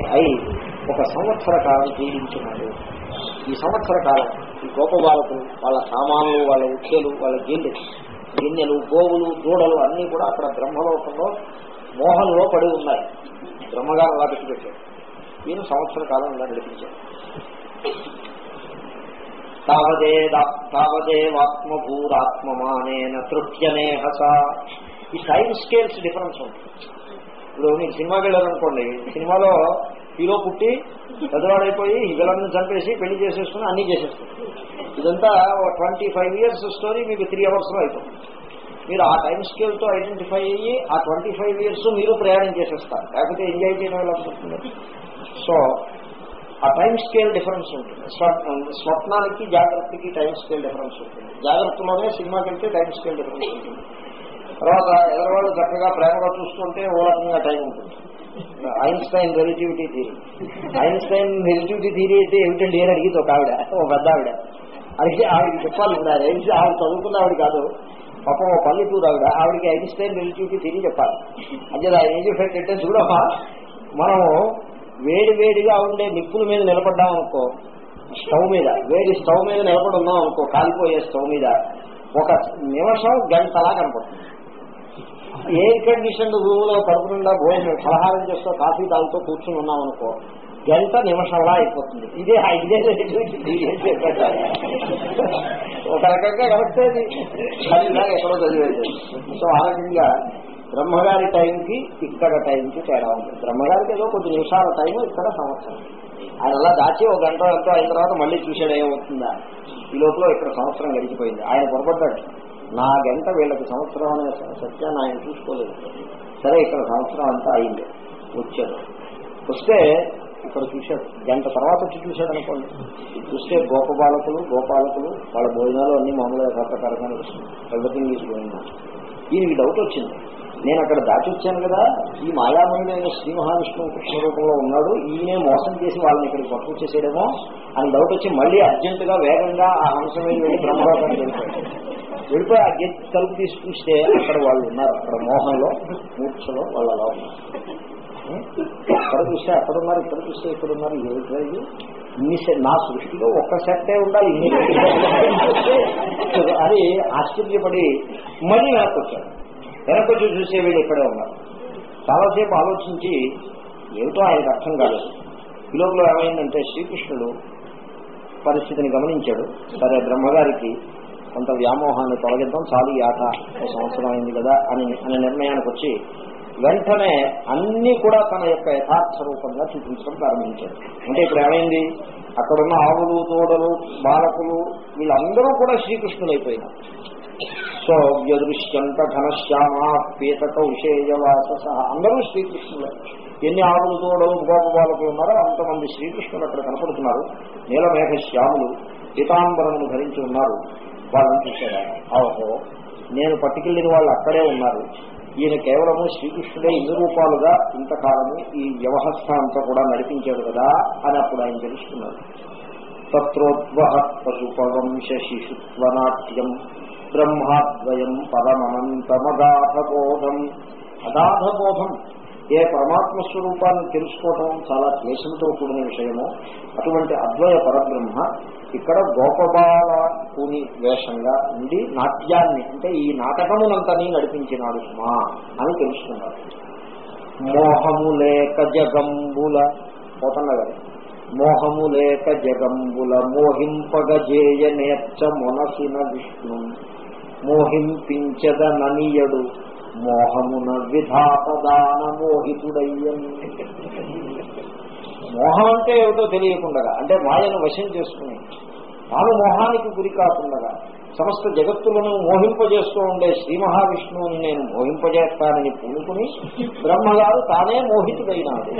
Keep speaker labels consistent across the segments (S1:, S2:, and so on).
S1: అయి ఒక సంవత్సర కాలం జీవించినాడు. ఈ సంవత్సర కాలం ఈ గోపబాలకు వాళ్ళ సామాన్లు వాళ్ళ ఉచ్చెలు వాళ్ళ గిన్నె గిన్నెలు గోవులు దూడలు అన్నీ కూడా అక్కడ బ్రహ్మలోకంలో మోహంలో పడి ఉన్నాయి. బ్రహ్మగారు అలా పెట్టారు ఈయన సంవత్సర కాలం ఇలా నడిపించాడు. తావదేవాత్మభూరాత్మమానేన తృప్యనే ఈ టైం స్కేల్స్ డిఫరెన్స్ ఉంటుంది. ఇప్పుడు మీరు సినిమాకి వెళ్ళారనుకోండి సినిమాలో హీరో పుట్టి పెద్దవాడైపోయి విలన్ని చంపేసి పెళ్ళి చేసేసుకుని అన్ని చేసేస్తుంది ఇదంతా ట్వంటీ ఫైవ్ ఇయర్స్ స్టోరీ మీకు త్రీ అవర్స్లో అయిపోతుంది. మీరు ఆ టైం స్కేల్తో ఐడెంటిఫై అయ్యి ఆ ట్వంటీ ఫైవ్ ఇయర్స్ మీరు ప్రయాణం చేసేస్తారు. లేకపోతే ఎంజాయ్ చేయడం ఎలా ఉంటుంది సో ఆ టైం స్కేల్ డిఫరెన్స్ ఉంటుంది. స్వప్నానికి జాగ్రత్తకి టైం స్కేల్ డిఫరెన్స్ ఉంటుంది. జాగ్రత్తలోనే సినిమాకి వెళ్తే టైం స్కేల్ డిఫరెన్స్ ఉంటుంది. తర్వాత ఎదరవాళ్ళు చక్కగా ప్రేమగా చూస్తుంటే ఓ రకంగా టైం ఉంటుంది. Einstein relativity theory Einstein relativity theory అయితే ఏమిటండి అని అడిగింది ఒక ఆవిడ ఒక పెద్ద ఆవిడ. అడిగి ఆవిడకి చెప్పాలి కూడా ఆవిడ చదువుకున్న ఆవిడ కాదు. పాపం ఓ పల్లెటూరు ఆవిడ ఆవిడకి ఐన్స్టైన్ రిలేటివిటీ థీరీ చెప్పాలి. అంటే ఆయన ఏం చెప్పేటంటే చూడమ్మా మనము వేడి వేడిగా ఉండే నిప్పుల మీద నిలబడ్డాం అనుకో స్టవ్ మీద వేడి స్టవ్ మీద నిలబడి ఉన్నాం అనుకో కాలిపోయే స్టవ్ మీద ఒక నిమిషం గంటలా కనపడుతుంది. ఎయిర్ కండిషన్ రూమ్లో కడుపు భోజనం ఫలహారం చేస్తూ కాఫీ తాగుతూ కూర్చుని ఉన్నాం అనుకో గంట నిమిషంలా అయిపోతుంది. ఇదే ఇదే ఒక రకంగా కరెక్టేది ఎక్కడో చదివేది సో ఆ రకంగా బ్రహ్మగారి టైంకి ఇక్కడ టైంకి తేడా ఉంది బ్రహ్మగారికి ఏదో కొద్ది నిమిషాల టైం ఇక్కడ సంవత్సరం. ఆయన అలా దాచి ఒక గంట ఎంతో అయిన తర్వాత మళ్ళీ చూసాడు ఏమవుతుందా? ఈ లోపల ఇక్కడ సంవత్సరం గడిచిపోయింది. ఆయన పొరపడ్డాడు నా గంట వీళ్ళకి సంవత్సరం అనే సత్యాన్ని ఆయన చూసుకోలేదు. సరే ఇక్కడ సంవత్సరం అంతా అయింది. వచ్చాడు. వస్తే ఇక్కడ చూశాడు. గంట తర్వాత వచ్చి చూశాడు అనుకోండి. చూస్తే గోపబాలకులు గోపాలకులు వాళ్ళ భోజనాలు అన్ని మామూలుగా రకరకాలుగా వస్తుంది ఎవ్రీథింగ్ ఈజ్ గోయింగ్ ఈయనకి డౌట్ వచ్చింది. నేను అక్కడ దాచిచ్చాను కదా. ఈ మాయామయుడైన శ్రీ మహావిష్ణువు కృష్ణ రూపంలో ఉన్నాడు. ఈయనే మోసం చేసి వాళ్ళని ఇక్కడికి పట్టుకొచ్చేసేయడమో అని డౌట్ వచ్చి మళ్ళీ అర్జెంటుగా వేగంగా ఆ హంస మీద వెళ్ళి బ్రహ్మలోకానికి వెళ్ళిపోయాడు. వెళ్ళిపోయి ఆ గెట్ తలుపు తీసి చూస్తే అక్కడ వాళ్ళు ఉన్నారు. అక్కడ మోహంలో మూర్ఛలో వాళ్ళు అలా ఉన్నారు. అక్కడ చూస్తే అక్కడ ఉన్నారు ఇక్కడ చూస్తే ఇక్కడ ఉన్నారు. ఏమిటి ఇన్ని నా సృష్టిలో ఒక్క సెట్టే ఉండాలి. ఇన్ని అని ఆశ్చర్యపడి మళ్ళీ నాకు వచ్చాడు. వెనకొచ్చి చూసే వీళ్ళు ఇక్కడే ఉన్నారు చాలాసేపు ఆలోచించి ఏమిటో ఆయనకు అర్థం కాలేదు. ఈ లోపల ఏమైందంటే శ్రీకృష్ణుడు పరిస్థితిని గమనించాడు. సరే బ్రహ్మగారికి కొంత వ్యామోహాన్ని తొలగిద్దాం. చాలు యాట ఆట ఒక సంవత్సరం అయింది కదా అని అనే నిర్ణయానికి వచ్చి వెంటనే అన్ని కూడా తన యొక్క యథార్థ రూపంగా చూపించడం ప్రారంభించాడు. అంటే ఇప్పుడు ఏమైంది? అక్కడున్న ఆవులు తోడలు బాలకులు వీళ్ళందరూ కూడా శ్రీకృష్ణులు అయిపోయినారు సో వ్యదృశ్యంత ఘనశ్యామ పీత కౌశేయవాస అందరూ శ్రీకృష్ణులే. ఎన్ని ఆవులు తోడలు గోపబాలకులు ఉన్నారో అంతమంది శ్రీకృష్ణులు అక్కడ కనపడుతున్నారు. నీలమేఘ శ్యాములు పీతాంబరమును ధరించి ఉన్నారు. వాళ్ళని చూశారు? ఓహో నేను పట్టుకెళ్ళిన వాళ్ళు అక్కడే ఉన్నారు. ఈయన కేవలము శ్రీకృష్ణుడే ఇన్ని రూపాలుగా ఇంతకాలము ఈ వ్యవహస్థ అంతా కూడా నడిపించాడు కదా అని అప్పుడు ఆయన తెలుసుకున్నారు. తత్రోద్వహ పశుపవంశ శిశుత్వనాట్యం బ్రహ్మాద్వయం పరమనంతమగాధబోధం అగాధబోధం ఏ పరమాత్మ స్వరూపాన్ని తెలుసుకోవటం చాలా క్లేశంతో కూడిన విషయము. అటువంటి అద్వయ పరబ్రహ్మ ఇక్కడ గోపబాల కూని వేషంగా ఉండి నాట్యాన్ని అంటే ఈ నాటకమునంతని నడిపించినాడు మా అని తెలుసుకున్నాడు. మోహము లేక జగంబుల పోతున్నా మోహము లేక జగంబుల మోహింపగజేయ నేర్చ మొనసిన విష్ణు. మోహింపించద ననియడు మోహమున విధాపదాన మోహితుడయ్యని మోహం అంటే ఏమిటో తెలియకుండా అంటే మాయను వశం చేసుకుని తాను మోహానికి గురి కాకుండా సమస్త జగత్తులను మోహింపజేస్తూ ఉండే శ్రీ మహావిష్ణువుని నేను మోహింపజేస్తానని పూనుకుని బ్రహ్మగారు తానే మోహితుడైనాడు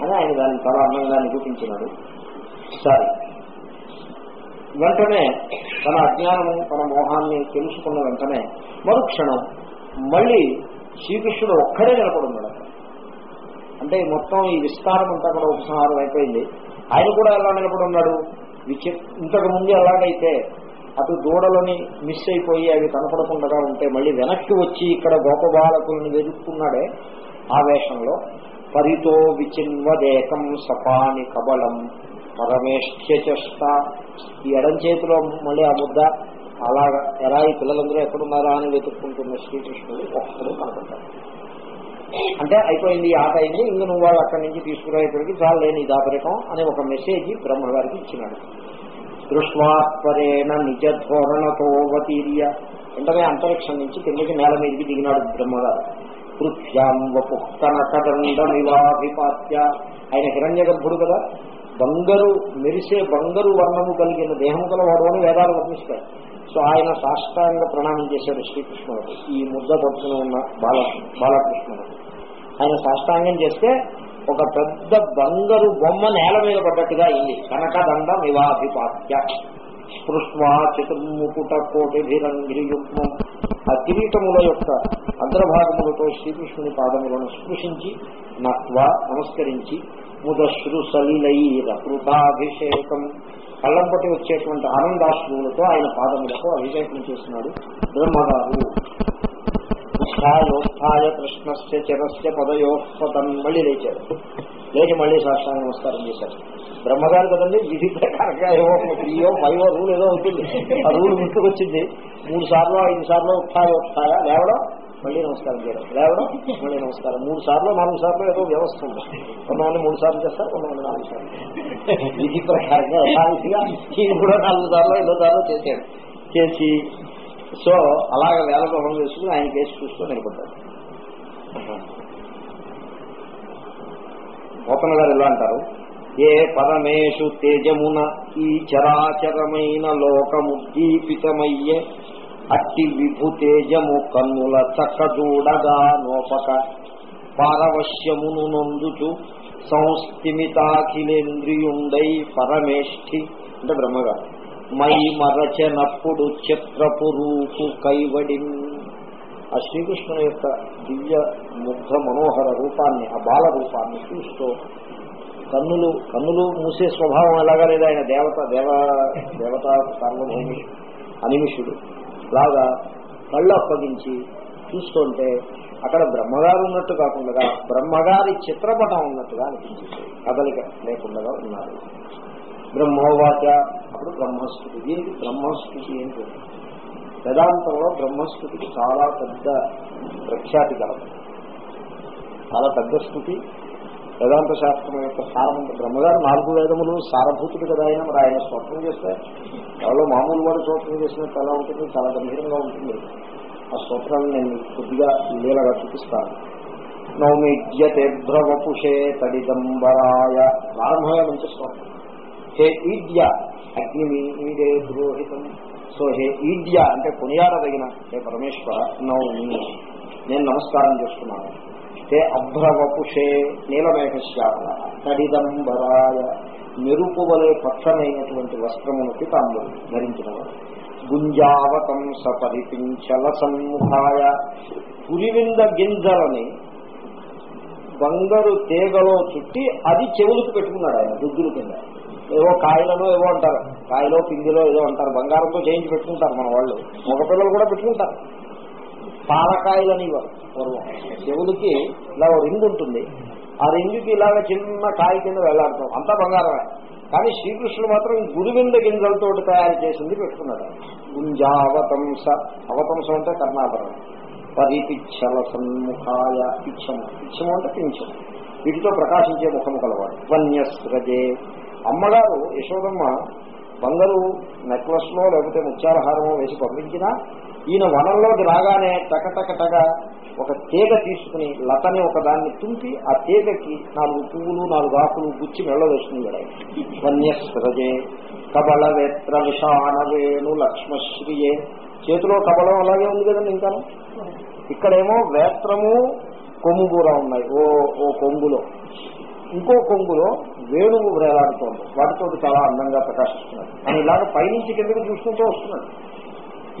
S1: అని ఆయన దాన్ని చాలా అందంగా నిరూపించినాడు సరే. వెంటనే తన అజ్ఞానము తన మోహాన్ని తెలుసుకున్న వెంటనే మరుక్షణం మళ్ళీ శ్రీకృష్ణుడు ఒక్కడే నిలబడున్నాడు అంటే మొత్తం ఈ విస్తారం అంతా కూడా ఉపసంహారం అయిపోయింది. ఆయన కూడా ఎలా నిలబడున్నాడు ఇంతకు ముందు ఎలాగైతే అటు దూడలని మిస్ అయిపోయి అవి కనపడకుండా ఉంటే మళ్ళీ వెనక్కి వచ్చి ఇక్కడ గోపబాలకులను వెతుక్కున్నాడే ఆ వేషంలో పరితో విచిన్వదేకం సపాని కబలం పరమేష్ఠ్యచష్ట. ఈ ఎడం చేతిలో మళ్ళీ ఆ ముద్ద. అలాగా ఎలా ఈ పిల్లలందరూ ఎక్కడున్నారా అని వెతుక్కుంటున్న శ్రీకృష్ణుడు ఒక్కడు కనపడతాడు అంటే అయిపోయింది ఆట అయింది ఇంక నువ్వు వాళ్ళు అక్కడి నుంచి తీసుకురాయేపటికి చాలా లేని దాపరికం అనే ఒక మెసేజ్ బ్రహ్మగారికి ఇచ్చినాడు. దృష్వాత్పరేణ నిజ ధోరణతో వతీర్య. వెంటనే అంతరిక్షం నుంచి కిందకి నేల మీదకి దిగినాడు బ్రహ్మగారు. పృథ్యాం వపు కనకదండమివాభిపాత్య ఆయన హిరణ్య గర్భుడు కదా? బంగరు మెరిసే బంగరు వర్ణము కలిగిన దేహం గలవాడు అని వేదాలు వర్ణిస్తాయి సో ఆయన సాష్టాంగ ప్రణామం చేశాడు శ్రీకృష్ణుడు. ఈ ముద్ద పట్టుకుని ఉన్న బాల బాలకృష్ణుడు. ఆయన సాష్టాంగం చేస్తే ఒక పెద్ద బంగరు బొమ్మ నేల మీద పడ్డట్టుగా అయింది. కనకదండ వివాధిపాత్య. స్పృష్వా చతుర్ముకుట కోటిభిరంగిరియుగ్మం. ఆ కిరీటముల యొక్క అగ్రభాగములతో శ్రీకృష్ణుని పాదములను స్పృశించి నత్వ నమస్కరించి ముదశ్రు సలిలైరకృతాభిషేకం కళ్ళం కళ్ళంపటి వచ్చేటువంటి ఆనందాశ్రువులతో ఆయన పాదములతో అభిషేకం చేస్తున్నాడు బ్రహ్మగారు. ఉత్థాయోత్థాయ కృష్ణస్య చిరస్య పదయోపతన్ మళ్ళీ లేచారు. లేచి మళ్ళీ సాక్షాన్ని నమస్కారం చేశారు. బ్రహ్మగారు కదండి విధి ప్రకారంగా ఏవో త్రీయో ఫైవో రూల్ ఏదో ఉంటుంది. ఆ రూల్ ముందుకు వచ్చింది మూడు సార్లు ఐదు సార్లు ఉత్థాయోత్థాయ లేవడం మళ్ళీ నమస్కారం చేయడం. లేవడం మళ్ళీ నమస్కారం. మూడు సార్లు నాలుగు సార్లు ఏదో వ్యవస్థ ఉంది. కొంతమంది మూడు సార్లు చేస్తారు కొంతమంది నాలుగు సార్లు విధి ప్రకారంగా యథావిధిగా ఈయన కూడా నాలుగు సార్లు ఐదో సార్లు చేశాడు. చేసి సో అలాగ వేల మొహం వేసుకుని ఆయన కేసు చూస్తూ నిలబడ్డాడు. గోపన్న గారు ఇలా అంటారు ఏ పరమేషు తేజమున ఈ చరాచరమైన లోకముద్దీపితమయ్యే అట్టి విభుతేజము కన్నుల చక్కజూడగా నోపక పారవశ్యమును నొందుచు సంస్థిమితాఖిలేంద్రియుండై పరమేష్ఠి అంటే బ్రహ్మగారు. మై మరచనప్పుడు చిత్రపురూపు కైవడి. ఆ శ్రీకృష్ణుని యొక్క దివ్య ముగ్ధ మనోహర రూపాన్ని ఆ బాల రూపాన్ని చూస్తూ కన్నులు కన్నులు మూసే స్వభావం ఎలాగా లేదా ఆయన దేవత దేవ దేవత సార్వభౌమి అనిమిషుడు. లాగా కళ్ళు అప్పగించి చూస్తుంటే అక్కడ బ్రహ్మగారు ఉన్నట్టు కాకుండా బ్రహ్మగారి చిత్రపటం ఉన్నట్టుగా అనిపించింది. కదలిక లేకుండా ఉన్నారు. బ్రహ్మోవాచ అప్పుడు బ్రహ్మస్థుతి. దీనికి బ్రహ్మస్థుతి ఏంటి వేదాంతంలో బ్రహ్మస్థుతికి చాలా పెద్ద ప్రఖ్యాతి కలదు. చాలా పెద్ద స్థుతి. వేదాంత శాస్త్రం యొక్క సారం బ్రహ్మగారు నాలుగు వేదములు సారభూతుడు కదా ఆయన మరి ఆయన స్వప్నం చేస్తే ఎవరో మామూలు వాడు స్వప్నం చేసినట్టు ఎలా ఉంటుంది చాలా గంభీరంగా ఉంటుంది. ఆ స్వప్నాన్ని నేను కొద్దిగా లీలగా చూపిస్తాను. నౌమిద్యతే భ్రవపుషే తడిదంబరాయ. ప్రారంభమే మంచి స్వప్నం హే ఈడ్య అగ్ని మీదే పురోహితం సో హే ఈడ్య అంటే కొనియాడదగిన హే పరమేశ్వర నౌమి నేను నమస్కారం చేస్తున్నాను తే అభ్రవపుషే నీలమేఘశ్యామల తడిదంబరాయ మెరుపు వలె పచ్చనైనటువంటి వస్త్రమునకి తాము ధరించినవాడు గుంజావతం సపరిపించల సన్ముఖాయ పురివింద గింజలని బంగారు తీగలో చుట్టి అది చెవులకు పెట్టుకున్నాడు ఆయన దుగ్గులు కింద. ఏవో కాయలలో ఏవో అంటారు. కాయలో పిండిలో ఏదో అంటారు. బంగారంతో చేయించి పెట్టుకుంటారు మన వాళ్ళు. మగపిల్లలు కూడా పెట్టుకుంటారు. పాలకాయలని ఇవ్వరు. పూర్వం చెవులకి ఇలా ఓ రింగ్ ఉంటుంది. ఆ రింగుకి ఇలాగ చిన్న కాయ కింద వెళ్ళాడతాం. అంతా బంగారమే. కానీ శ్రీకృష్ణుడు మాత్రం గురువింద గింజలతో తయారు చేసింది పెట్టుకున్నాడు. గుంజావతంస అవతంసం అంటే కర్ణాభరణం. పరిపిచ్చల సన్ముఖాయ పిచ్చము. పిచ్చము అంటే పింఛము వీటితో ప్రకాశించే ముఖము కలవాడు. వన్యస్రజే. అమ్మగారు యశోదమ్మ బంగారు నెక్లెస్లో లేకపోతే ముత్యాలహారమో వేసి పంపించినా ఈయన వనంలోకి రాగానే టకటకటగా ఒక తీగ తీసుకుని లతని ఒక దాన్ని తుంపి ఆ తీగకి నాలుగు పువ్వులు నాలుగు ఆకులు గుచ్చి మెళ్ళ వేసుకుని వన్యస్రజే కబల వేత్ర విషాణ వేణు లక్ష్మశ్రీయే. చేతిలో కబలం అలాగే ఉంది కదండి ఇంకా ఇక్కడేమో వేత్రము కొమ్ము కూడా ఉన్నాయి. ఓ ఓ కొంగులో. ఇంకో కొంగులో వేణువు వేలాడుతోంది వాటితో చాలా అందంగా ప్రకాశిస్తున్నాడు. అని ఇలాగ పైనుంచి కిందకి చూసుకుంటూ వస్తున్నాడు.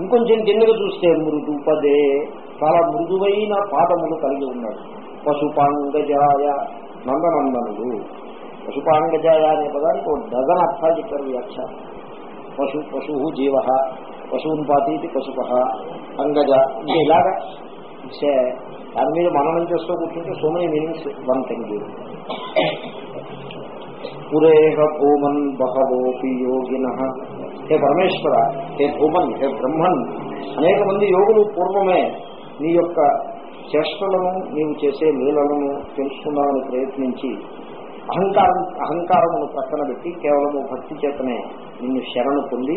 S1: ఇంకొంచెం కిందకి చూస్తే మృదుపదే. చాలా మృదువైన పాదములు కలిగి ఉన్నాడు. పశుపాంగజాయ నందనందనుడు. పశుపాంగజాయ అనే పదానికి ఒక డజన్ అర్థాలు చెప్పారు వ్యాఖ్యానం పశు పశు జీవ పశువుని పాతీతి పశుప అంగజ ఇంకా ఇలాగా. దాని మీద మననం చేస్తూ కూర్చుంటే so many meanings one thing పురేహ భూమన్ బహవోపి యోగిన. హే పరమేశ్వర హే భూమన్ హే బ్రహ్మన్ అనేక మంది యోగులు పూర్వమే నీ యొక్క చేష్టలను నీవు చేసే లీలలను తెలుసుకుందామని ప్రయత్నించి అహంకారం అహంకారమును పక్కన పెట్టి కేవలము భక్తి చేతనే నిన్ను శరణు పొంది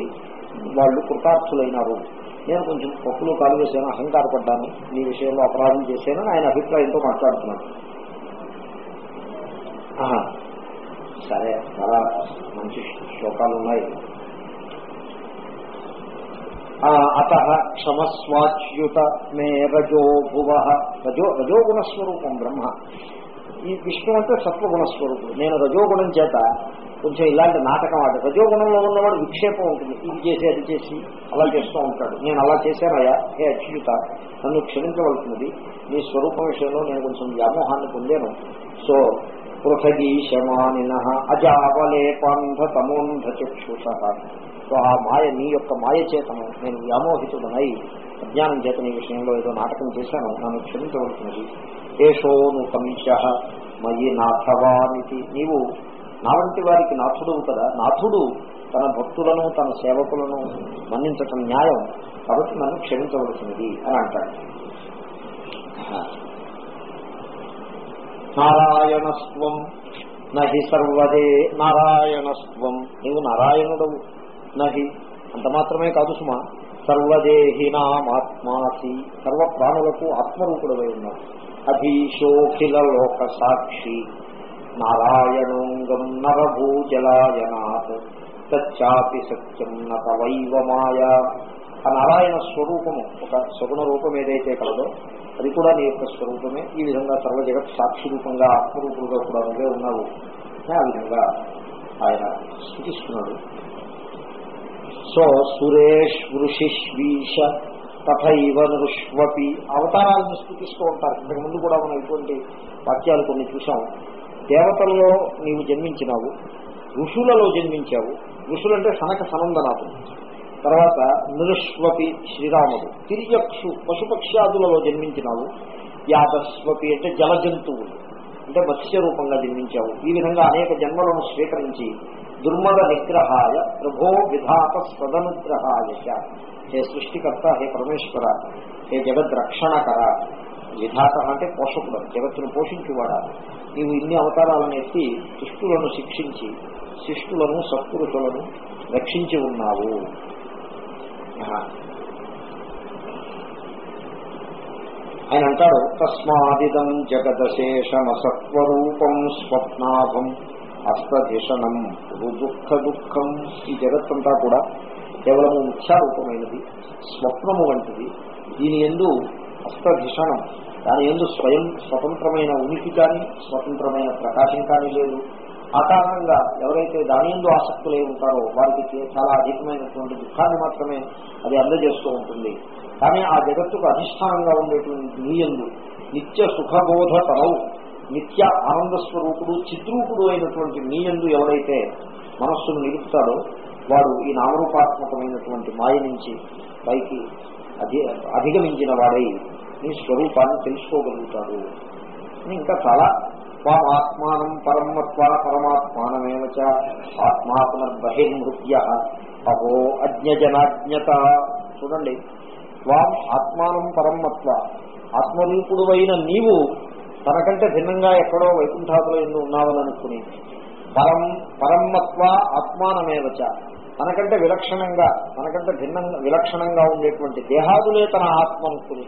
S1: వాళ్ళు కృతార్థులైనారు. నేను కొంచెం పప్పులు కాలు వేసాను అహంకారపడ్డాను. నీ విషయంలో అపరాధం చేశానని ఆయన అభిప్రాయంతో మాట్లాడుతున్నాను సరే చాలా మంచి శ్లోకాలు ఉన్నాయి. అత క్షమస్వాచ్యుత మే రజో భువ. రజో రజోగుణస్వరూపం బ్రహ్మ. ఈ విష్ణు అంటే సత్వగుణస్వరూపుడు. నేను రజోగుణం చేత కొంచెం ఇలాంటి నాటకం ఆట. రజోగుణంలో ఉన్నవాడు విక్షేపం ఉంటుంది. ఇది చేసి అది చేసి అలా చేస్తూ ఉంటాడు. నేను అలా చేశానయా హే అచ్యుత నన్ను క్షమించవలసినది. నీ స్వరూపం విషయంలో నేను కొంచెం వ్యామోహాన్ని పొందాను. సో పృథగీశమానిన అజావలేపాంధ చక్షుష సో ఆ మాయ నీ యొక్క మాయ చేతను నేను వ్యామోహితుడనై అజ్ఞానం చేత నీ విషయంలో ఏదో నాటకం చేశాను నన్ను క్షమించవలసినది. ఏషోను కంశ మయి నాథవానికి నీవు నా వంటి వారికి నాథుడు కదా. నాథుడు తన భక్తులను తన సేవకులను మన్నించటం న్యాయం. కాబట్టి నన్ను క్షమించవలసినది అని అంటాడు. నారాయణస్వం. నహి సర్వదే నారాయణస్వం. నీవు నారాయణుడవు. నహి. అంత మాత్రమే కాదు సుమా. సర్వదేహినామాత్మాసి సర్వ ప్రాణులకు ఆత్మరూపుడవై ఉన్నావు. అధీశోఖిల లోక సాక్షి నారాయణోంగం నరభూజలాయనాత్ తచ్చాపి సత్యం నతవైవ మాయా. ఆ నారాయణ స్వరూపము ఒక సగుణ రూపం ఏదైతే కలదో అది కూడా నీ యొక్క స్వరూపమే. ఈ విధంగా సర్వ జగత్ సాక్షి రూపంగా ఆత్మరూపులుగా కూడా నువ్వే ఉన్నావు. ఆ విధంగా ఆయన స్థుతిస్తున్నాడు. సో సురేష్ వృషిష్వీష తథైవ నృష్వపి అవతారాలను స్థుతిస్తూ ఉంటారు. ఇంతకు ముందు కూడా మనం ఇటువంటి వాక్యాలు కొన్ని చూసాం దేవతల్లో నీవు జన్మించినావు ఋషులలో జన్మించావు. ఋషులంటే సనక సనందనాథులు. తర్వాత నృష్వపి శ్రీరాముడు. తిరియక్షు పశుపక్ష్యాదులలో జన్మించినావు యాదస్వపి అంటే జల జంతువులు అంటే మత్స్య రూపంగా జన్మించావు ఈ విధంగా అనేక జన్మలను స్వీకరించి దుర్మద నిగ్రహాయ ప్రభో విధాత సదనుగ్రహాయ హే సృష్టికర్త హే పరమేశ్వర హే జగద్రక్షణకర విధాత అంటే పోషకుడు జగత్తును పోషించువాడా? నీవు ఇన్ని అవతారాలను ఎత్తి దుష్టులను శిక్షించి శిష్టులను సత్పురుషులను రక్షించి ఉన్నావు. ఆయన అంటారు తస్మాదిదం జగదశేషమసత్వరూపం స్వప్నాభం అస్తధిషణం దుఃఖ దుఃఖం ఈ జగత్తంతా కూడా కేవలము మిథ్యారూపమైనది స్వప్నము వంటిది. దీని ఎందు అస్తధిషణం దాని ఎందు స్వయం స్వతంత్రమైన ఉనికి కానీ స్వతంత్రమైన ప్రకాశం కానీ లేదు. ఆ కారణంగా ఎవరైతే దాని ఎందు ఆసక్తులై ఉంటారో వారికి చాలా అధికమైనటువంటి దుఃఖాన్ని మాత్రమే అది అందజేస్తూ ఉంటుంది. కానీ ఆ జగత్తుకు అధిష్టానంగా ఉండేటువంటి నీయందు నిత్య సుఖబోధ తనవు నిత్య ఆనంద స్వరూపుడు చిత్రూపుడు అయినటువంటి నీయందు ఎవరైతే మనస్సును నిలుపుతాడో వాడు ఈ నామరూపాత్మకమైనటువంటి మాయ నుంచి పైకి అధి అధిగమించిన వాడై నీ స్వరూపాన్ని తెలుసుకోగలుగుతాడు ఇంకా చాలా ఆత్మానం పరమత్వ పరమాత్మానమేవ చ. అహో అజ్ఞజనాజ్ఞత. చూడండి. స్వాం ఆత్మానం పరమత్వ ఆత్మరూపుడువైన నీవు తనకంటే భిన్నంగా ఎక్కడో వైకుంఠాదులో ఎందు ఉన్నావని అనుకుని పరం పరమత్వ ఆత్మానమేవచ తనకంటే విలక్షణంగా తనకంటే భిన్నంగా విలక్షణంగా ఉండేటువంటి దేహాదులే తన ఆత్మ అనుకుని.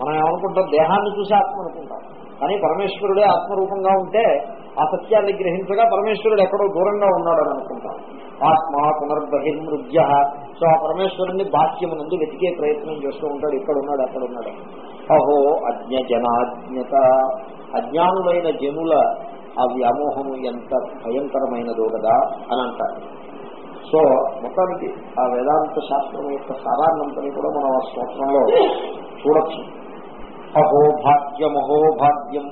S1: మనం ఏమనుకుంటాం? దేహాన్ని చూసి ఆత్మ అనుకుంటాం. కానీ పరమేశ్వరుడే ఆత్మరూపంగా ఉంటే ఆ సత్యాన్ని గ్రహించగా పరమేశ్వరుడు ఎక్కడో దూరంగా ఉన్నాడని అనుకుంటాం. ఆత్మ పునర్బహిర్మృద్య సో ఆ పరమేశ్వరుని బాహ్యమునందు వెతికే ప్రయత్నం చేస్తూ ఉంటాడు. ఇక్కడ ఉన్నాడు అక్కడ ఉన్నాడు. అహో అజ్ఞ జనాజ్ఞత అజ్ఞానులైన జనుల ఆ వ్యామోహము ఎంత భయంకరమైనదో కదా అని అంటారు. సో మొత్తానికి ఆ వేదాంత శాస్త్రం యొక్క సారాన్నంతని కూడా మనం ఆ స్తోత్రంలో చూడొచ్చు. అహో భాగ్యం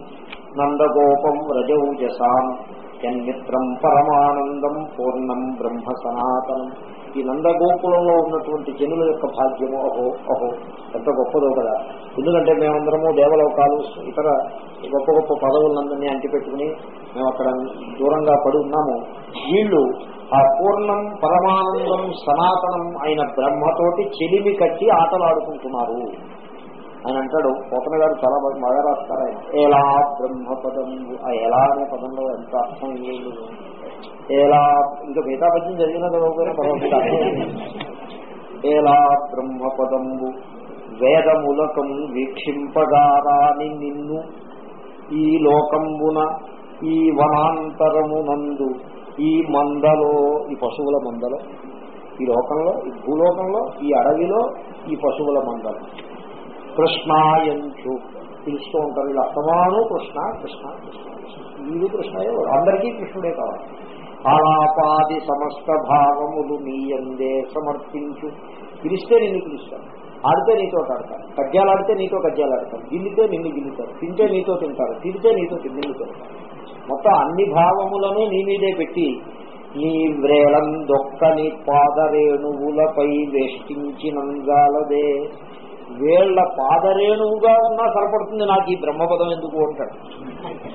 S1: నందగోపం రజౌజసాం ఎన్మిత్రం పరమానందం పూర్ణం బ్రహ్మ సనాతనం. ఈ నందగోకులంలో ఉన్నటువంటి జనుల యొక్క భాగ్యము అహో అహో. ఎంత గొప్పదో కదా. ఎందుకంటే మేమందరము దేవలోకాలు ఇతర గొప్ప గొప్ప పదవులందరినీ అంటిపెట్టుకుని మేము అక్కడ దూరంగా పడి ఉన్నాము. వీళ్ళు ఆ పూర్ణం పరమానందం సనాతనం అయిన బ్రహ్మతోటి చెలిమి కట్టి ఆటలాడుకుంటున్నారు. ఆయన అంటాడు. పోతన గారు చాలా బాగా రాస్తారు ఆయన. ఎలా బ్రహ్మపదం ఆ ఎలా అనే పదంలో ఎంత అర్థం లేదు ఎలా ఇంకా మిగతా పద్యం చదివిన చదవకపోయినా పర్వాలేదు. అర్థం ఎలా బ్రహ్మపదంబు వేదములకం వీక్షింపగారాని నిన్ను ఈ లోకంబున ఈ వనాంతరమునందు ఈ మందలో ఈ పశువుల మందలో ఈ లోకంలో ఈ భూలోకంలో ఈ అడవిలో ఈ పశువుల మందలో. కృష్ణాయంచు పిలుస్తూ ఉంటారు. ఇలా అస్తమాను కృష్ణ కృష్ణ కృష్ణ వీడు కృష్ణయే అందరికీ కృష్ణుడే కావాలి. ఆలాపాది సమస్త భావములు నీయందే సమర్పించు. పిలిస్తే నిన్ను పిలుస్తాను ఆడితే నీతో ఆడతారు. కజ్జాలు ఆడితే నీతో కజ్జాలు ఆడతారు. గిల్లితే నిన్ను గిల్లుతారు. తింటే నీతో తింటారు. తిరితే నీతో నిన్ను తింటారు. మొత్తం అన్ని భావములను నీ మీదే పెట్టి నీ వ్రేళం దొక్కని పాదరేణువులపై వేష్టించినంగాలదే వేళ్ళ పాదరేణువుగా ఉన్నా సరిపడుతుంది నాకు ఈ బ్రహ్మపదం ఎందుకు అంటాడు.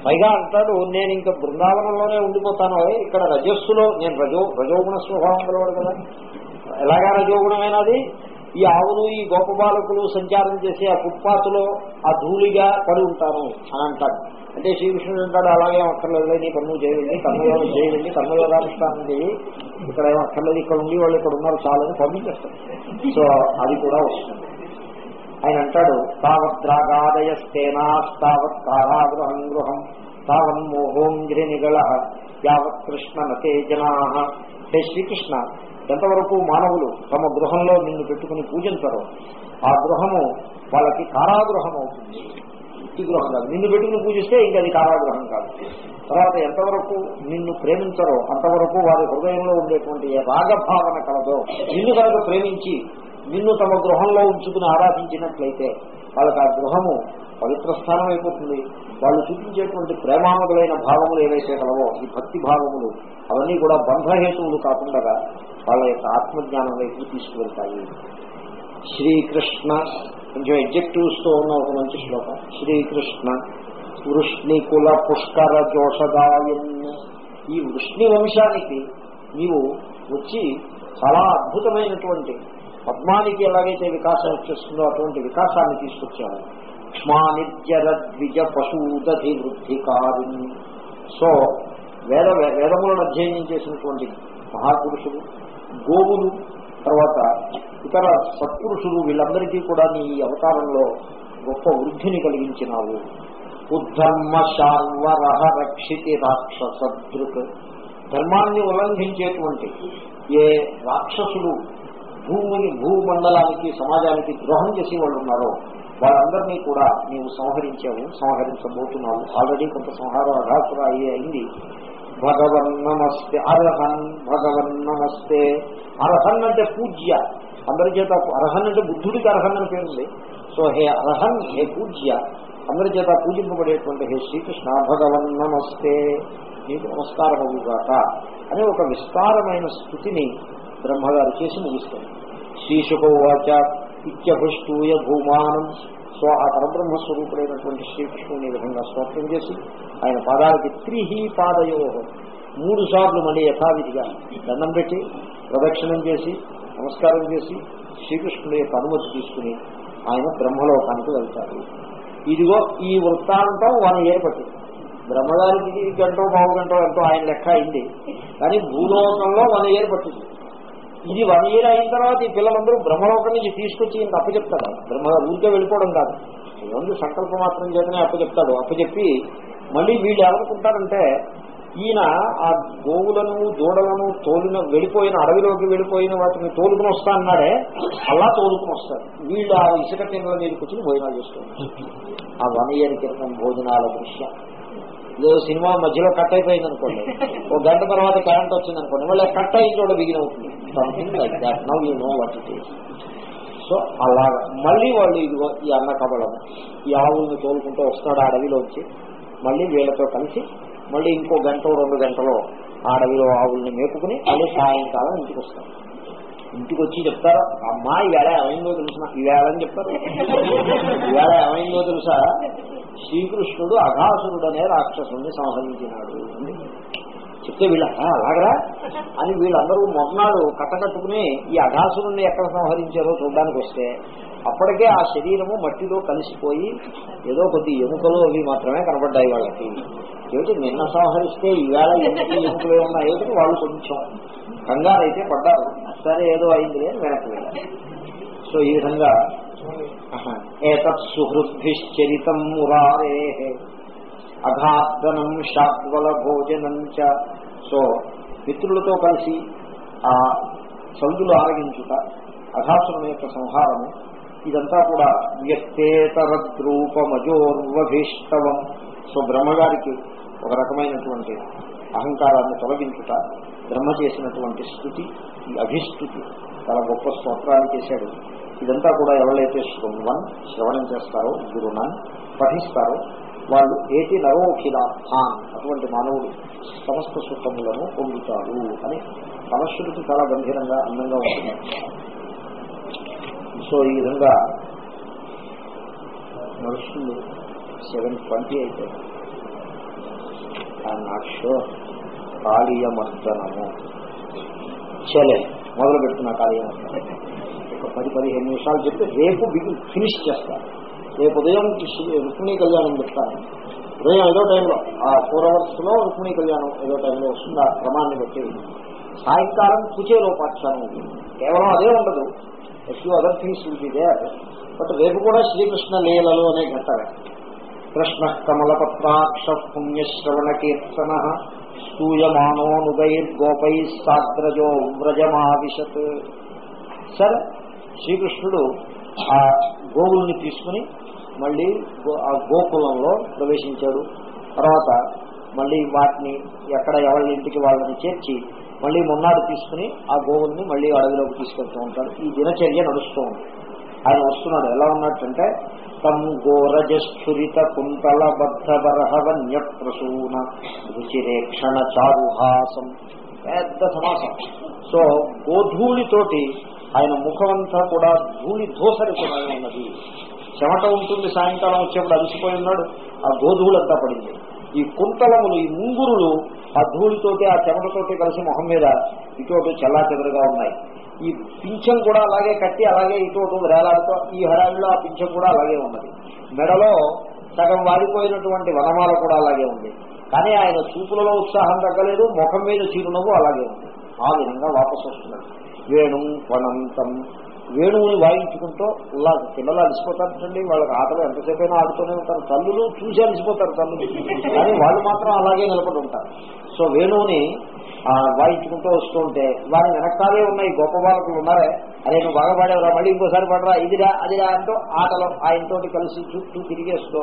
S1: పైగా అంటాడు నేను ఇంకా బృందావనంలోనే ఉండిపోతాను. ఇక్కడ రజస్సులో నేను రజో రజోగుణ స్వభావం కలవాడు కదా. ఎలాగా రజోగుణమైనది ఈ ఆవులు ఈ గోప బాలకులు సంచారం చేసి ఆ ఫుట్పాత్లో ఆ ధూళిగా పడి ఉంటాను అని అంటాడు. అంటే శ్రీకృష్ణుడు అంటాడు అలాగే అక్కర్లేదు నీ పన్ను చేయండి కర్మయోగం చేయండి కర్మయోగానుష్ఠానం చేయి. ఇక్కడ ఏం అక్కర్లేదు ఇక్కడ ఉండి వాళ్ళు ఇక్కడ ఉన్నారు చాలని పంపించేస్తారు. సో అది కూడా వస్తుంది. ఆయన అంటాడు తావద్రాగాదయస్తేనాస్తావత్ కారాగృహం గృహం తావన్ మోహోంగ్రి నిగళ యావత్ కృష్ణ నతే జనా హే శ్రీకృష్ణ ఎంతవరకు మానవులు తమ గృహంలో నిన్ను పెట్టుకుని పూజించరు ఆ గృహము వాళ్ళకి కారాగృహం అవుతుంది. ఈ గృహం కాదు. నిన్ను పెట్టుకుని పూజిస్తే ఇంకా అది కారాగృహం కాదు. తర్వాత ఎంతవరకు నిన్ను ప్రేమించరో అంతవరకు వారి హృదయంలో ఉండేటువంటి ఏ రాగభావన కలదో నిన్ను కనుక ప్రేమించి నిన్ను తమ గృహంలో ఉంచుకుని ఆరాధించినట్లయితే వాళ్ళకి ఆ గృహము పవిత్ర స్థానం అయిపోతుంది వాళ్ళు చూపించేటువంటి ప్రేమానుగులైన భావములు ఏవైతే కలవో ఈ భక్తి భావములు అవన్నీ కూడా బంధహేతువులు కాకుండా వాళ్ళ యొక్క ఆత్మజ్ఞానం వైపు తీసుకువెళ్తాయి. శ్రీకృష్ణ కొంచెం ఎగ్జెక్టివ్స్తో ఉన్న ఒక మంచి శ్లోకం. శ్రీకృష్ణ వృష్ణికుల పుష్కర జోషదాయన్ ఈ వృష్ణి వంశానికి నీవు వచ్చి చాలా అద్భుతమైనటువంటి పద్మానికి ఎలాగైతే వికాసం వచ్చేస్తుందో అటువంటి వికాసాన్ని తీసుకొచ్చాము క్ష్మానిత్యరద్విజ ద్విజ పశూదధి వృద్ధికారిణి సో వేద వేదములను అధ్యయనం చేసినటువంటి మహాపురుషులు గోవులు తర్వాత ఇతర సత్పురుషులు వీళ్ళందరికీ కూడా నీ ఈ అవతారంలో గొప్ప వృద్ధిని కలిగించినావు. ఉద్ధర్మ శాల్వరహ రక్షితి రాక్షసదృక్ ధర్మాన్ని ఉల్లంఘించేటువంటి ఏ రాక్షసులు భూమిని భూమండలానికి సమాజానికి ద్రోహం చేసి వాళ్ళు ఉన్నారో వాళ్ళందరినీ కూడా నీవు సంహరించావు సంహరించబోతున్నావు. ఆల్రెడీ కొంత సంహారం అఘాసుర అయ్యే అయింది. భగవన్ నమస్తే అర్హన్ భగవన్ నమస్తే అర్హన్ అంటే పూజ్య. అందరి చేత అర్హన్ అంటే బుద్ధుడికి అర్హన్ అని పేరుంది సో హే అర్హన్ హే పూజ్య. అందరి చేత పూజింపబడేటువంటి హే శ్రీకృష్ణ భగవన్ నమస్తే నీకు నమస్కారమవుగాక అనే ఒక విస్తారమైన స్థుతిని బ్రహ్మగారు చేసి ముగిస్తారు శ్రీశుకోవాచ ఇత్యభుష్టూయ భూమానం. సో ఆ పరబ్రహ్మ స్వరూపుడైనటువంటి శ్రీకృష్ణుని విధంగా స్తోత్రం చేసి ఆయన పాదాలకి త్రిహి పాదయో మూడు సార్లు మళ్ళీ యథావిధిగా దండం పెట్టి ప్రదక్షిణం చేసి నమస్కారం చేసి శ్రీకృష్ణుడి యొక్క అనుమతి తీసుకుని ఆయన బ్రహ్మలోకానికి వెళ్తారు. ఇదిగో ఈ వృత్తాంతం వన్ ఇయర్ బ్రహ్మగారికి గంటో పావు గంటో ఎంతో ఆయన లెక్క అయింది. కానీ భూలోకంలో వన్ ఇయర్ పట్టింది? ఇది వన్ ఇయర్ అయిన తర్వాత ఈ పిల్లలందరూ బ్రహ్మలోకం నుంచి తీసుకొచ్చి ఇంక అప్పచెప్తాడు బ్రహ్మ ఊరికే వెళ్ళిపోవడం కాదు. ఏముంది సంకల్ప మాత్రం చేతనే అప్పచెప్తాడు. అప్పచెప్పి మళ్ళీ వీళ్ళు ఏమనుకుంటారంటే ఈయన ఆ గోవులను దూడలను తోలిన వెళ్ళిపోయిన అడవిలోకి వెళ్ళిపోయిన వాటిని తోలుకుని వస్తా అన్నాడే అలా తోలుకుని వస్తారు. వీళ్ళు ఆ ఇసుక కింద మీదకి వచ్చి భోజనాలు చేస్తారు ఆ వన్ ఇయర్ క్రితం భోజనాల దృశ్యం. ఇదో సినిమా మధ్యలో కట్ అయిపోయింది అనుకోండి ఒక గంట తర్వాత కరెంట్ వచ్చింది అనుకోండి మళ్ళీ కట్ అయిన చోట బిగిన్ అవుతుంది. Something like that now you know what it is so అలాగా. మళ్ళీ వాళ్ళు ఇదిగో ఈ అన్న కబలం ఈ ఆవుల్ని తోలుకుంటూ వస్తున్నాడు ఆ అడవిలో వచ్చి మళ్ళీ వీళ్ళతో కలిసి మళ్ళీ ఇంకో గంట రెండు గంటలో ఆ అడవిలో ఆవుల్ని మేపుకుని మళ్ళీ సాయంకాలం ఇంటికి వస్తాడు ఇంటికి వచ్చి చెప్తారా? అమ్మా ఈవేళ ఏమైందో తెలుసిన ఈవేళ అని చెప్తారు? ఈవేళ ఏమైందో తెలుసా? శ్రీకృష్ణుడు అఘాసురుడు అనే రాక్షసుడిని సంహరించినాడు చెప్తే వీళ్ళ అలాగరా? అని వీళ్ళందరూ మొన్నాడు కట్టకట్టుకుని ఈ అఘాసురుణ్ణి ఎక్కడ సంహరించారో చూడడానికి వస్తే అప్పటికే ఆ శరీరము మట్టిలో కలిసిపోయి ఏదో కొద్ది ఎముకలు అవి మాత్రమే కనబడ్డాయి వాళ్ళకి. ఏమిటి నిన్న సంహరిస్తే ఈవేళ ఎముకలు ఎముకలు ఉన్నాయో వాళ్ళు కొంచెం కంగారు అయితే పడ్డారు. సరే ఏదో అయింది అని వెనక్కి వెళ్ళారు. సో ఈ విధంగా ఏతత్ సుహృద్భిశ్చరితం మురారే అఘార్దనం శాత్వల భోజనం చ. సో మిత్రులతో కలిసి ఆ చల్దులు ఆరగించుట అఘాసురం యొక్క సంహారము ఇదంతా కూడా వ్యక్తేతరద్రూపమజోర్వభీష్టవం. సో బ్రహ్మగారికి ఒక రకమైనటువంటి అహంకారాన్ని తొలగించుట బ్రహ్మ చేసినటువంటి స్థుతి ఈ అభిస్థుతి చాలా గొప్ప స్తోత్రాన్ని చేశాడు. ఇదంతా కూడా ఎవరైతే శృణ్వన్ శ్రవణం చేస్తారో గురుణన్ పఠిస్తారో వాళ్ళు ఏటి నరోఖిలార్థాన్ అటువంటి మానవుడు సమస్త సుఖములను పొందుతాడు అని సమస్యకి చాలా గంభీరంగా అందంగా ఉంటుంది. సో ఈ విధంగా నడుస్తుంది సెవెన్ ట్వంటీ అయితే ఐఎమ్ నాట్ షూర్. కాళీయమర్దనము చలే మొదలు పెడుతున్నా కాళీయమర్దనం ఒక పది పదిహేను నిమిషాలు చెప్తే రేపు ఫినిష్ చేస్తాను రేపు ఉదయం శ్రీ- రుక్మిణీ కళ్యాణం చెప్తాను. ఉదయం ఏదో టైంలో ఆ ఫోర్ అవర్స్లో రుక్మిణీ కళ్యాణం ఏదో టైంలో వస్తుంది ఆ క్రమాన్ని బట్టి. సాయంకాలం కుచేలో పాఠశాల కేవలం అదే ఉండదు. ఫ్యూ అదర్ థింగ్స్ ఇదే బట్ రేపు కూడా శ్రీకృష్ణ లీలలు అనే ఘట్టమే కృష్ణ కమలపత్రాక్ష పుణ్యశ్రవణ కీర్తన స్తూయమానోనుగైర్గోపై సాగ్రజో వ్రజమావిశత్. సరే శ్రీకృష్ణుడు ఆ గోవుల్ని తీసుకుని మళ్ళీ గో- ఆ గోకులంలో ప్రవేశించాడు. తర్వాత మళ్ళీ వాటిని ఎక్కడ ఎవరి ఇంటికి వాళ్ళని చేర్చి మళ్ళీ మున్నాడు తీసుకుని ఆ గోవుల్ని మళ్ళీ అడవిలోకి తీసుకెళ్తూ ఉంటాడు. ఈ దినచర్య నడుస్తూ ఉంది. ఆయన వస్తున్నాడు. ఎలా ఉన్నట్టంటే తం గోరజస్ఫురిత కుంతల బద్ధ ప్రసూన రుచిరేక్షణ చారుహాసం పెద్ద సమాసం. సో గోధూళితోటి ఆయన ముఖమంతా కూడా ధూళి ధూసరితమై చెమట ఉంటుంది సాయంకాలం వచ్చేప్పుడు అలసిపోయి ఉన్నాడు. ఆ గోధూళంతా పడింది. ఈ కుంతలములు ఈ ముంగురులు ఆ ధూళితోటి ఆ చెమటతోటి కలిసి మొహం మీద ఇటు అటు చల్లా చెదరుగా ఉన్నాయి. ఈ పింఛం కూడా అలాగే కట్టి అలాగే ఇటు వేలాడుతూ ఈ హడావిలో ఆ పింఛం కూడా అలాగే ఉన్నది. మెడలో సగం వాడిపోయినటువంటి వనమాల కూడా అలాగే ఉంది. కానీ ఆయన చూపులలో ఉత్సాహం తగ్గలేదు ముఖం మీద చిరునవ్వు అలాగే ఉంది. ఆ విధంగా వాపసు వస్తున్నాడు. వేణు పనంతం వేణువుని వాయించుకుంటూ ఇలా పిల్లలు అలసిపోతారండి వాళ్ళకి ఆటలు ఎంతసేపైనా ఆడుతూనే ఉంటారు. తల్లులు చూసి అలసిపోతారు తల్లులు. కానీ వాళ్ళు మాత్రం అలాగే నిలబడి ఉంటారు. సో వేణువుని వాయించుకుంటూ వస్తుంటే వారి వెనకాలే ఉన్నాయి గొప్ప బాలకులు ఉన్నారే అదే నువ్వు బాగా పాడేవరా మళ్ళీ ఇంకోసారి పడరా ఇదిరా అదిరా అంటూ ఆటలు ఆయనతోటి కలిసి చుట్టూ తిరిగేస్తూ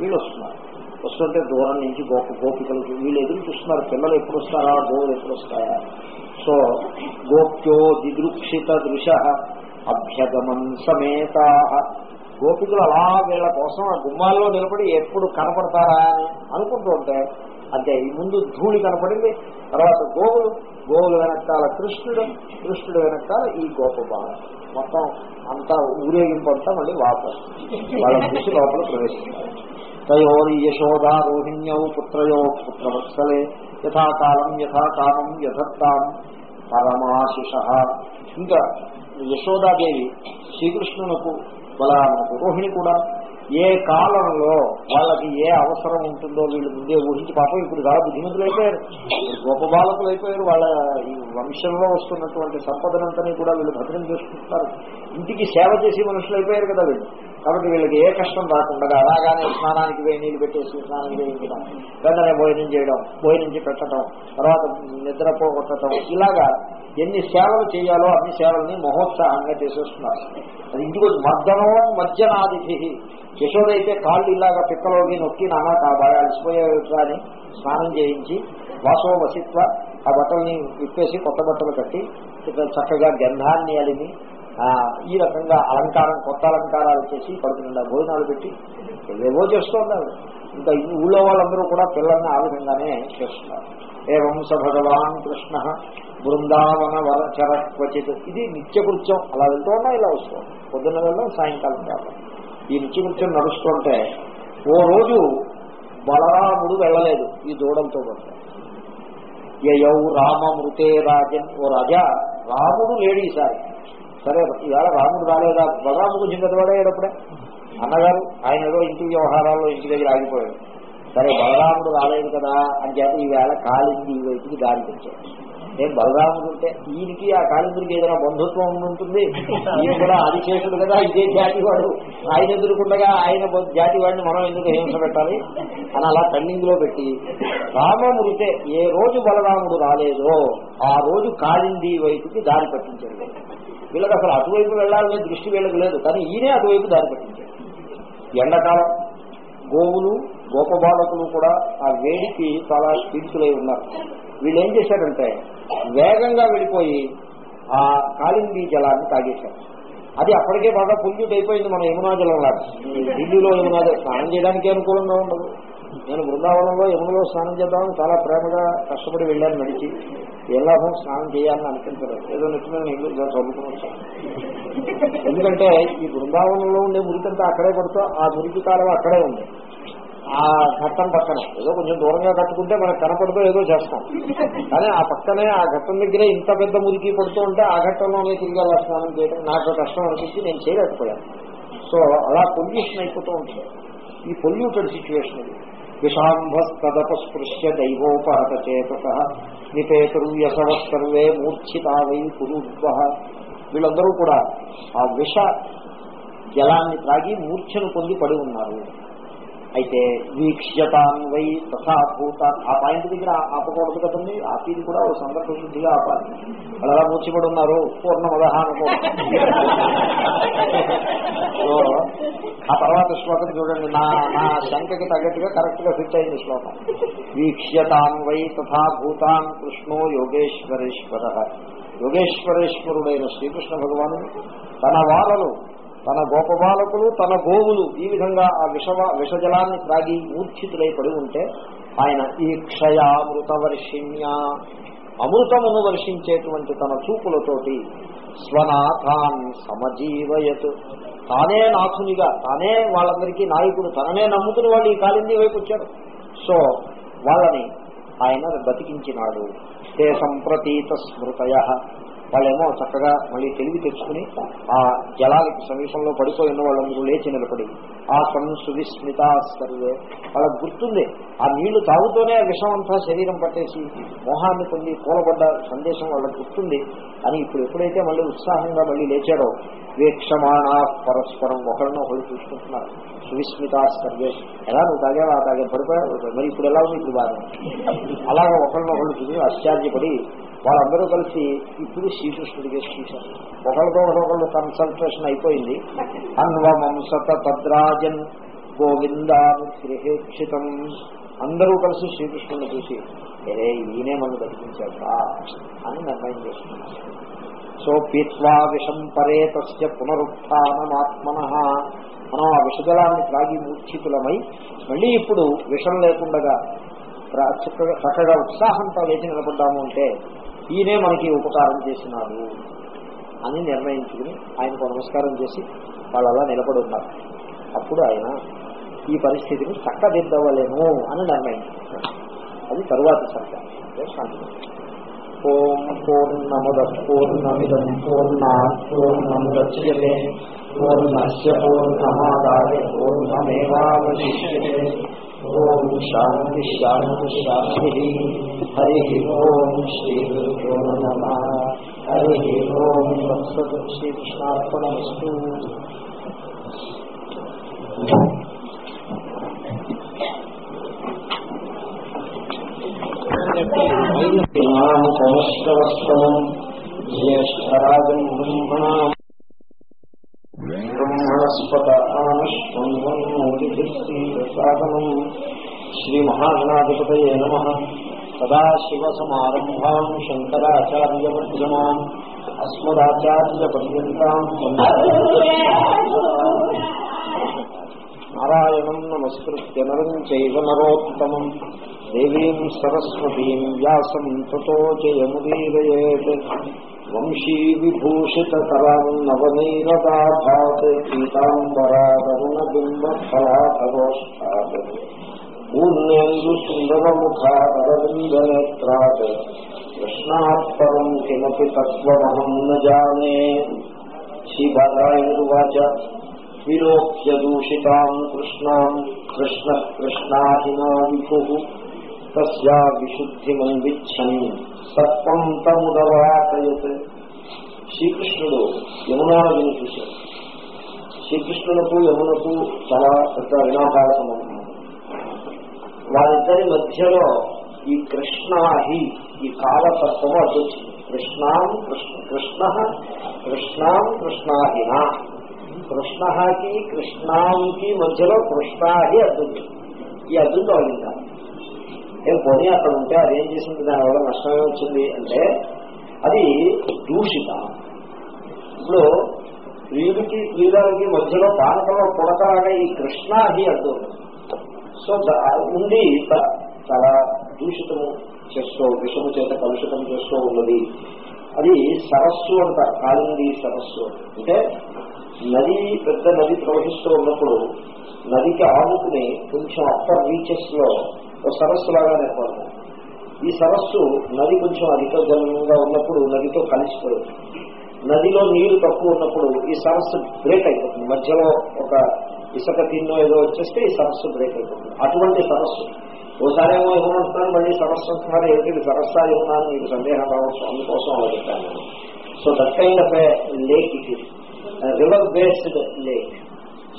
S1: వీళ్ళు వస్తున్నారు. వస్తుంటే దూరం నుంచి గోప గోపికలకి వీళ్ళు ఎదురు చూస్తున్నారు. పిల్లలు ఎప్పుడు వస్తారా గోవులు ఎప్పుడు వస్తాయా? సో గోప్యో దిదృక్షిత దృశ అభ్యగమన్ సమేత. గోపికలు అలా వీళ్ళ కోసం ఆ గుమ్మాల్లో నిలబడి ఎప్పుడు కనపడతారా అని అనుకుంటూ ఉంటే అంటే ఈ ముందు ధూళి కనపడింది తర్వాత గోవులు. గోవులు వెనకాల కృష్ణుడు కృష్ణుడు వెనకాల ఈ గోపబాల. మొత్తం అంతా ఊరేగింపంతా మళ్ళీ వాపస్. వాళ్ళ దృష్టి లోపల ప్రవేశించారు. తయోరి యశోదా రోహిణ్యౌ పుత్రయో పుత్రవత్సలే. యథాకాలం యథాకాలం యథత్తాం పరమాశిష. ఇంకా యశోదాదేవి శ్రీకృష్ణునకు బలరామునకు రోహిణి కూడా ఏ కాలంలో వాళ్ళకి ఏ అవసరం ఉంటుందో వీళ్ళు ముందే ఊహించి పాపం ఇప్పుడు కాదు బుద్ధిమంతులు అయిపోయారు. గొప్ప బాలకులు అయిపోయారు. వాళ్ళ ఈ వంశంలో వస్తున్నటువంటి సంపదనంతని కూడా వీళ్ళు భద్రం చేసుకుంటారు ఇంటికి సేవ చేసి మనుషులు అయిపోయారు కదా వీళ్ళు. కాబట్టి వీళ్ళకి ఏ కష్టం రాకుండా అలాగానే స్నానానికి వేయి నీళ్ళు పెట్టేసి స్నానం చేయించడం వెంటనే భోజనం చేయడం భోజనం పెట్టడం తర్వాత నిద్రపోగొట్టడం ఇలాగా ఎన్ని సేవలు చేయాలో అన్ని సేవల్ని మహోత్సాహంగా చేసేస్తున్నారు. అది ఇంటికి వచ్చి మధ్యనాదిధి యశోదైతే అయితే కాళ్ళు ఇలాగా పిక్కలోకి నొక్కి నానా కా బాగా అలసిపోయే అని స్నానం చేయించి వాసవ వసిత్వ ఆ బట్టల్ని విప్పేసి కొత్త బట్టలు కట్టి చక్కగా గంధాన్ని అలిమి ఈ రకంగా అలంకారం కొత్త అలంకారాలు చేసి పడుతుండ భోజనాలు పెట్టి ఏవో చేస్తున్నారు ఇంకా ఊళ్ళో వాళ్ళందరూ కూడా పిల్లల్ని ఆ విధంగానే చేస్తున్నారు. ఏవం స భగవాన్ కృష్ణ బృందావన వరచర క్వచిత్. ఇది నిత్యకృత్యం అలా వెళ్తూ ఉన్నా ఇలా వస్తుంది పొద్దున్న వెళ్ళడం సాయంకాలం రావడం ఈ నిత్యకృత్యం నడుస్తుంటే ఓ రోజు బలరాముడు వెళ్ళలేదు ఈ దూడంతో పాటు. యయౌ రామమృతే రాజన్. ఓ రాజా రాముడు లేడు ఈసారి. సరే ఇవాళ రాముడు రాలేదా? బలరాముడు కొంచెం పెద్దవాడయ్యాడప్పుడే. అన్నగారు ఆయన ఏదో ఇంటి వ్యవహారాల్లో ఇంటి దగ్గర ఆగిపోయాడు. సరే బలరాముడు రాలేదు కదా అని చెప్పి ఈవేళ కాలింది ఈ వైపుకి దారి తెచ్చాడు. నేను బలరాముడు ఉంటే ఈయనకి ఆ కాళిందుడికి ఏదైనా బంధుత్వం ఉంటుంది ఈయన కూడా ఆదిశేషుడు కదా ఇదే జాతి వాడు ఆయన ఎదురుకుండగా ఆయన జాతి వాడిని మనం ఎందుకు హింస పెట్టాలి అని అలా కన్నింగులో పెట్టి రామమృతే ఏ రోజు బలరాముడు రాలేదో ఆ రోజు కాళింది వైపుకి దారి పట్టించాడు. వీళ్ళకి అసలు అటువైపు వెళ్ళాలనే దృష్టి వీళ్ళకి లేదు కానీ ఈయనే అటువైపు దారి పట్టించాడు. ఎండాకాలం గోవులు గోపబాలకులు కూడా ఆ వేడికి చాలా పీడితులై ఉన్నారు. వీళ్ళు ఏం చేశారంటే వేగంగా వెళ్ళిపోయి ఆ కాళింది జలాన్ని తాగేశారు. అది అప్పటికే బాగా పొల్యూట్ అయిపోయింది మన యమునా జలం లాగా. ఢిల్లీలో యమునా స్నానం చేయడానికి అనుకూలంగా ఉండదు. నేను బృందావనంలో యమునలో స్నానం చేద్దామని చాలా ప్రేమగా కష్టపడి వెళ్ళాను నడిచి. ఏ స్నానం చేయాలని అనిపించలేదు ఏదో నెట్టిన నీళ్ళు ఇలా చదువుకుని ఎందుకంటే ఈ బృందావనంలో ఉండే మురికంతా అక్కడే పడుతూ ఆ మురికి కాలం అక్కడే ఉంది. ఆ ఘట్టం పక్కన. ఏదో కొంచెం దూరంగా కట్టుకుంటే మనకు కనపడదో ఏదో చేస్తాం. కానీ ఆ పక్కనే ఆ ఘట్టం దగ్గరే ఇంత పెద్ద మురికి పడుతూ ఉంటే ఆ ఘట్టంలోనే తిరిగి అలా స్నానం చేయడం నాకు కష్టం అనిపించి నేను చేయలేకపోయాను. సో అలా పొల్యూషన్ అయిపోతూ ఉంటుంది. ఈ పొల్యూటెడ్ సిచ్యువేషన్ ఇది. విషాంభస్తదపస్పృశ్య దైవోపహత చేతస. నిపేతరుయసవస్తర్వే మూర్ఛితావై కురుద్వ వీళ్ళందరూ కూడా ఆ విష జలాన్ని త్రాగి మూర్ఛను పొంది పడి ఉన్నారు. అయితే వీక్ష్యతాన్ వై తథాభూత ఆ పాయింట్ దగ్గర ఆపకూడదు కదండి ఆపేది కూడా ఒక సందర్భ శుద్ధిగా ఆపాలి. వాళ్ళు అలా మూర్చిపడి ఉన్నారు పూర్ణమదహానకు సో ఆ తర్వాత శ్లోకం చూడండి నా నా శంకకి తగ్గట్టుగా కరెక్ట్గా ఫిట్ అయింది శ్లోకం. వీక్ష్యతాన్ వై తథాభూతాన్ కృష్ణో యోగేశ్వరేశ్వర. యోగేశ్వరేశ్వరుడైన శ్రీకృష్ణ భగవాను తన వారలు తన గోపబాలకులు తన గోవులు ఈ విధంగా ఆ విషవ విషజలాన్ని త్రాగి మూర్ఛితులై పడి ఉంటే ఆయన ఈ క్షయామృత వర్షిణ్య అమృతమును వర్షించేటువంటి తన చూపులతోటి స్వనాథాన్ సమజీవయత్. తానే నాథునిగా తానే వాళ్ళందరికీ నాయకుడు తననే నమ్ముకుని వాళ్ళు ఈ కాలింది వైపు వచ్చారు. సో వాళ్ళని ఆయన బతికించినాడు. తే సంప్రతీత స్మృతయ వాళ్ళేమో చక్కగా మళ్ళీ తెలివి తెచ్చుకుని ఆ జలాలకి సమీపంలో పడిపోయిన వాళ్ళందరూ లేచి నిలబడి ఆ సంసువిస్మిత సర్వే. వాళ్ళకి గుర్తుంది ఆ నీళ్ళు తాగుతూనే ఆ విషం అంతా శరీరం పట్టేసి మోహాన్ని పొంది కూలబడ్డ సందేశం వాళ్ళకి గుర్తుంది. అని ఇప్పుడు ఎప్పుడైతే మళ్ళీ ఉత్సాహంగా మళ్ళీ లేచాడో వీక్షమాణ పరస్పరం ఒకరినో ఒకరు చూసుకుంటున్నారు. సువిస్మిత సర్వే. ఎలా? నువ్వు తాగావా? ఆ పడిపోయా మరి ఇప్పుడు ఎలా ఉంది? ఇప్పుడు బాగా. అలాగే ఒకరిని చూసి ఆశ్చర్యపడి వాళ్ళందరూ కలిసి ఇప్పుడు శ్రీకృష్ణుడి కేసు చూశారు. ఒకరితో ఒకళ్ళు కన్సల్టేషన్ అయిపోయింది. అన్వమంసత తద్రాజన్ గోవిందానుగ్రహేక్షితం. అందరూ కలిసి శ్రీకృష్ణుని చూసి అరే ఈయనే మనం బతికించాడా అని నిర్ణయం చేస్తున్నారు సో పీత్వా విషం పరే తస్య పునరుత్నమాత్మన మనం ఆ విషజలాన్ని త్రాగి మూర్ఛితులమై మళ్ళీ ఇప్పుడు విషం లేకుండగా చక్కగా చక్కగా ఉత్సాహంతో లేచి నిలబడ్డాము అంటే ఈయనే మనకి ఉపకారం చేసినాడు అని నిర్ణయించుకుని ఆయనకు నమస్కారం చేసి వాళ్ళు అలా నిలబడి ఉన్నారు. అప్పుడు ఆయన ఈ పరిస్థితిని చక్కదిద్దవలేము అని నిర్ణయించుకున్నాడు. అది తరువాత సత్యం. ఓం పూర్ణముద పూర్ణమిదం పూర్ణ పూర్ణముద్యతే పూర్ణస్ పూర్ణమాదాయ పూర్ణమేవాశిష్యతే ఓం శాంతి శాంతి శాంతి హరి ఓం శ్రీ గురుభ్యో నమ హరి ఓం వత్సత్ శ్రీకృష్ణార్పణమస్తు సమస్తవస్తవం జ్యేష్ఠరాజం బ్రహ్మణా బ్రహ్మణస్పత ఆనశ్వన్మోదిభిస్సాదనం శ్రీమహాగణాధిపతయే నమ సదాశివసమారంభా శంకరాచార్యవర్జమా అస్మదాచార్యపర్యంతం నారాయణం నమస్కృత్య నరం చైవ నరోత్తమం దేవీం సరస్వతీం వ్యాసం తతో జయముదీరయేత్ వంశీ విభూషితకరాం నవనీరదాభాత్ పీతాంబరాదరుణబింబ ఫలాధరోష్టాత్ పూర్ణేందు సుందరముఖారవిందనేత్రాత్ కృష్ణాత్పరం కిమపి తత్వమహం న జానే శ్రీభద్రాయుర్వాచ విలోక్య దూషితాం కృష్ణాం కృష్ణ కృష్ణాహినా విభు తస్యా విశుద్ధిమన్విచ్చన్ సత్వం తముదవాకయత్ శ్రీకృష్ణుడు యమునా నదిని చూశాడు శ్రీకృష్ణులకు యమునకు చాలా పెద్ద వినాభావ సంబంధం వారిద్దరి మధ్యలో ఈ కృష్ణాహి ఈ కాలతత్వము అడ్డొచ్చింది కృష్ణాం కృష్ణ కృష్ణ కృష్ణాం కృష్ణాహిన. కృష్ణకి కృష్ణాంకి మధ్యలో కృష్ణాహి అడ్డుంది ఈ అడ్డు తొలగించాలి ఏం పోనీ అక్కడ ఉంటే అదేం చేసింది? దానివల్ల నష్టమే వచ్చింది? అంటే అది దూషిత. ఇప్పుడు వీడికి ప్రియురాలకి మధ్యలో పానకంలో పుడకలాగా ఈ కృష్ణ కృష్ణాహి అడ్డు సో ఉండి చాలా దూషితము చేస్తూ విషము చేత కలుషితం చేస్తూ ఉన్నది. అది సరస్సు అంటారు కాలింది సరస్సు. అంటే నది పెద్ద నది ప్రవహిస్తూ ఉన్నప్పుడు నదికి ఆనుకుని కొంచెం అప్పర్ రీచెస్లో ఒక సరస్సు లాగా ఏర్పడతాం ఈ సరస్సు నది కొంచెం అధిక జలంగా ఉన్నప్పుడు నదితో కలిసిపోయింది నదిలో నీరు తక్కువ ఉన్నప్పుడు ఈ సరస్సు బ్రేక్ అయిపోతుంది. మధ్యలో ఒక ఇసుక తిన్నో ఏదో వచ్చేస్తే ఈ సరస్సు బ్రేక్ అయిపోతుంది. అటువంటి సరస్సు. ఓసారి ఏమో ఏమంటున్నాను మళ్ళీ సరస్సు అంటున్నారు ఏంటి సరస్సా ఏమన్నా మీకు సందేహం రావచ్చు. అందుకోసం అలా చెప్పాను so that kind of lake it is river based lake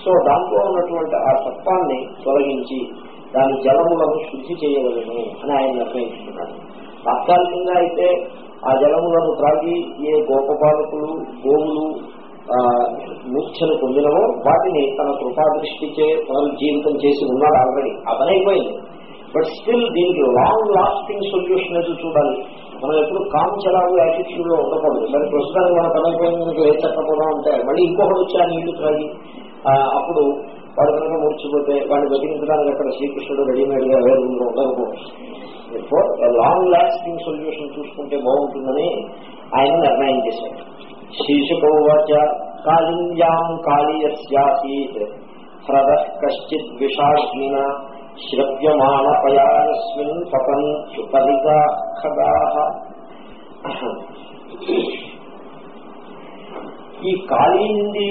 S1: so దాంట్లో ఉన్నటువంటి ఆ సత్వాన్ని తొలగించి దాని జలములను శుద్ధి చేయవలను అని ఆయన నిర్ణయించుకున్నాడు. తాత్కాలికంగా అయితే ఆ జలములను త్రాగి ఏ గోపపాలకులు గోవులు మూర్ఛను పొందినవో వాటిని తన కృపాదృష్టిచే జీవితం చేసి ఉన్నాడు ఆల్రెడీ. ఆ పని అయిపోయింది. బట్ స్టిల్ దీనికి లాంగ్ లాస్టింగ్ సొల్యూషన్ అయితే చూడాలి. మనం ఎప్పుడు కాంచలాగు యాటిట్యూడ్లో ఉండకూడదు. మరి ప్రస్తుతానికి మన పని అయిపోయింది ఏ చక్కపోవడం అంటే మళ్ళీ ఇంకొకటి వచ్చి ఆ నీళ్ళు త్రాగి అప్పుడు వాడు కనుక ముడిచిపోతే వాడిని బతికించడానికి అక్కడ శ్రీకృష్ణుడు రెడీమేడ్గా వేరు ఉండకపోవచ్చు లాంగ్ లాస్టింగ్ సొల్యూషన్ చూసుకుంటే బాగుంటుందని ఆయన నిర్ణయం చేశాడు. శీర్షకోవాచ కాళింగ్యాం కాళీయస్యాసీత్ హ్రద కశ్చిత్ విషాగ్నిన శ్రవ్యమాణపయాస్మిన్ పతన్ చుపరిగా ఈ కాళీంది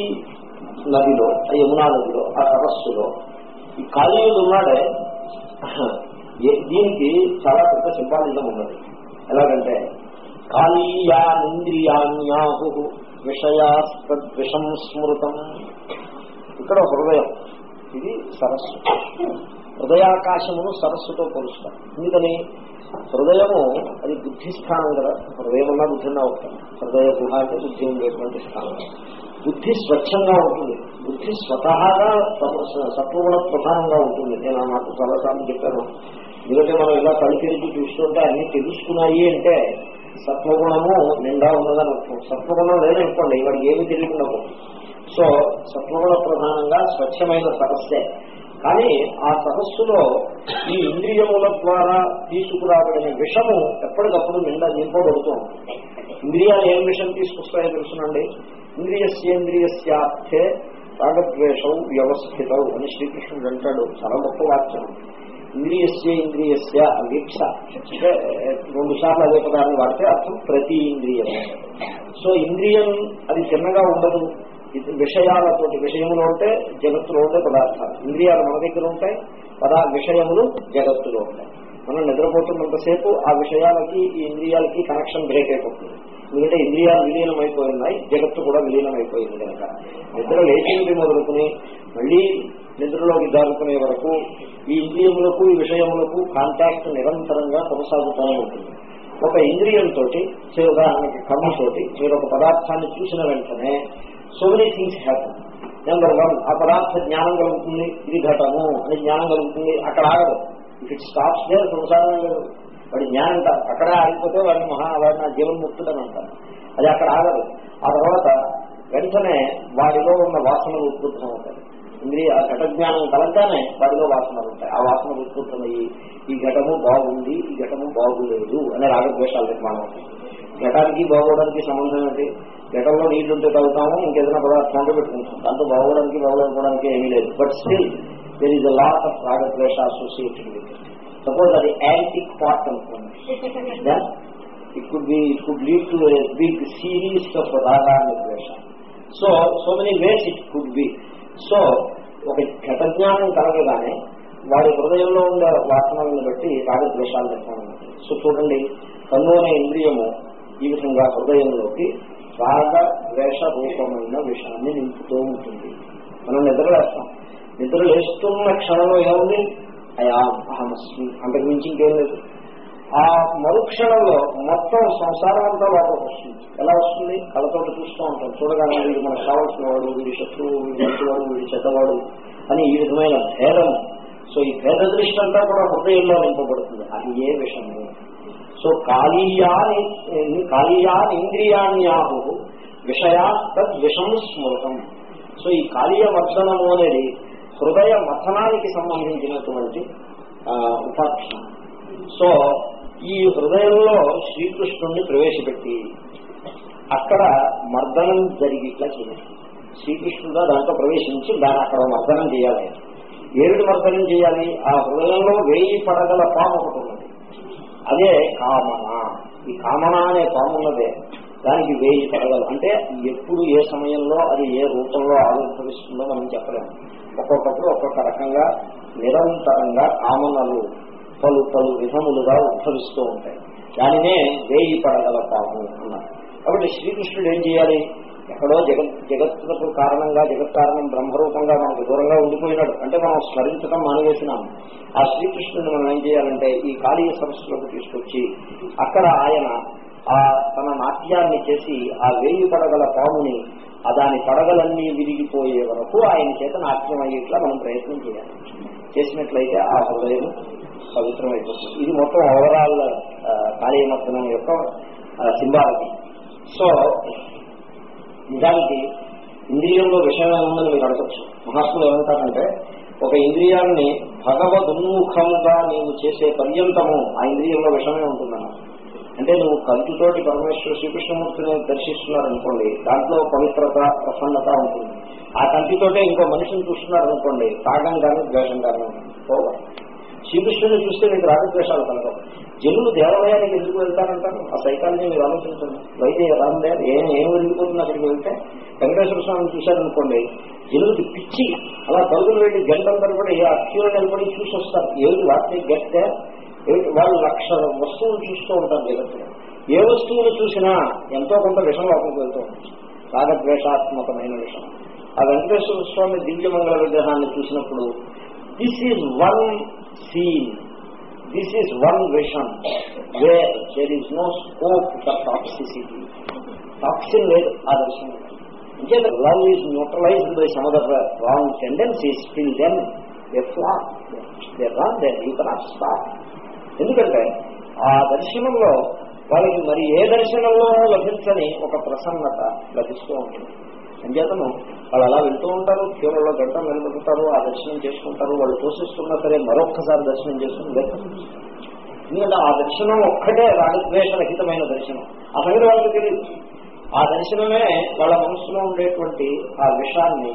S1: నదిలో ఆ యమునా నదిలో ఆ సరస్సులో. ఈ కాళీయుడు ఉన్నాడే. దీనికి చాలా పెద్ద సింపాలిజం ఉన్నది. ఎలాగంటే కాళీయానింద్రియాన్యాహు విషయాస్తద్విషం స్మృతం. ఇక్కడ హృదయం. ఇది సరస్సు. హృదయాకాశమును సరస్సుతో పోలుస్తారు ఎందుకని? హృదయము అది బుద్ధి స్థానం కదా. హృదయం అన్నా బుద్ధిన్నా అవుతాం హృదయ గుహ అంటే బుద్ధి ఉండేటువంటి స్థానం. బుద్ధి స్వచ్ఛంగా ఉంటుంది. బుద్ధి స్వతహాగా సత్వగుణ ప్రధానంగా ఉంటుంది. నేను ఆ మాట చాలాసార్లు చెప్పాను. ఎందుకంటే మనం ఇలా కలిసి చూస్తుంటే అన్ని తెలుసుకున్నాయి అంటే సత్వగుణము నిండా ఉన్నదని అర్థం. సత్వగుణం లేదనుకోండి వాడికి ఏమి తెలియకుండా సో సత్వగుణ ప్రధానంగా స్వచ్ఛమైన సరస్సే కానీ ఆ సరస్సులో ఈ ఇంద్రియముల ద్వారా తీసుకురాబడిన విషము ఎప్పటికప్పుడు నిండా నింపబడుతూ ఇంద్రియాలు ఏం విషం తీసుకొస్తాయో తెలుసునండి? ఇంద్రియస్యేంద్రియస్యార్థే రాగద్వేషం వ్యవస్థితం అని శ్రీకృష్ణుడు అంటాడు. చాలా గొప్ప వాక్యం. ఇంద్రియస్య ఇంద్రియస్య వీక్ష అంటే రెండు సార్లు అదే పదాన్ని వాడితే అర్థం ప్రతి ఇంద్రియం సో ఇంద్రియం అది చిన్నగా ఉండదు. ఇది విషయాలతోటి విషయంలో ఉంటే జగత్తులో ఉండే పదార్థాలు. ఇంద్రియాలు మన దగ్గర ఉంటాయి పదా విషయములు జగత్తులో ఉంటాయి. మనం నిద్రపోతున్నంతసేపు ఆ విషయాలకి ఈ ఇంద్రియాలకి కనెక్షన్ బ్రేక్ అయిపోతుంది. ఎందుకంటే ఇంద్రియాలు విలీనం అయిపోయినాయి జగత్తు కూడా విలీనం అయిపోయింది కనుక. నిద్ర లేచింది మొదలుకుని మళ్ళీ నిద్రలోకి దారుకునే వరకు ఈ ఇంద్రియములకు ఈ విషయములకు కాంటాక్ట్ నిరంతరంగా కొనసాగుతూనే ఉంటుంది. ఒక ఇంద్రియంతో ఉదాహరణకి కర్మతోటి మీరు ఒక పదార్థాన్ని చూసిన వెంటనే so many things happen number one ఆ పదార్థ జ్ఞానం కలుగుతుంది ఇది ఘటము అని జ్ఞానం కలుగుతుంది అక్కడ ఆగదు. ఇఫ్ ఇట్ స్టాప్స్ దేర్ సంసారం లేదు వాడి జ్ఞానం అంటారు అక్కడ ఆగిపోతే వాడిని మహా వాడిని జీవన్ముక్తుడని అంటారు అది అక్కడ ఆగదు. ఆ తర్వాత వెంటనే వాడిలో ఉన్న వాసనలు ఉత్పత్తి అవుతాయి ఇంద్రియ ఘట జ్ఞానం కలగానే వాడిలో వాసనలు ఉంటాయి. ఆ వాసనలు ఉత్పత్తమయ్యి ఈ ఘటము బాగుంది ఈ ఘటము బాగులేదు అనే రాగద్వేషాలు నిర్మాణం అవుతాయి ఘటానికి బాగోవడానికి సంబంధం ఏంటి? ఘటంలో నీళ్ళుంటే కలుగుతాము తాగుతాము ఇంకేదైనా పదార్థం పెట్టుకుంటాం దాంతో బాగోవడానికి బాగోలేకపోవడానికి ఏమీ లేదు. But still there is a lot of రాగద్వేష associated with suppose అది యాంటిక్ పార్ట్ అనుకోండి. It could be it could lead to big series of రాగా ద్వేష so so many ways it could be so ఒక ఘట జ్ఞానం కలగగానే వాడి హృదయంలో ఉండే వాసనలను బట్టి రాగద్వేషాలు నిర్మాణం సో చూడండి కన్ను అనే ఇంద్రియము ఈ విధంగా హృదయంలోకి రాగ ద్వేష రూపమైన విషయాన్ని నింపుతూ ఉంటుంది. మనం నిద్రలేస్తాం నిద్ర లేస్తున్న క్షణంలో ఏముంది? అయా అహమస్మి అంతకు మించి ఇంకేం లేదు. ఆ మరుక్షణంలో మొత్తం సంసారం అంతా లోపలికి వస్తుంది. ఎలా వస్తుంది? కళతో చూస్తూ ఉంటాం. చూడగానే వీడు మనకు కావాల్సిన వాడు వీడి శత్రువు వీడి మంచివాడు వీడి చెడ్డవాడు అని ఈ విధమైన భేదం సో ఈ భేద దృష్టి అంతా కూడా హృదయంలో నింపబడుతుంది. అది ఏ విషయము? సో కాళీయాని కాళీయాని ఇంద్రియాణ్యాహు విషయా తద్ విషం స్మృతం. సో ఈ కాళీయ వర్షణము అనేది హృదయ మథనానికి సంబంధించినటువంటి ఉపాఖ్యానం సో ఈ హృదయంలో శ్రీకృష్ణుణ్ణి ప్రవేశపెట్టి అక్కడ మర్దనం జరిగిట్లా చేయాలి. శ్రీకృష్ణుడు దాంట్లో ప్రవేశించి దాన్ని అక్కడ మర్దనం చేయాలి. ఏమిటి మర్దనం చేయాలి? ఆ హృదయంలో వేయి పడగల పాము ఒకటి ఉన్నది అదే కామన. ఈ కామన అనే పాము ఉన్నదే. దానికి వేయి పడగలు. అంటే ఎప్పుడు ఏ సమయంలో అది ఏ రూపంలో ఆవిర్భవిస్తుందో మనం చెప్పలేము. ఒక్కొక్కప్పుడు ఒక్కొక్క రకంగా నిరంతరంగా కామనలు పలు పలు విధములుగా ఉద్భవిస్తూ ఉంటాయి. దానినే వేయి పడగల పాము అన్నారు. కాబట్టి శ్రీకృష్ణుడు ఏం చేయాలి? ఎక్కడో జగత్ జగత్తుకు కారణంగా జగత్ కారణం బ్రహ్మరూపంగా మనకు దూరంగా ఉండిపోయినాడు. అంటే మనం స్మరించడం మానేసినాం. ఆ శ్రీకృష్ణుడిని మనం ఏం చేయాలంటే ఈ కాళీయ సరస్సులోకి తీసుకొచ్చి అక్కడ ఆయన ఆ తన నాట్యాన్ని చేసి ఆ వేయి పడగల పాముని దాని పడగలన్నీ విరిగిపోయే వరకు ఆయన చేత నాట్యం అయ్యేట్లా మనం ప్రయత్నం చేయాలి. చేసినట్లయితే ఆ హృదయం పవిత్రం అయిపోతుంది ఇది మొత్తం ఓవరాల్ కార్యమర్తనం యొక్క సింబాలజీ సో నిజానికి ఇంద్రియంలో విషయం ఉందని మీరు అడగచ్చు. మహాత్ములు ఏమంటారంటే ఒక ఇంద్రియాన్ని భగవదున్ముఖముగా నీవు చేసే పర్యంతము ఆ ఇంద్రియంలో విషమే ఉంటుందన్నారు. అంటే నువ్వు కంటితోటి పరమేశ్వర శ్రీకృష్ణమూర్తిని దర్శిస్తున్నారనుకోండి దాంట్లో పవిత్రత ప్రసన్నత ఉంటుంది. ఆ కంటితోటే ఇంకో మనిషిని చూస్తున్నారనుకోండి తాగం కానీ ద్వేషం కానీ పోవాలి. శ్రీకృష్ణుని చూస్తే మీకు రాగద్వేషాలు కలగవు. జనులు దేవాలయానికి ఎందుకు వెళ్తారంటారు? ఆ సైకాలజీ మీరు ఆలోచించండి. వైద్య రాందే ఏం ఏం వెళ్ళిపోతుంది అక్కడికి వెళ్తే? వెంకటేశ్వర స్వామిని చూశారనుకోండి జనులకి పిచ్చి అలా పరుగులు వెళ్ళి గంటల తరబడి ఆ క్యూలో నిలబడి చూసి వస్తారు. ఏది వాటిని గట్టే వాళ్ళు లక్ష వస్తువులు చూస్తూ ఉంటారు జగత్తులో. ఏ వస్తువులు చూసినా ఎంతో కొంత విషం లోపలికి వెళ్తూ ఉంటుంది. రాగద్వేషాత్మకమైన విషయం ఆ వెంకటేశ్వర స్వామి దివ్యమంగళ విగ్రహాన్ని చూసినప్పుడు this is one scene this is one vision way there is no scope for toxicity toxin లేదు ఆ దర్శనం అంటే love is neutralised by some other wrong tendency still then they flaw they wrong then you cannot stop ఎందుకంటే ఆ దర్శనంలో వాళ్ళకి మరి ఏ దర్శనంలో లభించని ఒక ప్రసన్నత లభిస్తూ ఉంటుంది. అంచేతను వాళ్ళు అలా వెళ్తూ ఉంటారు క్యూలలో గంట నిలబెడతారు ఆ దర్శనం చేసుకుంటారు వాళ్ళు తోసిస్తున్నా సరే మరొక్కసారి దర్శనం చేసుకుని లేదు ఎందుకంటే ఆ దర్శనం ఒక్కటే రాగద్వేషరహితమైన దర్శనం. ఆ సంగతి వాళ్ళకి తెలియదు ఆ దర్శనమే వాళ్ళ మనసులో ఉండేటువంటి ఆ విషాన్ని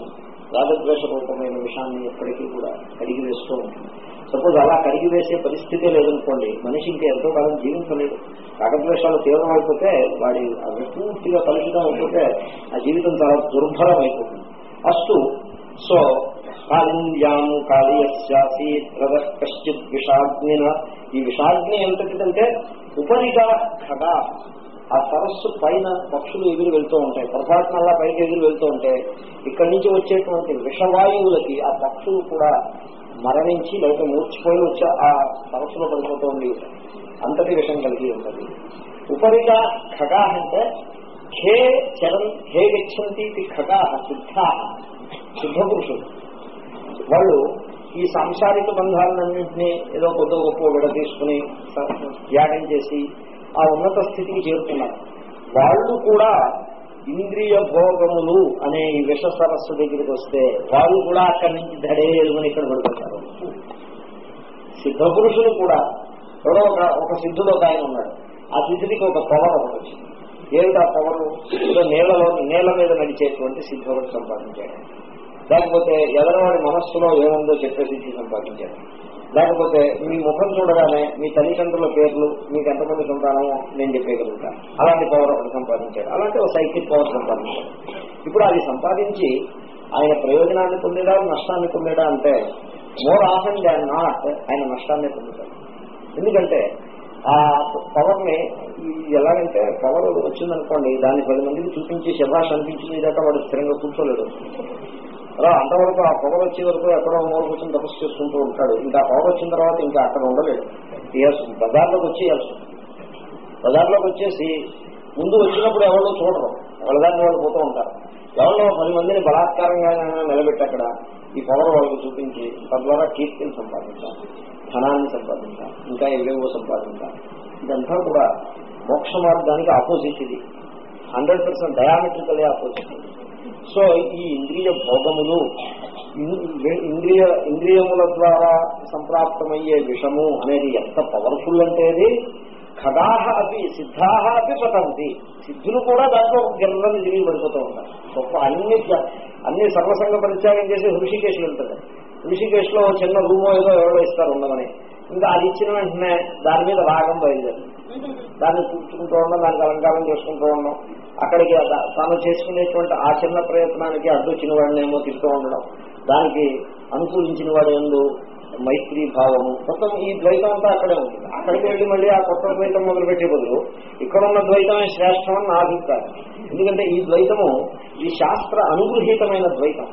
S1: రాగద్వేష రూపమైన విషాన్ని ఎప్పటికీ కూడా అడిగి వేస్తూ ఉంటుంది. సపోజ్ అలా కరిగి వేసే పరిస్థితే లేదనుకోండి మనిషి ఇంకా ఎంతో కాలం జీవించలేదు. రాగద్వేషాలు తీవ్రమైపోతే వాడి పూర్తిగా కలుషితం అయిపోతే ఆ జీవితం చాలా దుర్భరం అయిపోతుంది. అస్తు సో కాళింద్యాం కాళీయస్యాసి కశ్చిత్ విషాగ్నిన. ఈ విషాగ్ని ఎంతటిదంటే ఉపరిగా కథ ఆ సరస్సు పైన పక్షులు ఎదురు వెళ్తూ ఉంటాయి. పొరపాటున అలా పైకి ఎదురు వెళ్తూ ఉంటే ఇక్కడి నుంచి వచ్చేటువంటి విషవాయువులకి ఆ పక్షులు కూడా మరణించి లేకపోతే మూర్చిపోయి వచ్చి ఆ సరస్సులో పడిపోతుంది. అంతటి విషయం కలిగి ఉంటుంది ఉపరిత ఖగా అంటే ఖే చరణ్ ఖే గచ్చంతి ఖగా సిద్ధ సిద్ధ పురుషుడు. వాళ్ళు ఈ సాంసారిక బంధాలన్నింటినీ ఏదో కొద్ది గొప్ప విడ తీసుకుని త్యాగం చేసి ఆ ఉన్నత స్థితికి చేరుతున్నారు వాళ్ళు కూడా ఇంద్రియ భోగములు అనే ఈ విష సరస్సు దగ్గరికి వస్తే వారు కూడా అక్కడి నుంచి ధడే ఎదుగుని ఇక్కడ పడిపోతారు. సిద్ధ పురుషులు కూడా ఎవరో ఒక సిద్ధులో సిద్ధుడు ఒక ఆయన ఉన్నాడు. ఆ సిద్ధుడికి ఒక పవర్ ఒకటి వచ్చింది. ఏమిటి ఆ పవర్? ఏదో నేలలో నేల మీద నడిచేటువంటి సిద్ధ ఒకటి సంపాదించాడు. లేకపోతే ఎదరవాడి మనస్సులో ఏముందో చెప్పే సిద్ధి సంపాదించాడు. లేకపోతే మీ ముఖం చూడగానే మీ తల్లిదండ్రుల పేర్లు మీకు ఎంతమంది సంతానమో నేను చెప్పేయగలుగుతాను. అలాంటి పవర్ ఒకటి సంపాదించాడు. అలాంటి ఒక సైకిల్ పవర్ సంపాదించాడు. ఇప్పుడు అది సంపాదించి ఆయన ప్రయోజనాన్ని పొందేడా నష్టాన్ని పొందేడా అంటే మోర్ ఆఫన్ దాన్ నాట్ ఆయన నష్టాన్ని పొందుతాడు. ఎందుకంటే ఆ పవర్ని ఎలాగంటే పవర్ వచ్చిందనుకోండి దాన్ని పది మందికి చూపించి శబాష్ అనిపించింది దాకా వాడు స్థిరంగా కూర్చోలేడు. అలా అంతవరకు ఆ పవర్ వచ్చే వరకు ఎక్కడో మూల కూర్చొని తపస్సు చేసుకుంటూ ఉంటాడు. ఇంకా ఆ పవర్ వచ్చిన తర్వాత ఇంకా అక్కడ ఉండలేదు ఇయ్యాల్సి బజార్లోకి వచ్చేయాల్సి బజార్లోకి వచ్చేసి ముందు వచ్చినప్పుడు ఎవరో చూడరు. ఎవరిదాన్ని వాళ్ళు పోతూ ఉంటారు. ఎవరో పది మందిని బలాత్కారంగా నిలబెట్టి అక్కడ ఈ పవర్ వాళ్ళకి చూపించి తద్వారా కీర్తిని సంపాదించాలి ధనాన్ని సంపాదించాలి ఇంకా ఏవేవో సంపాదించాలి. ఇదంతా కూడా మోక్ష మార్గానికి ఆపోజిట్ ఇది. Hundred percent diametrically opposite so ఈ ఇంద్రియ భోగములు ఇంద్రియ ఇంద్రియముల ద్వారా సంప్రాప్తమయ్యే విషము అనేది ఎంత పవర్ఫుల్ అంటే అది? ఖగాహ అవి సిద్ధాహ అవి పతంది సిద్ధులు కూడా దాంట్లో గిర్రని తిరిగి పడిపోతూ ఉంటారు. గొప్ప అన్ని అన్ని సర్వసంగ పరిత్యాగం చేసి హృషికేశ్ వెళ్తుంది హృషికేశ్లో చిన్న రూమో ఏదో ఎవరో ఇస్తారు ఉండమని. ఇంకా అది ఇచ్చిన వెంటనే దాని మీద రాగం బయలుదేరింది దాన్ని చూసుకుంటూ ఉండడం దానికి అలంకారం చేసుకుంటూ ఉండడం అక్కడికి తను చేసుకునేటువంటి ఆ చిన్న ప్రయత్నానికి అడ్డొచ్చిన వాడిని ఏమో తిరుగుతూ ఉండడం. దానికి అనుకూలించిన వాడు ఎందు మైత్రీ భావము. మొత్తం ఈ ద్వైతం అంతా అక్కడే ఉంటుంది అక్కడికి వెళ్ళి మళ్ళీ ఆ కొత్త ద్వైతం మొదలుపెట్టే బదులు ఇక్కడ ఉన్న ద్వైతమే శ్రేష్టం అని నా అభిప్రాయం. ఎందుకంటే ఈ ద్వైతము ఈ శాస్త్ర అనుగృహీతమైన ద్వైతం.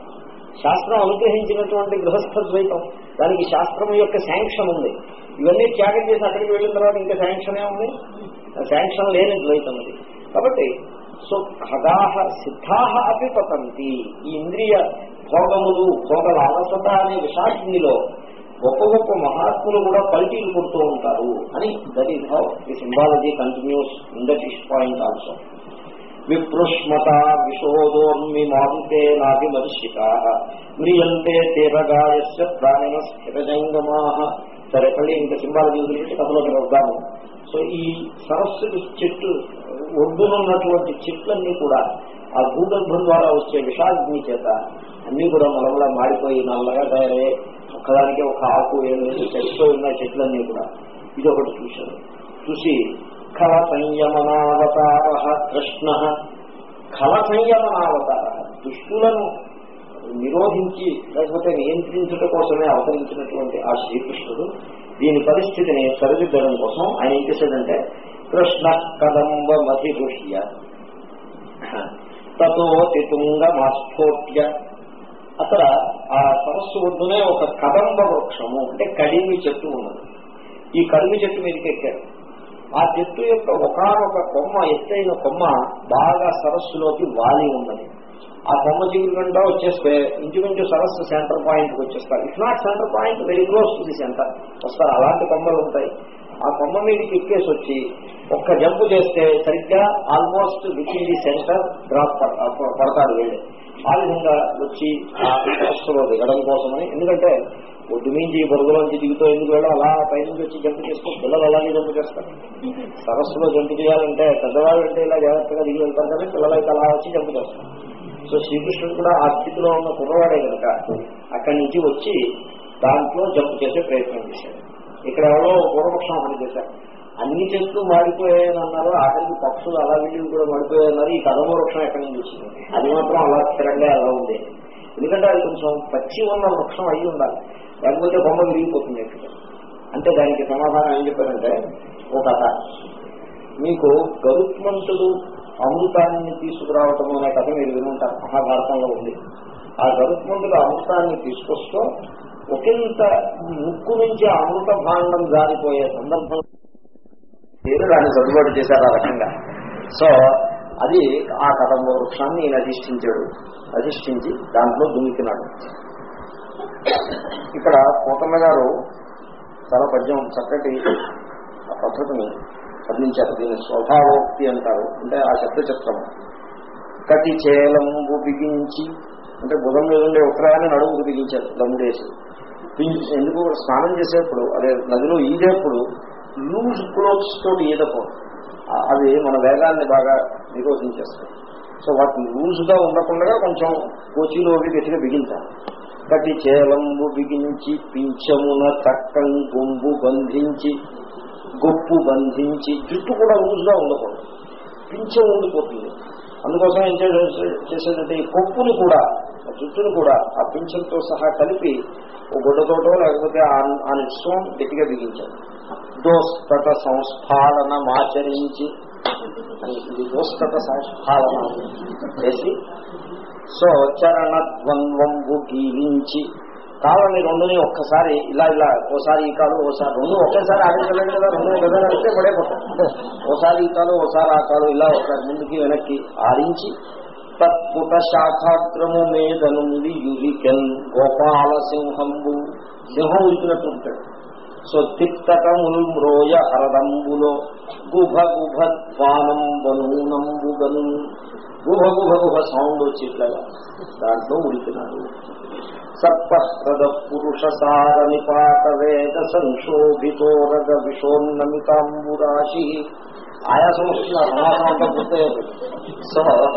S1: శాస్త్రం అనుగ్రహించినటువంటి గృహస్థ ద్వైతం దానికి శాస్త్రం యొక్క శాంక్షన్ ఉంది. ఇవన్నీ త్యాగం చేసి అక్కడికి వెళ్ళిన తర్వాత ఇంకా శాంక్షనే ఉంది. శాంక్షన్ లేని ద్వైతం అది. కాబట్టి సో ఖగాహ సిద్ధాహ అపి పతంతి. ఈ ఇంద్రియ భోగములు భోగల అలసత అనే విషాగ్నిలో గొప్ప గొప్ప మహాత్ములు కూడా పల్టీలు కొడుతూ ఉంటారు అని that is how the symbology continues in that is point also. విప్రుష్మత విశోదోర్మి మాంతే నాభిమర్శిత. మ్రియంతే తీరగాయస్య ప్రాణిన స్థిరజంగమా. సరే మళ్ళీ ఇంకా సింబాలజీ గురించి కథలోకి వద్దాము సో ఈ సరస్సు చెట్టు ఒడ్డునున్నటువంటి చెట్లన్నీ కూడా ఆ భూగర్భం ద్వారా వచ్చే విషాగ్ని చేత అన్ని కూడా మలమల మాడిపోయి నల్లగా తయారయ్యే ఒక్కదానికి ఒక ఆకు ఏం లేదు చచ్చిపోయి ఉన్న చెట్లన్నీ కూడా. ఇది ఒకటి చూశాను. చూసి ఖల సంయమనావతార కృష్ణ. ఖల సంయమనావతార దుష్టులను నిరోధించి లేకపోతే నియంత్రించడం కోసమే అవతరించినటువంటి ఆ శ్రీకృష్ణుడు దీని పరిస్థితిని సరిదిద్దడం కోసం ఆయన ఏం చేశాడంటే కృష్ణ కదంబ మధిరుహ్య తతోతి తుంగమాస్ఫోట్య అక్కడ ఆ సరస్సు ఒడ్డునే ఒక కదంబ వృక్షము అంటే కడిమి చెట్టు ఉన్నది. ఈ కడిమి చెట్టు మీదకి ఎక్కాడు ఆ చెట్టు యొక్క ఒకనొక కొమ్మ ఎత్తైన కొమ్మ బాగా సరస్సులోకి వాలి ఉన్నది. ఆ కొమ్మ చిగురు వచ్చేస్తే ఇంచుమించు సరస్సు సెంటర్ పాయింట్ వచ్చేస్తారు. If not centre point very close to the centre వస్తారు. అలాంటి కొమ్మలు ఉంటాయి. ఆ కొమ్మ మీదకి ఎక్కేసి వచ్చి ఒక్క జంపు చేస్తే సరిగ్గా almost within the centre drop పడతాడు వెళ్ళి ఆ విధంగా వచ్చి ఆ సరస్సులో దిగడం కోసమని. ఎందుకంటే ఒడ్డు నుంచి బురదలోంచి దిగుతూ ఎందుకు వెళ్ళడం? అలా పైనుంచి వచ్చి జంపు చేస్తాం పిల్లలు అలాగే జంపు చేస్తారు. సరస్సులో జంపు చేయాలంటే పెద్దవాళ్ళు అంటే ఇలా జాగ్రత్తగా దిగి వెళ్తారు కానీ పిల్లలైతే అలా వచ్చి జంపు చేస్తారు. సో శ్రీకృష్ణుడు కూడా ఆ స్థితిలో ఉన్న కుర్రవాడే కనుక అక్కడి నుంచి వచ్చి దాంట్లో జంపు చేసే ప్రయత్నం చేశాడు. ఇక్కడ ఎవరో పూర్వపక్షం ఒకటి చేశారు. అన్ని చెట్లు మాడిపోయాయని అన్నారు ఆఖరికి పక్షులు అలా వీళ్ళు కూడా మాడిపోయాయన్నారు. ఈ కదమ వృక్షం ఎక్కడి నుంచి వచ్చింది? అది మాత్రం అలా స్థిరంగా అలా ఉంది? ఎందుకంటే అది కొంచెం పచ్చి ఉన్న వృక్షం అయి ఉండాలి. లేకపోతే బొమ్మ విరిగిపోతుంది ఇక్కడ అంటే దానికి సమాధానం ఏం చెప్పారంటే ఒక కథ. మీకు గరుత్మంతుడు అమృతాన్ని తీసుకురావటం అనే కథ మీరు వినుంటారు. మహాభారతంలో ఉంది. ఆ గరుత్మంతుడు అమృతాన్ని తీసుకొస్తూ ఒకంత ముక్కు నుంచి అమృత భాండం జారిపోయే సందర్భం పేరు దాన్ని సర్దుబాటు చేశారు ఆ రకంగా. సో అది ఆ కదంబ వృక్షాన్ని ఈయన అధిష్ఠించాడు. అధిష్ఠించి దాంట్లో దుమికినాడు ఇక్కడ పోతమ్మ గారు చాలా పద్యం చక్కటి ఆ పద్ధతిని వర్ణించారు. దీన్ని స్వభావోక్తి అంటారు. అంటే ఆ శబ్ద చిత్రం కటి చేలంబు బిగించి అంటే బుధం మీద ఉండే ఉత్తరాన్ని నడుముకు బిగించారు దమ్ముడేసి ఎందుకు? స్నానం చేసేప్పుడు అదే నదిలో ఈదేప్పుడు లూజ్ క్లోత్స్ తోటి ఈదకూడదు అవి మన వేగాన్ని బాగా నిరోధించేస్తాయి. సో వాటిని లూజ్గా ఉండకుండా కొంచెం కోచీలో గట్టిగా బిగించాలి. కటి చేలంబు బిగించి పింఛమున చక్కం గొంబు బంధించి గొప్పు బంధించి జుట్టు కూడా లూజ్గా ఉండకూడదు. పింఛం ఉండిపోతుంది. అందుకోసం ఏం చేసేదంటే ఈ కొప్పుని కూడా ఆ జుట్టును కూడా ఆ పింఛన్తో సహా కలిపి ఓ గుడ్డతోటో లేకపోతే ఆ ఆన్ గట్టిగా బిగించారు దోస్తట సంస్ఫాళనమాచరించి ఇది దోస్తట సంస్ఫాళన చేసి సో చరణ ద్వంద్వంబు గీవించి కావాలని రెండుని ఒక్కసారి ఇలా ఇలా ఓసారి ఈ కాలు ఓసారి రెండు ఒకేసారి ఆడించలేదు కదా రెండు కదా అంటే పడైపోతాం ఓసారి ఈ కాలు ఓసారి ఆ కాలు ఇలా ఒకసారి ముందుకి వెనక్కి ఆడించి తత్పుట శాఖాగ్రము మీద నుండి యురికెన్ గోపాల సింహంబు సింహం ఉరికినట్టు ఉంటాడు సో తిక్తటముల్ మ్రోయ హరదంబులో గుభ గుభ ధ్వానం బనూనంబుగను గుభ గుభ గుభ సౌండ్ వచ్చి ఇట్లాగా దాంట్లో ఉడికినాడు సర్పహ్రద పురుష సార నిపాత వేద సంశోభితోరగ విషోన్నమితాంబురాశి ఆయాసం వస్తుంది ఆ సమాసం అంతా పూర్తయ్యేది సో ఆ-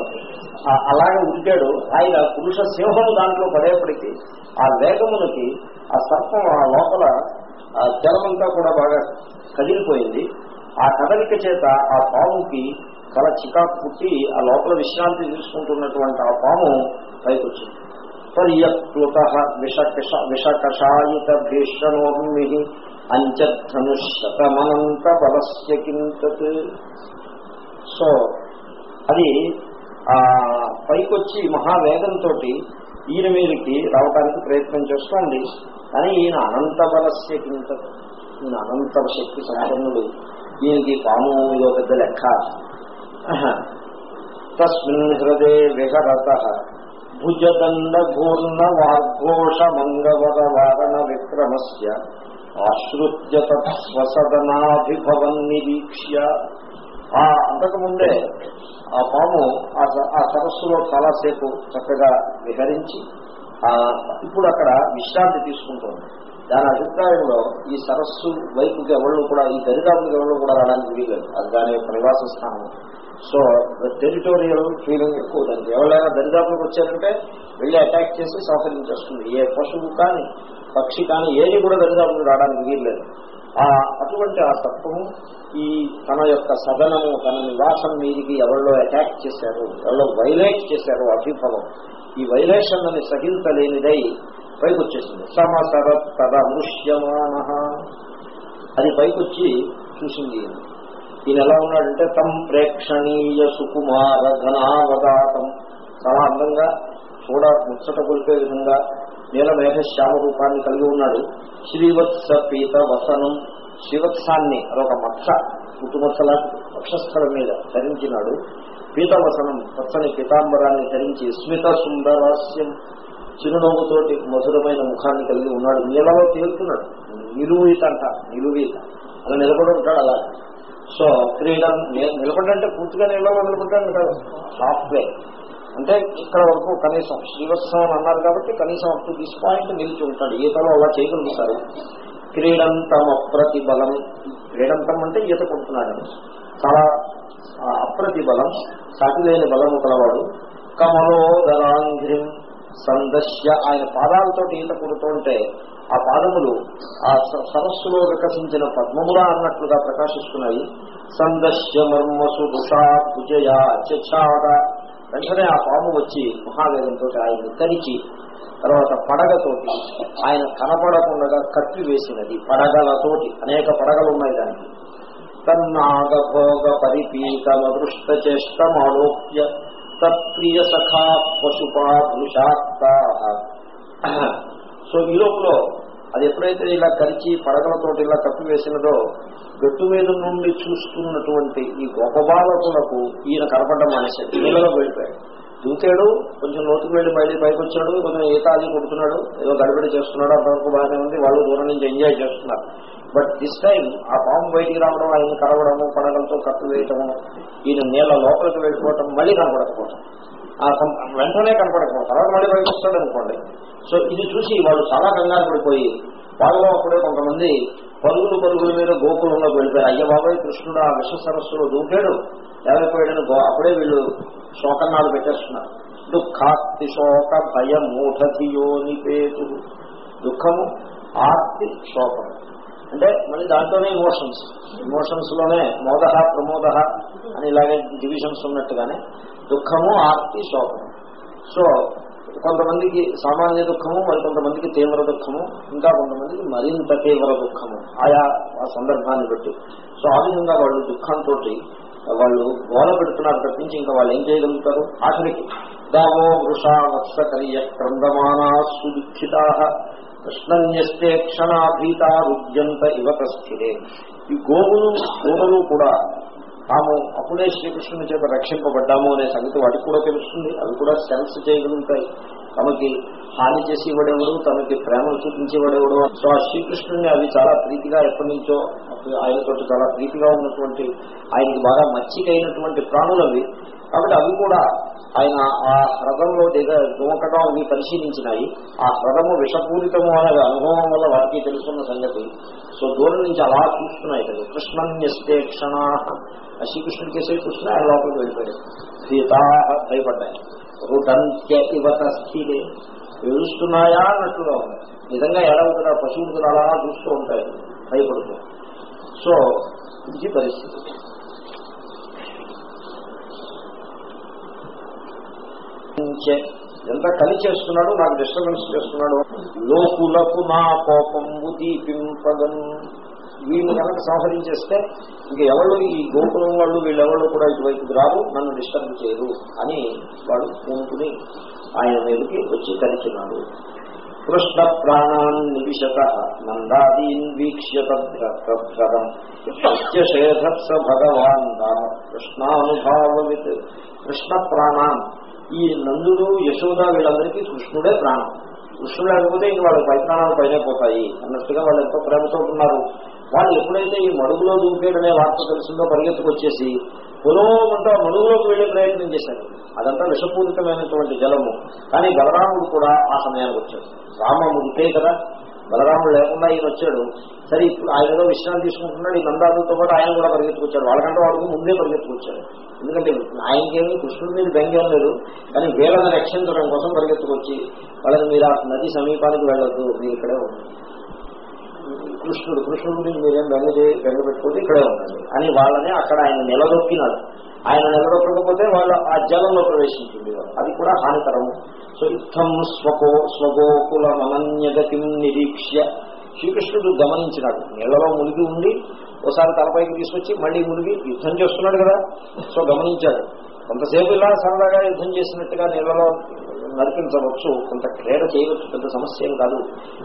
S1: అలాగే ఉంటాడు ఆయన పురుష సింహము దాంట్లో పడేపటికి ఆ వేగములకి ఆ సర్పం ఆ లోపల ఆ జలమంతా కూడా బాగా కదిలిపోయింది. ఆ కదలిక చేత ఆ పాముకి చాలా చికాకు పుట్టి ఆ లోపల విశ్రాంతి తీసుకుంటున్నటువంటి ఆ పాము పైకి వచ్చింది పర్యప్లుత విషకష విషకషాయిత భీషణోర్మి అంచధనుషతమనంత బలస్య కింతత్. సో అది ఆ పైకొచ్చి మహావేగంతో ఈయన మీదకి రావడానికి ప్రయత్నం చేస్తోంది కానీ ఈయన అనంత బలస్య కింత ఈయన అనంత శక్తి సంపన్నుడు. ఈయనకి పాము ఇదో పెద్ద లెక్క. తస్మిన్ హృదయ విహరత. భుజదండ భూర్ణ వాఘోష మంగవర వారణ విక్రమస్య ఆశ్రుత్య తత్స్వసదనాభిభవన్ నిరీక్ష్య ఆ అంతకుముందే ఆ పాము ఆ స- ఆ సరస్సులో చాలాసేపు చక్కగా విహరించి ఆ ఇప్పుడు అక్కడ విశ్రాంతి తీసుకుంటుంది. దాని అభిప్రాయంలో ఈ సరస్సు వైపుకి ఎవరు కూడా ఈ దరిదాపులకు ఎవరు కూడా రావడానికి వీలేదు అది దాని యొక్క నివాస స్థానం. సో టెరిటోరియల్ ఫీలింగ్ ఎక్కువ దానికి ఎవరైనా దరిదాపులకు వచ్చారంటే వెళ్ళి అటాక్ చేసి సంహరించేస్తుంది ఏ పశువు కానీ పక్షి కానీ ఏది కూడా దరిదాపులకు రావడానికి వీల్లేదు. అటువంటి ఆ సత్వము ఈ తన యొక్క సదనము తన నివాసం మీదికి ఎవరిలో అటాక్ చేశారు ఎవరో వైలేట్ చేశారు అభిఫలం ఈ వైలేషన్ అని సహించలేనిదై పైకి వచ్చేసింది సమసర తదముష్యమాన అది పైకొచ్చి చూసింది. ఈయన. ఈయన ఎలా ఉన్నాడంటే తం ప్రేక్షణీయ సుకుమార ఘనావదాతం. చాలా అందంగా చూడ ముచ్చట కొలిపే విధంగా నీలమేఘ శ్యామ రూపాన్ని కలిగి ఉన్నాడు. శ్రీవత్స పీత వసనం శ్రీవత్సాన్ని అదొక మత్స పుట్టుమత్సల వక్షస్థలం మీద ధరించినాడు. పీతవసనం పచ్చని పీతాంబరాన్ని ధరించి స్మిత సుందరాస్యం చిరునవ్వుతోటి మధురమైన ముఖాన్ని కలిగి ఉన్నాడు. నీళ్ళలో తేలుతున్నాడు. నిలువీత అంట నిలువీత. అలా నిలబడి ఉంటాడు అలా. సో క్రీడ నిలబడంటే పూర్తిగా నీళ్ళలో నిలబడ్డాడు కాదు. సాఫ్ట్వేర్ అంటే ఇక్కడ వరకు కనీసం శ్రీవత్సవం అని అన్నారు కాబట్టి కనీసం అప్ టు దిస్ పాయింట్ నిలిచి ఉంటాడు. ఈతలో అలా చేయగలుగుతారు క్రీడంతం అప్రతిబలం క్రీడంతం అంటే ఈత కొడుతున్నాడు. చాలా ఆ, అప్రతిబలం సాటిలేని బలము కలవాడు. కమలోదరాంధ్రిం సందశ్య ఆయన పాదాలతో ఈత కొడుతుంటే ఆ పాదములు ఆ స- సరస్సులో వికసించిన పద్మములా అన్నట్లుగా ప్రకాశిస్తున్నాయి. సందశ్య మర్మసు భుషా భుజయా చచాడ వెంటనే ఆ పాము వచ్చి మహావేగంతో ఆయన్ని తరిచి తర్వాత పడగతోటి ఆయన కనపడకుండా కత్తి వేసినది పడగలతోటి అనేక పడగలు ఉన్నాయి దానికి. తన్నాగభోగ పరిపీతమదృష్ట చేష్టమాలోక్య తత్ప్రియ సఖా పశుపా సో ఈ లోపల అది ఎప్పుడైతే ఇలా కరిచి పడగలతోటి ఇలా కప్పి వేసినదో గట్టు మీద నుండి చూస్తున్నటువంటి ఈ గోపబాలకులకు ఈయన కనపడడం మనిషి నీళ్ళలో వెళ్ళిపోయాడు దూకాడు కొంచెం లోతుకు వెళ్ళి బయట పైకి వచ్చాడు కొంచెం ఏకాది కొడుతున్నాడు ఏదో గడబడి చేస్తున్నాడు అంతవరకు బాగానే ఉంది వాళ్ళు దూరం నుంచి ఎంజాయ్ చేస్తున్నారు. బట్ దిస్ టైం ఆ పాము బయటికి రావడం ఆయన కరవడము పడగలతో కట్టు వేయటము ఈయన నీళ్ళ లోపలికి వెళ్ళిపోవటం మళ్ళీ కనపడకపోవటం. ఆ వెంటనే కనపడకపోవటం. తర్వాత మళ్ళీ బయటకు వస్తాడు అనుకోండి సో ఇది చూసి వాళ్ళు చాలా కంగారు పడిపోయి వాళ్ళలో అప్పుడే కొంతమంది పరుగులు పరుగుల మీద గోకులంలోకి వెళ్ళిపోయారు అయ్య బాబాయ్ కృష్ణుడు ఆ విష సరస్సులో దూకాడు. ఎవరిపోయాడని అప్పుడే వీళ్ళు శోకన్నాలు పెట్టేస్తున్నారు. దుఃఖాత్తి శోక భయ మూఢధియోనిపేతు దుఃఖము ఆర్తి శోకం అంటే మళ్ళీ దాంట్లోనే ఇమోషన్స్ ఇమోషన్స్లోనే మోద ప్రమోద అని ఇలాగే డివిజన్స్ ఉన్నట్టుగానే దుఃఖము ఆర్తి శోకం సో కొంతమందికి సామాన్య దుఃఖము మరి కొంతమందికి తీవ్ర దుఃఖము ఇంకా కొంతమందికి మరింత తీవ్ర దుఃఖము. ఆయా ఆ సందర్భాన్ని బట్టి. సో ఆ విధంగా వాళ్ళు దుఃఖంతో వాళ్ళు గోల పెడుతున్నారు తప్పించి ఇంకా వాళ్ళు ఏం చేయగలుగుతారు? ఆఖరికి దావో వృషా వత్సకర్య క్రందమానా సుదుఃఖితా కృష్ణన్యస్తే క్షణాభీత రుద్యంత ఇవత స్థిరే ఈ గోవులు గోవులు కూడా తాము అప్పుడే శ్రీకృష్ణుని చేత రక్షింపబడ్డాము అనే సంగతి వాటికి కూడా తెలుస్తుంది. అవి కూడా సెన్స్ చేయగలుగుతాయి. తమకి హాని చేసి ఇవ్వడేవాడు తనకి ప్రేమను చూపించేవాడేవాడు సో ఆ శ్రీకృష్ణుని అవి చాలా ప్రీతిగా ఎప్పటి నుంచో ఆయనతో చాలా ప్రీతిగా ఉన్నటువంటి ఆయనకి బాగా మచ్చికైనటువంటి ప్రాణులు అవి. కాబట్టి అవి కూడా ఆయన ఆ హ్రదంలో దిగ దుమకటం అవి పరిశీలించినాయి. ఆ హ్రదము విషపూరితము అనే అనుభవం వల్ల వాటికి తెలుసుకున్న సంగతి. సో దూరం నుంచి అలా చూస్తున్నాయి కదా. కృష్ణన్యస్తే క్షణ ఆ శ్రీకృష్ణుడి ఆయన లోపలికి వెళ్ళిపోయాడు. సీతా భయపడ్డాయి. రుడంత్య ఇవత స్థిరే ఏడుస్తున్నాయా అన్నట్లుగా ఉంది. నిజంగా ఏడవుతున్నా పశువులు అలా చూస్తూ ఉంటాయి. భయపడుతూ. సో ఇది పరిస్థితి. ఎంత కలి చేస్తున్నాడు నాకు డిస్టర్బెన్స్ చేస్తున్నాడు. లోకులకు నా కోపం దీపింపగన్ వీళ్ళు కనుక సంహరించేస్తే ఇంక ఎవరు ఈ గోకులం వాళ్ళు వీళ్ళెవరు కూడా ఇటువైపుకి రారు నన్ను డిస్టర్బ్ చేయరు అని వాడు పూనుకుని ఆయన మీదకి వచ్చి కలిచినాడు కృష్ణ ప్రాణాన్ నివిశత నందాదీన్ వీక్ష్య తద్భ్రదం సత్యశేధత్స భగవాన్ రామ కృష్ణానుభావవిత్. కృష్ణ ప్రాణాన్. ఈ నందుడు యశోద వీళ్ళందరికీ కృష్ణుడే ప్రాణం. కృష్ణుడు లేకపోతే ఇంక వాళ్ళ పరిణామాలు పైన పైనే పోతాయి. అన్నట్టుగా వాళ్ళు ఎంతో ప్రేమతో ఉన్నారు. వాళ్ళు ఎప్పుడైతే ఈ మడుగులో దూకేడనే వార్త తెలిసిందో పరిగెత్తుకు వచ్చేసి మడుగులోకి వెళ్ళే ప్రయత్నం చేశారు. అదంతా విషపూరితమైనటువంటి జలము. కానీ బలరాముడు కూడా ఆ సమయానికి వచ్చాడు. రామ ముడితే కదా బలరాముడు లేకుండా ఈయన వచ్చాడు. సరే ఇప్పుడు ఆయన ఏదో విశ్రాంతి తీసుకుంటున్నాడు ఈ నందాదులతో పాటు ఆయన కూడా పరిగెత్తుకొచ్చాడు. వాళ్ళకంటే వాడికి ముందే పరిగెత్తుకొచ్చాడు. ఎందుకంటే ఆయనకేమి కృష్ణుడి మీద బెంగం లేదు. కానీ వీళ్ళని రక్షించడం కోసం పరిగెత్తుకొచ్చి వాళ్ళని మీరు ఆ నది సమీపానికి వెళ్ళొద్దు మీరు ఇక్కడే కృష్ణుడు కృష్ణుడు గురించి మీరేం బెంగ చేయ పెట్టుకుంటే ఇక్కడే ఉండండి అని వాళ్ళని అక్కడ ఆయన నిలదొక్కినాడు. ఆయన నిలదొక్కకపోతే వాళ్ళు ఆ జలంలో ప్రవేశించింది. అది కూడా హానికరము సో ఇత్తం స్వకో స్వగోకుల మనన్యగతి నిరీక్ష్య. శ్రీకృష్ణుడు గమనించినాడు. నీళ్ళలో మునిగి ఉండి ఒకసారి తలపైకి తీసుకొచ్చి మళ్ళీ మునిగి యుద్ధం చేస్తున్నాడు కదా. సో గమనించాడు. కొంతసేపు ఇలా సరదాగా యుద్ధం చేసినట్టుగా నీళ్ళలో నడిపించవచ్చు కొంత క్రీడ చేయవచ్చు పెద్ద సమస్య ఏం కాదు.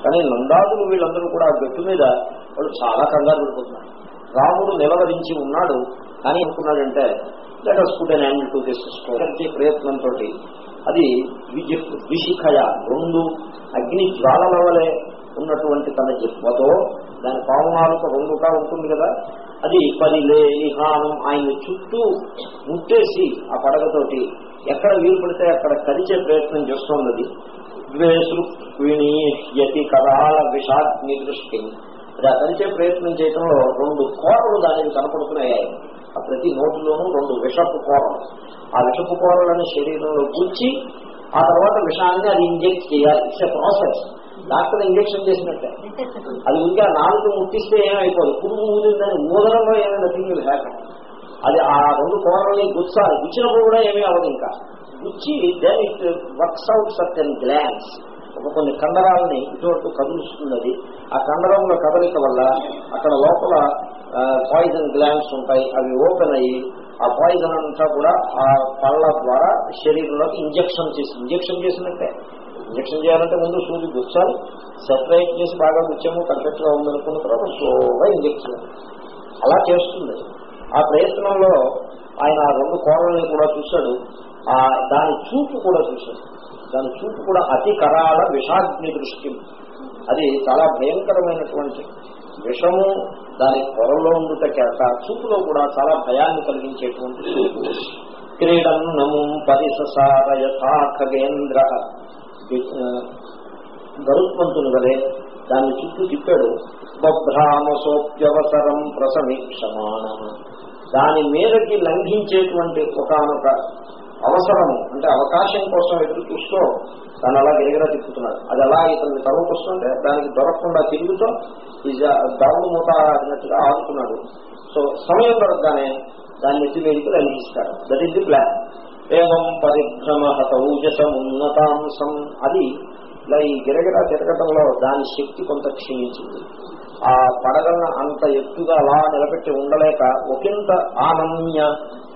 S1: కానీ నందాదులు వీళ్ళందరూ కూడా ఆ గట్టు మీద వాళ్ళు చాలా కంగారు పడిపోతున్నారు. రాముడు నిలవరించి ఉన్నాడు. కానీ అనుకున్నాడంటే let us put an end to this story ప్రయత్నంతో అది ద్విశిఖయ రెండు అగ్ని జ్వాలల వలె ఉన్నటువంటి తన జిహ్వతో దాని పావునాలకు రెండుగా ఉంటుంది కదా. అది పని లేని హానం ఆయన చుట్టూ ముట్టేసి ఆ పడగతోటి ఎక్కడ వీలు పడితే అక్కడ కరిచే ప్రయత్నం చేస్తున్నది ద్వేషృక్విణీ కరాల విషాగ్ని దృష్టి అది కరిచే ప్రయత్నం చేయడంలో రెండు కోరలు దానికి కనపడుతున్నాయి. ఆ ప్రతి నోటిలోనూ రెండు విషపు కోరలు. ఆ విషపు కోరలను శరీరంలో కూర్చి ఆ తర్వాత విషాన్ని అది ఇంజెక్ట్ చేయాలి. It's a process doctor injection చేసినట్టే. అది ఇంకా నాలుగు ముట్టిస్తే ఏమైపోదు. పురుగు ఊదిందని ఊదడంలో ఏమైనా థింగ్ హ్యాపీ అది ఆ రెండు కోరల్ని గుచ్చాలి గుచ్చినప్పుడు కూడా ఏమీ అవ్వదు ఇంకా. గుచ్చి then it works out certain glands ఒక కొన్ని కండరాలని ఇటువంటి కదులుస్తున్నది. ఆ కండరంలో కదలిక వల్ల అక్కడ లోపల పాయిజన్ గ్లాండ్స్ ఉంటాయి. అవి ఓపెన్ అయ్యి ఆ పాయిజన్ అంతా కూడా ఆ పళ్ళ ద్వారా శరీరంలోకి ఇంజక్షన్ చేసి ఇంజక్షన్ చేసినట్టే. ఇంజక్షన్ చేయాలంటే ముందు సూది గుచ్చాలి. సెపరేట్ చేసి బాగా గుచ్చాము పర్ఫెక్ట్గా ఉందనుకున్న తర్వాత స్లోగా ఇంజెక్ట్ చేయాలి అలా చేస్తుంది. ఆ ప్రయత్నంలో ఆయన ఆ రెండు కోరల్ని కూడా చూశాడు. ఆ దాని చూపు కూడా చూశాడు. దాని చూపు కూడా అతి కరాల విషాగ్ని దృష్టి. అది చాలా భయంకరమైనటువంటి విషము. దాని పొరలో ఉండుట చూపులో కూడా చాలా భయాన్ని కలిగించేటువంటి క్రీడన్నము పరిససార యథా గరుత్మంతుని వలె దాన్ని చుట్టూ తిప్పాడు. బభ్రామసోప్యవసరం ప్రసమీక్షమాణ దాని మీదకి లంఘించేటువంటి ఒకనొక అవసరము అంటే అవకాశం కోసం ఎదురు చూస్తూ దాన్ని అలా గిరగిరా తిప్పుతున్నాడు. అది అలా ఇతని తలకి వస్తుంటే దానికి దొరకకుండా తిరుగుతూ ఈ దావుడు మూత అన్నట్టుగా ఆడుతున్నాడు. సో సమయం దొరకగానే దాన్ని ఎత్తి వేడికి లంఘిస్తాడు దట్ ఈస్ ది ప్లాన్ ఏవం పరిభ్రమ హతౌజసమున్నతాంశం అది ఇలా ఈ గిరగిరా తిరగటంలో దాని శక్తి కొంత క్షీణించింది. ఆ పడగలను అంత ఎత్తుగా అలా నిలబెట్టి ఉండలేక ఒకంత ఆనమ్య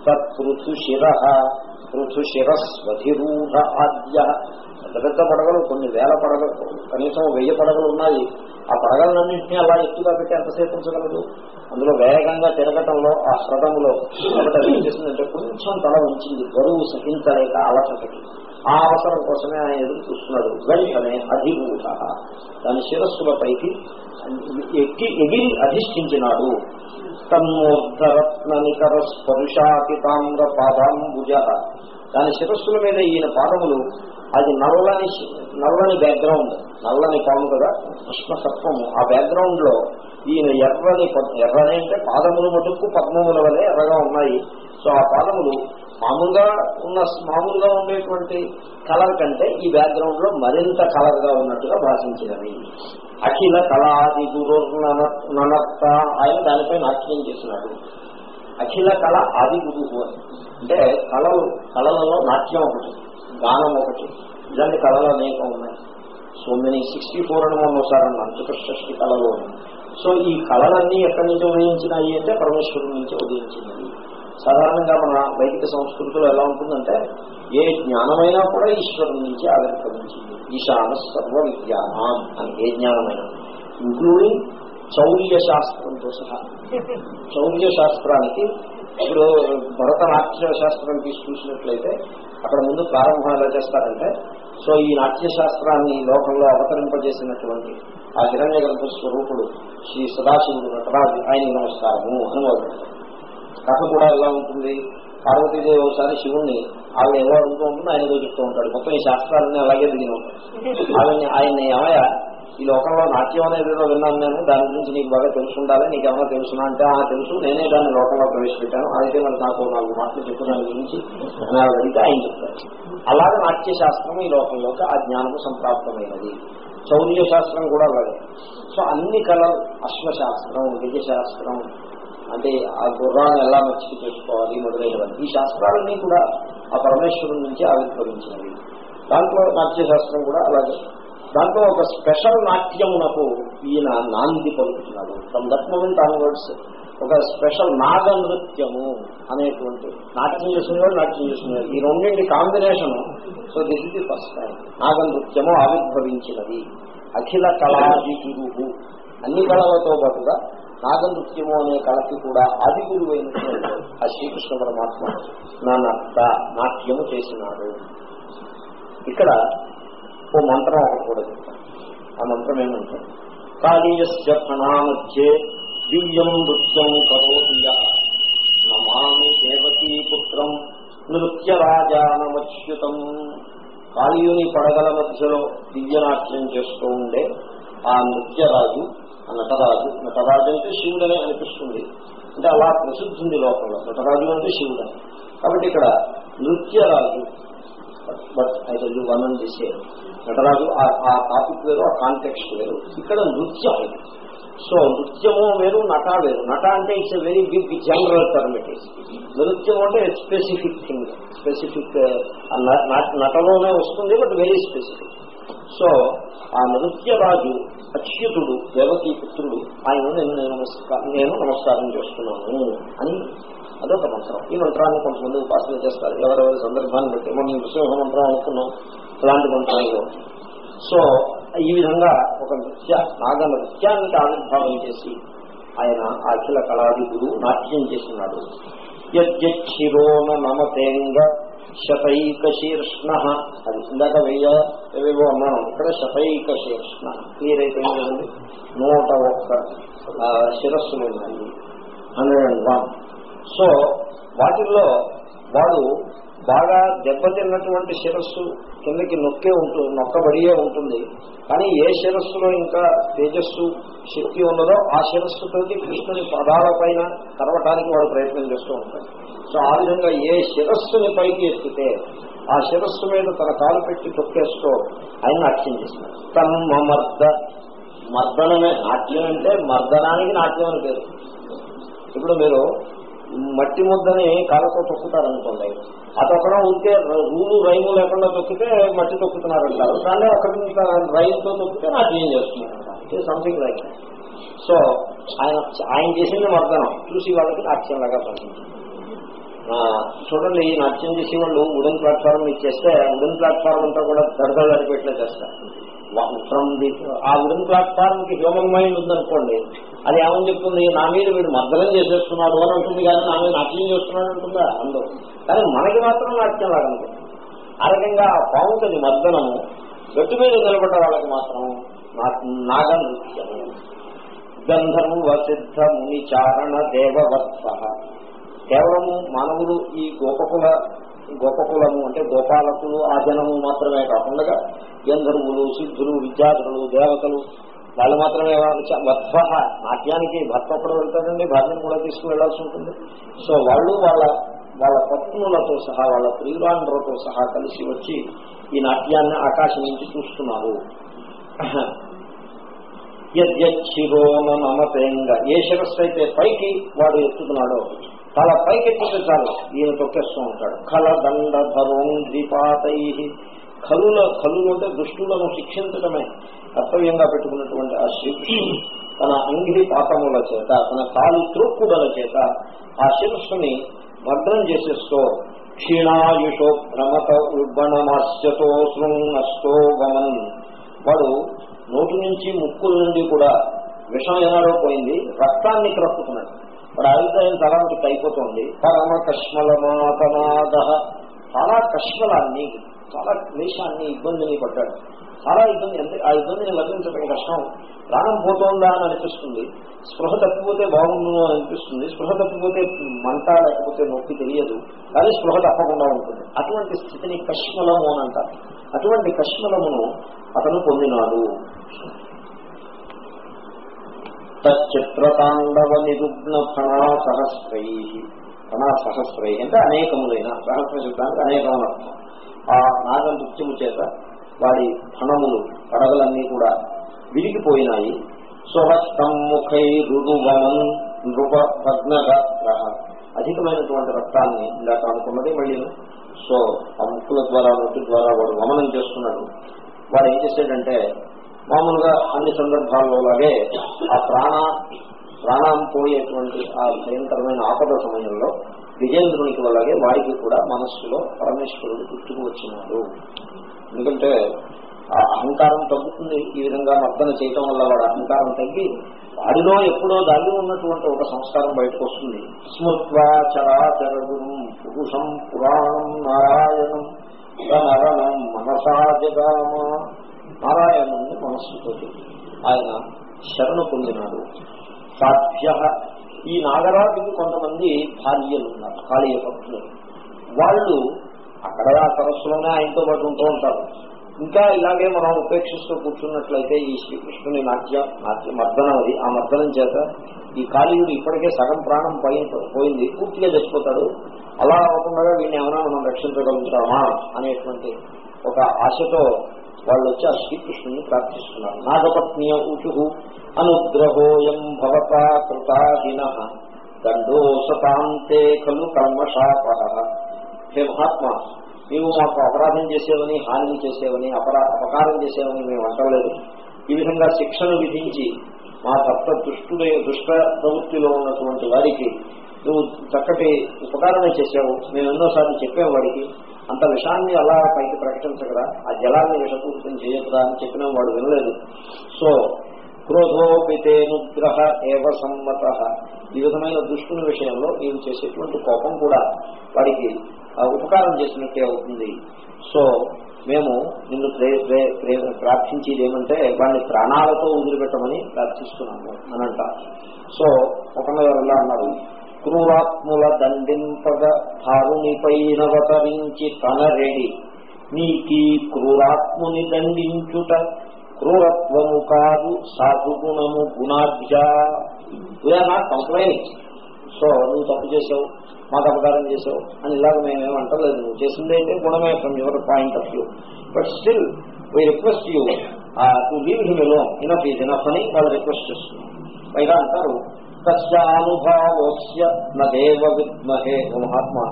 S1: తత్పృథు పృథుశిరస్వధిరూఢ ఆద్య. పెద్ద పెద్ద పడగలు కొన్ని వేల పడగలు కనీసం వెయ్యి పడగలు ఉన్నాయి. ఆ పడగలన్నింటినీ అలా ఎత్తుగా పెట్టి ఎంతసేపు ఉంచగలదు అందులో వేగంగా తిరగటంలో ఆ శ్రతంలో మొదట ఏం చేసిందంటే కొంచెం తల ఉంచింది. బరువు సహించలేక అలసటకి ఆ అవసరం కోసమే ఆయన ఎదురు చూస్తున్నాడు. వెంటనే అధిభూత. దాని శిరస్సుల పైకి ఎక్కి ఎగిరి అధిష్ఠించినాడు. తన్మోర్ధరత్న నికర స్పరుషాపితామ్ర పాదాంబుజ దాని శిరస్సుల మీద ఈయన పాదములు అది నల్లని నల్లని బ్యాక్గ్రౌండ్ నల్లని పాము కదా కృష్ణ సత్వము ఆ బ్యాక్గ్రౌండ్లో ఈయన ఎర్రని ఎర్రని అంటే పాదములు మటుకు పద్మముల వలె ఎర్రగా ఉన్నాయి. సో ఆ పాదములు మామూలుగా ఉన్న మామూలుగా ఉండేటువంటి కలర్ కంటే ఈ బ్యాక్గ్రౌండ్లో మరింత కలర్గా ఉన్నట్టుగా భాషించినవి. అఖిల కళాది గురు ననత్త ఆయన దానిపై నాట్యం చేసినాడు. అఖిల కళ ఆది గురువు అంటే కళలు కళలలో నాట్యం ఒకటి. గానం ఒకటి. ఇలాంటి కళలు అనేకం ఉన్నాయి. సో మెనీ సిక్స్టీ ఫోర్ అని మనం ఒకసారి అన్నాను. చతుషష్టి కళలు సో ఈ కళలన్నీ ఎక్కడి నుంచి ఉదయించినాయి అంటే పరమేశ్వరుడి నుంచి ఉదయించినవి. సాధారణంగా మన వైదిక సంస్కృతిలో ఎలా ఉంటుందంటే ఏ జ్ఞానమైనా కూడా ఈశ్వరుడి నుంచి ఆవిర్భవించింది. ఈశాన సర్వ విజ్ఞానం అని ఏ జ్ఞానమైనా. ఇంక్లూడింగ్ చౌర్య శాస్త్రంతో సహా. చౌర్య శాస్త్రానికి ఇప్పుడు భరతనాట్య శాస్త్రం తీసి చూసినట్లయితే అక్కడ ముందు ప్రారంభం ఎలా చేస్తారంటే సో ఈ నాట్య శాస్త్రాన్ని లోకంలో అవతరింపజేసినటువంటి ఆ హిరణ్య గ్రంథ స్వరూపుడు శ్రీ సదాశివుడు నటరాజు ఆయన నమస్కారము అని మొదలుపెడతారు కథ కూడా ఎలా ఉంటుంది? పార్వతీదేవి ఒకసారి శివుణ్ణి ఆవిడ ఎలా అడుగుతూ ఉంటుంది ఆయన చెప్తూ ఉంటాడు. మొత్తం ఈ శాస్త్రాలన్నీ అలాగే దిగిన. ఉంటాయి ఆవిడని ఆయన్ని ఏమయ్య? ఈ లోకంలో నాట్యం అనేది ఏదో విన్నాను నేను దాని గురించి నీకు బాగా తెలుసుండాలి నీకు తెలుసునా అంటే ఆ తెలుసు నేనే దాన్ని లోకంలో ప్రవేశపెట్టాను అయితే మరి నాకు నాలుగు మాటలు చెప్పు దాని గురించి అని అడిగితే ఆయన చెప్తారు. అలాగే నాట్య శాస్త్రం ఈ లోకంలోకి ఆ జ్ఞానము సంప్రాప్తమైనది. చౌర్య శాస్త్రం కూడా అలాగే. సో అన్ని కళలు అశ్వశాస్త్రం విజయశాస్త్రం అంటే ఆ గుర్రాన్ని ఎలా మచ్చికి చేసుకోవాలి మొదలైనవన్నీ ఈ శాస్త్రాలన్నీ కూడా ఆ పరమేశ్వరుడి నుంచి ఆవిర్భవించినవి. దాంట్లో నాట్యశాస్త్రం కూడా అలాగే. దాంట్లో ఒక స్పెషల్ నాట్యమునకు ఈయన నాంది పలుకుతున్నాడు ఫ్రమ్ దట్ మూమెంట్ ఆన్వర్డ్స్ ఒక స్పెషల్ నాగ నృత్యము అనేటువంటి నాట్యం చేసినవాడు నాట్యం చేసినవాడు. ఈ రెండింటి combination so this is the first time నాగ నృత్యము ఆవిర్భవించినది. అఖిల కళాది గురువు అన్ని కళలతో పాటుగా నాగనృత్యము అనే కళకి కూడా ఆది గురువైనటువంటి ఆ శ్రీకృష్ణ పరమాత్మ నా నర్త నాట్యము చేసినాడు. ఇక్కడ ఓ మంత్రం ఒకటి కూడా చెప్తాను. ఆ మంత్రం ఏమంటే కాళీయస్య ఫణామధ్యే దివ్యం నృత్యం కరోతియ నమామి దేవతీ పుత్రం నృత్యరాజానమచ్యుతం కాళీయుని పడగల మధ్యలో దివ్యనాట్యం చేస్తూ ఉండే ఆ నృత్యరాజు ఆ నటరాజు నటరాజు అంటే శివుడనే అనిపిస్తుంది. అంటే అలా ప్రసిద్ధి ఉంది లోకంలో నటరాజు అంటే శివుడు. కాబట్టి ఇక్కడ నృత్యరాజు బట్ అయితే వన్ అండ్ దిసే నటరాజు ఆ టాపిక్ వేరు ఆ కాంటెక్స్ట్ వేరు. ఇక్కడ నృత్యం. సో నృత్యము వేరు నట వేరు. నట అంటే it's very big general term it is. నృత్యం అంటే స్పెసిఫిక్ థింగ్ స్పెసిఫిక్ నటలోనే వస్తుంది బట్ వెరీ స్పెసిఫిక్ సో ఆ నృత్యరాజు అచ్యుతుడు దేవకీ పుత్రుడు ఆయన నేను నమస్కారం నేను నమస్కారం చేస్తున్నాను అని అదొక మంత్రం. ఈ మంత్రాన్ని కొంతమంది ఉపాసన చేస్తారు. ఎవరెవరి సందర్భాన్ని బట్టి. మనం నృసింహ మంత్రం అనుకున్నాం. అలాంటి మంత్రాలు. సో ఈ విధంగా ఒక నృత్య నాగ నృత్యానికి ఆవిర్భావం చేసి ఆయన అఖిల కళాధికుడు నాట్యం చేసినాడు యజ్ఞిరోన నమతేంగ శతైక శీర్ష్ణ అది ఇందాక వెయ్య ఏవేవో అన్నాను. ఇక్కడ శతైక శీర్ష్ణ క్లియర్ అయిపోయింది నూట ఒక్క శిరస్సులు ఉన్నాయి. హండ్రెడ్ అండ్ వన్ సో వాటిల్లో వాడు బాగా దెబ్బతిన్నటువంటి శిరస్సు కిందకి నొక్కే ఉంటుంది నొక్కబడియే ఉంటుంది. కానీ ఏ శిరస్సులో ఇంకా తేజస్సు శక్తి ఉన్నదో ఆ శిరస్సుతోటి కృష్ణుని పదాల పైన కరవటానికి వాడు ప్రయత్నం చేస్తూ ఉంటాడు. సో ఆ విధంగా ఏ శిరస్సుని పైకి ఎత్తితే ఆ శిరస్సు మీద తన కాలు పెట్టి తొక్కేస్తూ ఆయన నాట్యం చేస్తున్నాడు తన్మర్ద మర్దనమే. నాట్యం అంటే మర్దనానికి నాట్యం అని పేరు. ఇప్పుడు మీరు మట్టి ముద్దని కాళ్ళతో తొక్కుతారనుకోండి. ఆ తొక్కడం ఉంటే రూలు రైము లేకుండా తొక్కితే మట్టి తొక్కుతున్నారంటారు. కానీ నుంచి రైలుతో తొక్కితే నాట్యం చేస్తున్నారు సంథింగ్ లైక్ సో ఆయన ఆయన చేసింది మర్దనం. చూసి వాళ్ళకి నాట్యం లాగా పడుతుంది చూడండి ఈ నాట్యం చేసి వాళ్ళు ఉడన్ ప్లాట్ఫారం ఇచ్చేస్తే ఉడన్ ప్లాట్ఫారం అంతా కూడా దడదలు అడిపెట్లే చేస్తారు. ఫ్రమ్ ది ఆ ఉడన్ ప్లాట్ఫారం కి హ్యూమన్ మైండ్ ఉందనుకోండి అది ఏమని చెప్తుంది? నా మీద వీడు మర్దనం చేసేస్తున్నాడు అని ఉంటుంది కానీ నా మీద నాట్యం చేస్తున్నాడు అంటుందా? అందరూ కానీ మనకి మాత్రం నాట్యం లాగనుకుంటుంది ఆ రకంగా ఆ మద్దనము మర్దనము గట్టు మీద నిలబడ్డ వాళ్ళకి మాత్రం నాగ నృత్యము గంధర్వ సిద్ధ ముని చారణ దేవవత్స. కేవలము మానవులు ఈ గోపకుల గోపకులము అంటే గోపాలకులు ఆ జనము మాత్రమే కాకుండా గంధర్వులు సిద్ధులు విద్యాధులు దేవతలు వాళ్ళు మాత్రమే వత్స నాట్యానికి భర్త ఎక్కడ వెళ్తారండి భార్యను కూడా తీసుకువెళ్ళాల్సి ఉంటుంది. సో వాళ్ళు వాళ్ళ వాళ్ళ పత్నులతో సహా వాళ్ళ ప్రియురాండ్రతో సహా కలిసి వచ్చి ఈ నాట్యాన్ని ఆకాశం నుంచి చూస్తున్నారు. యద్యచ్చిరోన ఏ శిరస్సు అయితే పైకి వాడు ఎత్తుతున్నాడో తల పైకి ఎత్తితే చాలు ఈయన తొక్కేస్తూ ఉంటాడు. కల దండ ధరోం ద్విపాతై. కలుల కలులు అంటే దుష్టులను శిక్షించడమే కర్తవ్యంగా పెట్టుకున్నటువంటి ఆ శక్తి తన అంగిలి పాతముల చేత తన కాలు త్రొక్కుడల చేత ఆ శిరస్సుని భద్రం చేసేస్తూ క్షీణాయుషో భ్రమత ఉద్బణమాస్యతో శృంగస్తో గమన్. వాడు నోటి నుంచి ముక్కుల నుండి కూడా విషం ఏనాడో పోయింది రక్తాన్ని క్రక్కుతున్నాడు వాడు ఆయుధాయం తలానికి అయిపోతుంది. పరమ కష్మలమాతనాద చాలా కష్మలాన్ని చాలా క్లేశాన్ని ఇబ్బందిని పడ్డాడు. చాలా ఇబ్బంది అంటే ఆ ఇబ్బందిని లభించడం కష్టం. ప్రాణం పోతుందా అని అనిపిస్తుంది. స్పృహ తప్పిపోతే బాగుండు అని అనిపిస్తుంది. స్పృహ తప్పిపోతే మంట లేకపోతే నొప్పి తెలియదు. కానీ స్పృహ తప్పకుండా ఉంటుంది. అటువంటి స్థితిని కష్మలము అని అంటారు. అటువంటి కష్మలమును అతను పొందినాడు. తచ్చిత్రతాండవ నిరుగ్న ఫణా సహస్రై ఫణా సహస్రై అంటే అనేకములైన సహస్ర శబ్దానికి అనేకమైన అర్థం ఆ నాగ నృత్యము చేత వారి ధనములు పడగలన్నీ కూడా విరిగిపోయినాయి. స్వహస్తం ముఖై నృప భగ్నగాత్ర అధికమైనటువంటి రక్తాన్ని ఇందాక అనుకున్నది మళ్ళీ సో ఆ ముక్కుల ద్వారా నొప్పి ద్వారా వాడు వమనం చేస్తున్నాడు. వాడు ఏం చేశాడంటే మామూలుగా అన్ని సందర్భాల్లో లాగే ఆ ప్రాణ ప్రాణం పోయేటువంటి ఆ భయంకరమైన ఆపద సమయంలో విజేంద్రునికి అలాగే వారికి కూడా మనస్సులో పరమేశ్వరుడు గుర్తుకు వచ్చినాడు. ఎందుకంటే ఆ అహంకారం తగ్గుతుంది ఈ విధంగా మర్దన చేయటం వల్ల వాడు అహంకారం తగ్గి వాడిలో ఎప్పుడో దాగి ఉన్నటువంటి ఒక సంస్కారం బయటకు వస్తుంది. స్మృత్వాచరాచరణం పురుషం పురాణం నారాయణం నరణం మనసా జగామ. నారాయణుని మనస్సుతోటి ఆయన శరణు పొందినాడు. సాధ్య ఈ నాగరాజుకి కొంతమంది భార్యలు ఉన్నారు కాళీయ భక్తులు. వాళ్ళు అక్కడ ఆ సరస్సులోనే ఆయనతో పాటు ఉంటూ ఉంటారు. ఇంకా ఇలాగే మనం ఉపేక్షిస్తూ కూర్చున్నట్లయితే ఈ శ్రీకృష్ణుని నాట్య నాట్య మర్దనం అది ఆ మర్దనం చేత ఈ కాళీయుడు ఇప్పటికే సగం ప్రాణం పై పోయింది పూర్తిగా చచ్చిపోతాడు. అలా అవ్వకుండా వీడిని ఏమైనా మనం రక్షించగలుగుతామా అనేటువంటి ఒక ఆశతో వాళ్ళు వచ్చి ఆ శ్రీకృష్ణుని ప్రార్థిస్తున్నారు. నాగపత్నియ ఊచు అనుగ్రహోయం భవతా కృతాదిన దండోసతాంతే ఖలు కర్మశాప. హే మహాత్మా నీవు మాకు అపరాధం చేసేవని హాని చేసేవని అపరా అపకారం చేసేవని మేము అంటలేదు. ఈ విధంగా శిక్షను విధించి మా భర్త దుష్టుడే దుష్ట ప్రవృత్తిలో ఉన్నటువంటి వారికి నువ్వు చక్కటి ఉపకారమే చేసావు. మేము ఎన్నోసార్లు చెప్పాము వాడికి అంత విషాన్ని అలా పైకి ప్రకటించగరా ఆ జలాన్ని విషపూరితం చేయకరా అని చెప్పిన వాడు వినలేదు. సో క్రోధోపితేనుగ్రహ ఏవ సమ్మత ఈ విధమైన దుష్టుని విషయంలో నీవు చేసేటువంటి కోపం కూడా వాడికి ఉపకారం చేసినట్టే అవుతుంది. సో మేము నిన్ను ప్రార్థించేది ఏమంటే వాడిని ప్రాణాలతో వదిలిపెట్టమని ప్రార్థిస్తున్నాము అని సో ఒక అన్నారు. క్రూరాత్ముల దండింపగ ధారునిపైనవతరించి తనరెడి నీకీ క్రూరాత్ముని దండించుట క్రూరత్వము కాదు సాధుగుణము గుణాభ్య we are not complaining so నువ్వు తప్పు చేసావు మాకు అపకారం చేసావు అని ఇలాగ మేమేం అంటలేదు. నువ్వు చేసింది అయితే గుణమే from your point of view but still we request you to leave him alone enough is enough అని వాళ్ళు రిక్వెస్ట్ చేస్తున్నాం పైగా అంటారు తస్యానుభావస్య నదేవ విద్మహే మహాత్మ మహాత్మా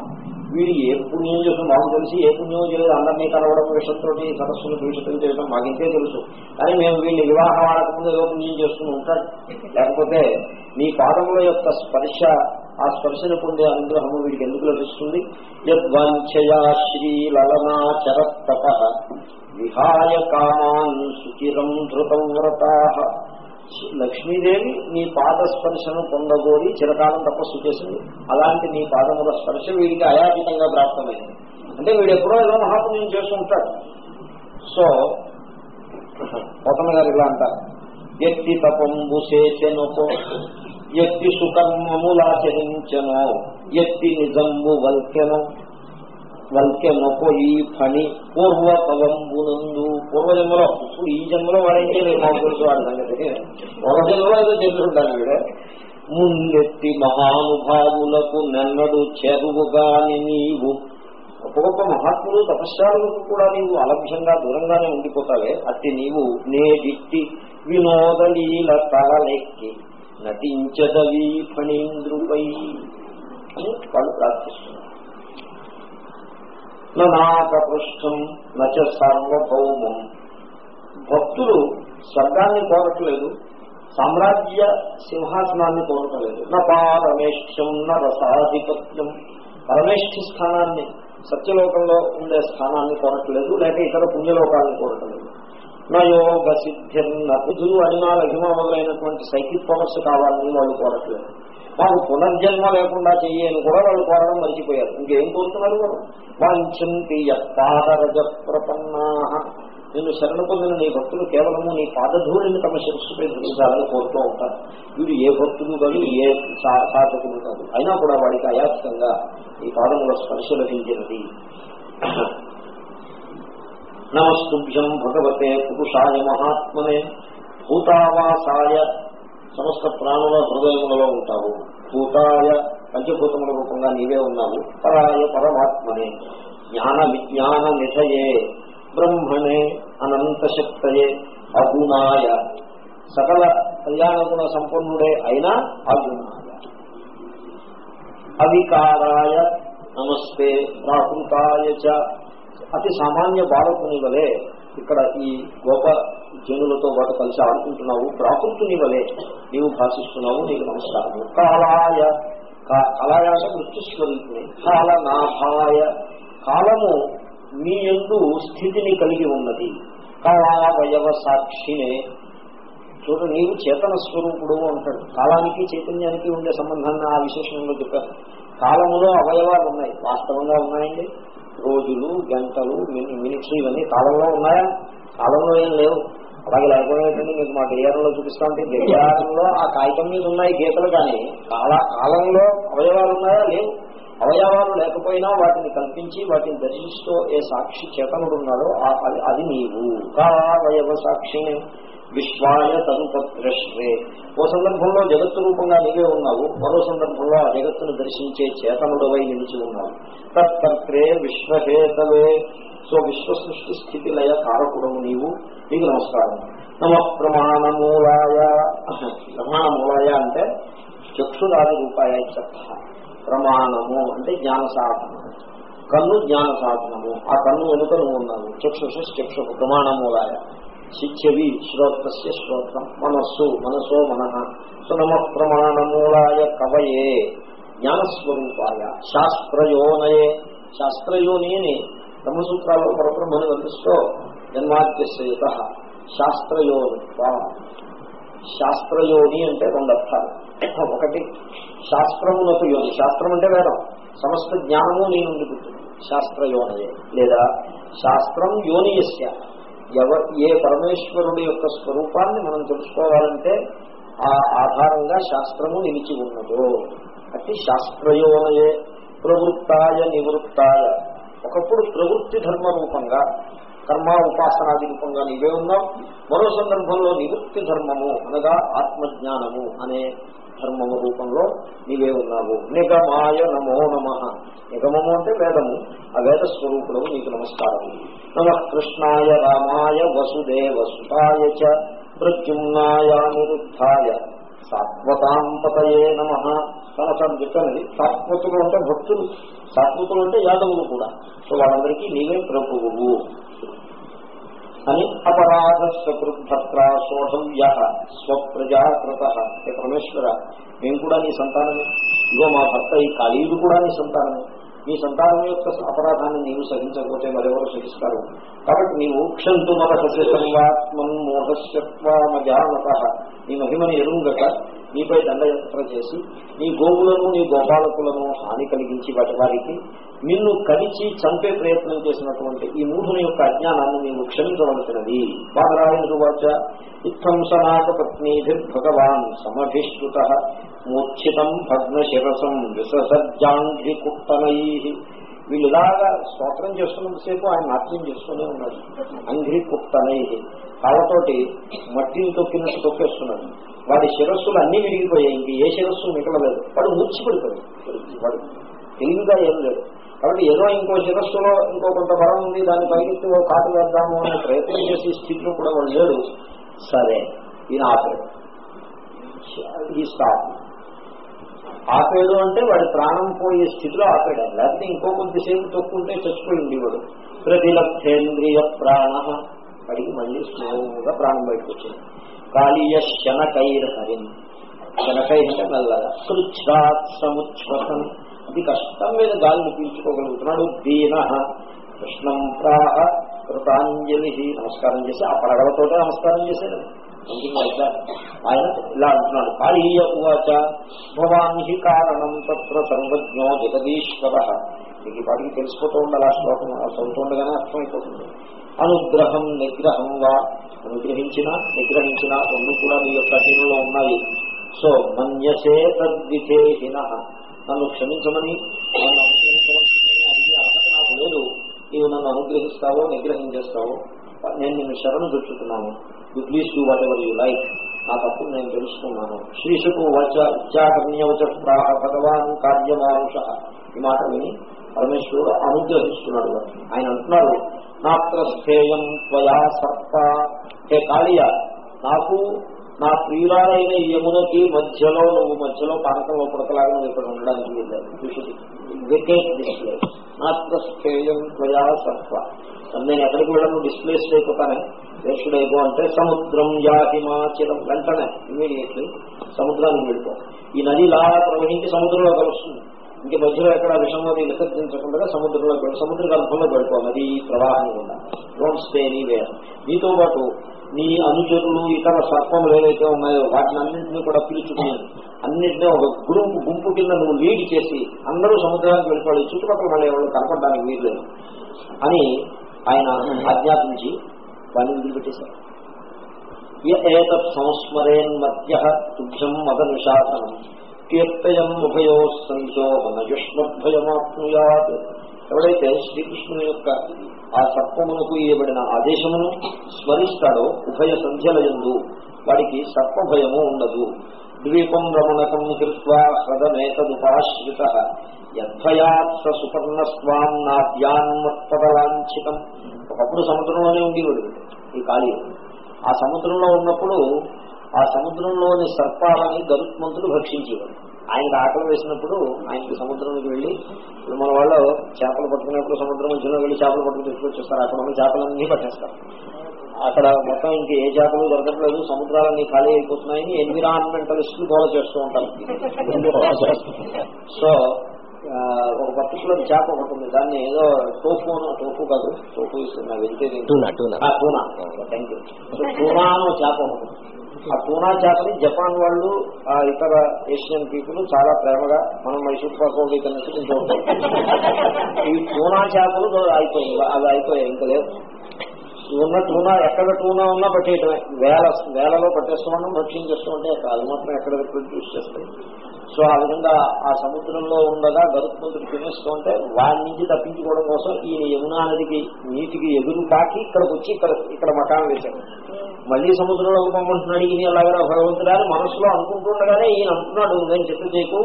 S1: వీడు ఏ పుణ్యం చేసిన మాకు తెలిసి ఏ పుణ్యం చేయలేదు అందరినీ కలవడం విషంతోటి సరస్సును దూషితం చేయడం మాకింతే తెలుసు. కానీ మేము వీళ్ళు వివాహం ఆడకముందు ఏదో పుణ్యం చేస్తూ ఉంటాడు లేకపోతే నీ పాదముల యొక్క స్పర్శ ఆ స్పర్శను పొందే అనుగ్రహము వీడికి ఎందుకు లభిస్తుంది? యద్వాంఛయా శ్రీలలనా విహాయ కామాన్ సుచిరం ధృతం వ్రతా. లక్ష్మీదేవి నీ పాద స్పర్శను పొందగోరి చిరకాలం తపస్సు చేసింది. అలాంటి నీ పాదముల స్పర్శ వీడికి అయాచితంగా ప్రాప్తమైంది. అంటే వీడు ఎప్పుడో ఏదో మహాపుణ్యం చేస్తుంటాడు సో పొతన గారు ఇలా అంటారు. ఎత్తి తపంబు చేచెనుకో ఎత్తి సుకర్మములాచరించను ఎత్తి నిజంబు వల్కెను. వల్కే వల్కెనొకో ఈ పని పూర్వ కవంబునందు పూర్వజన్మలో ఇప్పుడు ఈ జన్మలో వాడైతే నేను మాకు తెలుసు వాడి సంగతి. పూర్వజన్మలో ఏదో చేస్తుంటాను వీడే. ముందెత్తి మహానుభావులకు నన్నడు చెరువుగాని నీవు. గొప్ప గొప్ప మహాత్ములు తపశ్శాలకు కూడా నీవు అలభ్యంగా దూరంగానే ఉండిపోతావే. అట్టి నీవు నేడిట్టి వినోదలీల తలలెక్కి నటించదవీ ఫణీంద్రుపై అని వాళ్ళు ప్రార్థిస్తున్నారు. నాకపృష్టం నచ సార్వభౌమం. భక్తులు స్వర్గాన్ని కోరట్లేదు సామ్రాజ్య సింహాసనాన్ని కోరటలేదు. నా పారమేష్ఠ్యం నా రసాధిపత్యం. పరమేష్ఠి స్థానాన్ని సత్యలోకంలో ఉండే స్థానాన్ని కోరట్లేదు లేక ఇతర పుణ్యలోకాలను కోరటలేదు. నా యోగ సిద్ధిర్న బుధులు అనిమాల హిమ మొదలైనటువంటి సైకిల్ పవర్స్ కావాలని వాళ్ళు కోరట్లేదు. మాకు పునర్జన్మ లేకుండా చెయ్యి అని కూడా వాళ్ళు కోరడం మర్చిపోయారు. ఇంకేం కోరుతున్నారు వాళ్ళు? వాంఛంతి పాదరజ ప్రపన్నా. నిన్ను శరణ పొందిన నీ భక్తులు కేవలము నీ పాదధూళిని తమ శిరస్సుపై ధరించాలని కోరుతూ ఉంటారు. వీడు ఏ భక్తులు కాదు ఏ సాధకులు కాదు. అయినా కూడా వాడికి అయాచితంగా ఈ పాదముల స్పర్శ లభించినది. నమస్తుభ్యం భగవతే పురుషాయ మహాత్మనే. భూతావాసాయ సమస్త ప్రాణుల హృదయములలో ఉంటావు. భూతాయ పంచభూతముల రూపంగా నీవే ఉన్నావు. పరాయ పరమాత్మనే. జ్ఞాన విజ్ఞాన నిధయే. బ్రహ్మణే అనంత శక్తయే. అగుణాయ. సకల కళ్యాణ గుణ సంపన్నుడే అయినా అగుణాయ. అవికారాయ. నమస్తే. ప్రాకృతాయ చ. అతి సామాన్య బాలకుని వలె ఇక్కడ ఈ గోప జనులతో పాటు కలిసి ఆడుకుంటున్నావు ప్రాకృతిని వలె నీవు భాషిస్తున్నావు నీకు నమస్కారం. కాలాయ కా- కాలాయ అంటే మృత్యుస్వరూపిణి కాలనాభాయ కాలము మీ ఎందు స్థితిని కలిగి ఉన్నది. కాలావయవ సాక్షినే. చూడు నీవు చేతన స్వరూపుడు అంటాడు. కాలానికి చైతన్యానికి ఉండే సంబంధాన్ని ఆ విశేషంలో చెప్పారు. కాలములో అవయవాలు ఉన్నాయి. వాస్తవంగా ఉన్నాయండి. రోజులు గంటలు మినిట్స్ ఇవన్నీ కాలంలో ఉన్నాయా? కాలంలో ఏం లేవు. అలాగే లేకపోతే మీకు మా గడియారంలో చూపిస్తా ఉంటే గడియారంలో ఆ కాగితం మీద ఉన్నాయి గీతలు కానీ కాల కాలంలో అవయవాలు ఉన్నాయా? లేవు. అవయవాలు లేకపోయినా వాటిని కల్పించి వాటిని దర్శిస్తూ ఏ సాక్షి చేతనుడు ఉన్నాడో అది- నీవు. కావయవ సాక్షిని విశ్వాయ తదుపత్రశ్రే ఓ సందర్భంలో జగత్తు రూపంగా నీవే ఉన్నావు. మరో సందర్భంలో ఆ జగత్తును దర్శించే చేతనుడవై నిలిచి ఉన్నావు. తత్కర్త్రే విశ్వహేతవే. సో విశ్వ సృష్టి స్థితి లయ కారకుడము నీవు. నీకు నమస్కారం. నమ ప్రమాణమూలాయ. ప్రమాణమూలాయ అంటే చక్షురాది రూపాయ ప్రమాణము అంటే జ్ఞాన సాధనం కన్ను జ్ఞాన సాధనము ఆ కన్ను వెనుక నువ్వు ఉన్నావు. చక్షుష చక్షు ప్రమాణమూలాయ. శిక్షవి శ్రోత్రస్య శ్రోత్రం. మనస్సు మనసో మనః. సో నమ ప్రమాణమూలాయ కవయే. జ్ఞానస్వరూపాయ. శాస్త్రయోనయే. శాస్త్రయోని అని బ్రహ్మసూత్రాల్లో పరబ్రహ్మను వర్తిస్తూ జన్మాద్యత శాస్త్రయోనిత్వ శాస్త్రయోని అంటే రెండు అర్థాలు. ఒకటి శాస్త్రమునకు యోని. శాస్త్రం అంటే వేదం. సమస్త జ్ఞానము నేను పుట్టింది. శాస్త్రయోనయే. లేదా శాస్త్రం యోనియస్య. ఎవ ఏ పరమేశ్వరుడు యొక్క స్వరూపాన్ని మనం తెలుసుకోవాలంటే ఆ ఆధారంగా శాస్త్రము నిలిచి ఉన్నదో. అతి శాస్త్రయోనయే. ప్రవృత్తాయ నివృత్తాయ. ఒకప్పుడు ప్రవృత్తి ధర్మ రూపంగా కర్మ ఉపాసనాది రూపంగా నీవే ఉన్నావు. మరో సందర్భంలో నివృత్తి ధర్మము అనగా ఆత్మజ్ఞానము అనే ధర్మము రూపంలో నీవే ఉన్నావు. నిగమాయ నమో నమ. నిగమము అంటే వేదము. ఆ వేద స్వరూపుడు నీకు నమస్కారం నమ కృష్ణాయ రామాయ వసుదేవ సుతాయ ప్రద్యుమ్నాయ నిరుద్ధాయ. సాత్వతాంపతయే నమ. చాలాసార్లు చెప్పాను అది సాత్వతులు అంటే భక్తులు. సాత్వతులు అంటే యాదవులు కూడా. సో వాళ్ళందరికీ నీవే ప్రభువు. అని అపరాధ సకృద్భత్ర సోఢవ్య స్వప్రజాకృత. హే పరమేశ్వర మేము కూడా నీ సంతానమే. ఇగో మా భర్త ఈ కాళీయుడు కూడా నీ సంతానమే. నీ సంతానం యొక్క అపరాధాన్ని నీవు సహించకపోతే మరెవరు సహిస్తారు? కాబట్టి నీవు క్షంతు మన సత్యసంవాత్మన్ మోహస్యత్వమజానత నీ మహిమని ఎరుంగక. నీపై దండయాత్ర చేసి నీ గోవులను నీ గోపాలకులను హాని కలిగించి వాటి వారికి నిన్ను కలిచి చంపే ప్రయత్నం చేసినటువంటి ఈ మూఢుని యొక్క అజ్ఞానాన్ని నీవు క్షమించవలసినది. బాదరాయణ వాచ ఇత్తం సనాథపత్నీభిర్భగవాన్ సమభిష్కృత మూర్ఛితం భగ్నశిరసం విససర్జాంఘ్రికుట్టనై వీళ్ళు ఇలాగా స్తోత్రం చేస్తున్నంతసేపు ఆయన నాట్యం చేస్తూనే ఉన్నాడు అంఘ్రి కుట్టనై కాళ్ళతోటి మట్టిని తొక్కినట్టు తొక్కేస్తున్నాడు వాడి శిరస్సులు అన్ని విరిగిపోయాయి. ఇంక ఏ శిరస్సు మిగలలేదు. వాడు మూర్చిపడిపోయాడు వాడు తెలివిగా ఏం లేదు. కాబట్టి ఏదో ఇంకో శిరస్సులో ఇంకో కొంత బలం ఉంది. దాన్ని పైకి ఓ కాటు వేద్దాము అనే ప్రయత్నం చేసే స్థితిలో కూడా వాడు లేడు. సరే ఈయన ఆపాడు ఈ స్టాప్. ఆపేడు అంటే వాడి ప్రాణం పోయే స్థితిలో ఆపేయడం లేకపోతే ఇంకో కొద్దిసేపు తొక్కుంటే చచ్చిపోయింది ఉండేవాడు. ప్రతిలబ్ధేంద్రియ ప్రాణ. వాడికి మళ్ళీ స్లోగా ప్రాణం బయటకు వచ్చింది. కాళీయ శనకైర్ హరిం శనకై అంటే మెల్లగా కృచ్ఛ్రాత్ సముచ్ఛ్వసన్. అది కష్టం మీద గాలిని పీల్చుకోగలుగుతున్నాడు. దీన. కృష్ణం ప్రాహ. కృతాంజలి. నమస్కారం చేసి ఆ పడగలతో నమస్కారం చేశాడు. సంథింగ్ ఆయన ఇలా అంటున్నాడు కాళీయ ఉవాచ భవాన్ హి కారణం తత్ర సర్వజ్ఞో జగదీశ్వర మీకు వాటికి తెలిసిపోతూ ఉండాలి ఆ శ్లోకం చదువుతుండగానే అర్థమైపోతుంది అనుగ్రహం నిగ్రహం వా అనుగ్రహించిన నిగ్రహించిన రెండు కూడా మీ యొక్క అధీనంలో ఉన్నాయి సో మన్యసే తద్విధేహిన నన్ను క్షమించమని నన్ను అనుగ్రహించవలసిందని అడిగే అర్హత నాకు లేదు నీవు నన్ను అనుగ్రహిస్తావో నిగ్రహించేస్తావో నేను నిన్ను శరణు పెట్టుకున్నాను you please do what you like నా తప్పు నేను తెలుసుకున్నాను. శ్రీషుకు వచ ఇచ్చాకర్ణ్యవచ ప్రాహ భగవాన్ కార్యమానుష. ఈ మాట విని పరమేశ్వరుడు అనుగ్రహిస్తున్నాడు. ఆయన అంటున్నారు నాత్రస్థేయం త్వయా సర్ప. హే కాళియ నాకు నా ప్రియురాలైన యమునకి మధ్యలో నువ్వు మధ్యలో పానకంలో పుడకలాగా నువ్వు ఇక్కడ ఉండడానికి వెళ్ళాను వికెట్ డిస్ప్లే. నాత్రస్థేయం త్వయా సర్ప. నేను ఎక్కడికి వెళ్ళను డిస్ప్లేస్ అయిపోతానే వేషుడైపో అంటే సముద్రం యాహిమాచలం వెంటనే ఇమీడియట్లీ సముద్రానికి వెళ్ళిపో. ఈ నది ఇలా ప్రవహించి సముద్రంలో కలుస్తుంది. ఇంక మధ్యలో ఎక్కడ విషంలోకి నిసర్జించకుండా సముద్రంలో వెళ్ళి సముద్ర గర్భంలో పెడుకో నది ప్రవాహం కూడా. డోంట్ స్టే ఎనీవేర్ నీతో పాటు నీ అనుచరులు ఇతర సర్పములు ఏవైతే ఉన్నాయో వాటిని అన్నింటినీ కూడా పిలుచుకుని అన్నింటినీ ఒక గురువు గుంపు కింద నువ్వు లీడ్ చేసి అందరూ సముద్రానికి వెళ్ళిపోవాలి. చుట్టుపక్కల వాళ్ళు ఎవరు కనపడడానికి వీలు అని ఆయన ఆజ్ఞాపించి వాడిని వదిలిపెట్టేశారు ఏతత్ సంస్మరేన్ మధ్య తుభ్యం మదనుశాసనం. కీర్తయం ఉభయో సంఖ్యో మనయుష్మద్భయమాప్నుయాత్. ఎవడైతే శ్రీకృష్ణుని యొక్క ఆ సర్పమునకు ఇవ్వబడిన ఆదేశమును స్మరిస్తాడో ఉభయ సంధ్యల ఎందు వాడికి సర్పభయము ఉండదు. ద్వీపం రమణకం కృత్వా హ్రదమేతదుపాశ్రిత యద్భయాత్ సుపర్ణస్వాం నాద్యాన్మత్పదలాంఛితం ఒకప్పుడు సముద్రంలోనే ఉండేవాడు. ఈ ఖాళీ. ఆ సముద్రంలో ఉన్నప్పుడు ఆ సముద్రంలోని సర్పాలని గరుత్మంతుడు భక్షించేవాడు. ఆయనకు ఆకలి వేసినప్పుడు ఆయనకి సముద్రంలోకి వెళ్ళి మన వాళ్ళు చేపలు పట్టుకునేప్పుడు సముద్రం మధ్యలో వెళ్ళి చేపలు పట్టుకుని తెచ్చుకొచ్చేస్తారు అక్కడ ఉన్న చేపలన్నీ పట్టేస్తారు. అక్కడ మొత్తం ఇంక ఏ చేపలు దొరకట్లేదు. సముద్రాలన్నీ ఖాళీ అయిపోతున్నాయని ఎన్విరాన్మెంటలిస్టులు గోల చేస్తూ ఉంటారు. సో ఒక పర్టికులర్ చేప ఒకటి ఉంది. దాన్ని ఏదో టోఫు టోఫు కాదు టోఫు ఇస్తున్నా వెజిటేరియన్
S2: టూనా టూనా
S1: ఆ, టూనా థ్యాంక్ యూ టూనా అని చేప ఒకటి. ఆ టూనా చేపని జపాన్ వాళ్ళు ఆ ఇతర ఏషియన్ పీపుల్ చాలా ప్రేమగా మనం మైసూర్ పాకు ఇతర తింటూ ఉంటాం ఈ టూనా చేపలు అయిపోయాయి అవి అయిపోయాయి ఇంకా లేవు ఉన్న టూనా ఎక్కడ టూనా ఉన్నా పట్టేయటమే. వేల వేలలో పట్టేస్తామని భక్షించేస్తూ ఉంటే అది మాత్రం ఎక్కడ ప్రొడ్యూస్ చేస్తాయి. సో ఆ విధంగా ఆ సముద్రంలో ఉండగా గరుత్మంతుడు తినేస్తూ ఉంటే వాడి నుంచి తప్పించుకోవడం కోసం ఈ యమునా నదికి నీటికి ఎదురు కాకి ఇక్కడికి వచ్చి ఇక్కడ ఇక్కడ మకాం వేశాడు. మళ్ళీ సముద్రంలో పంపుకుంటున్నాడు ఈయన ఎలాగైనా భగవంతుడా అని మనసులో అనుకుంటుండగానే ఈయన అంటున్నాడు నేను చెప్పు చేయకు.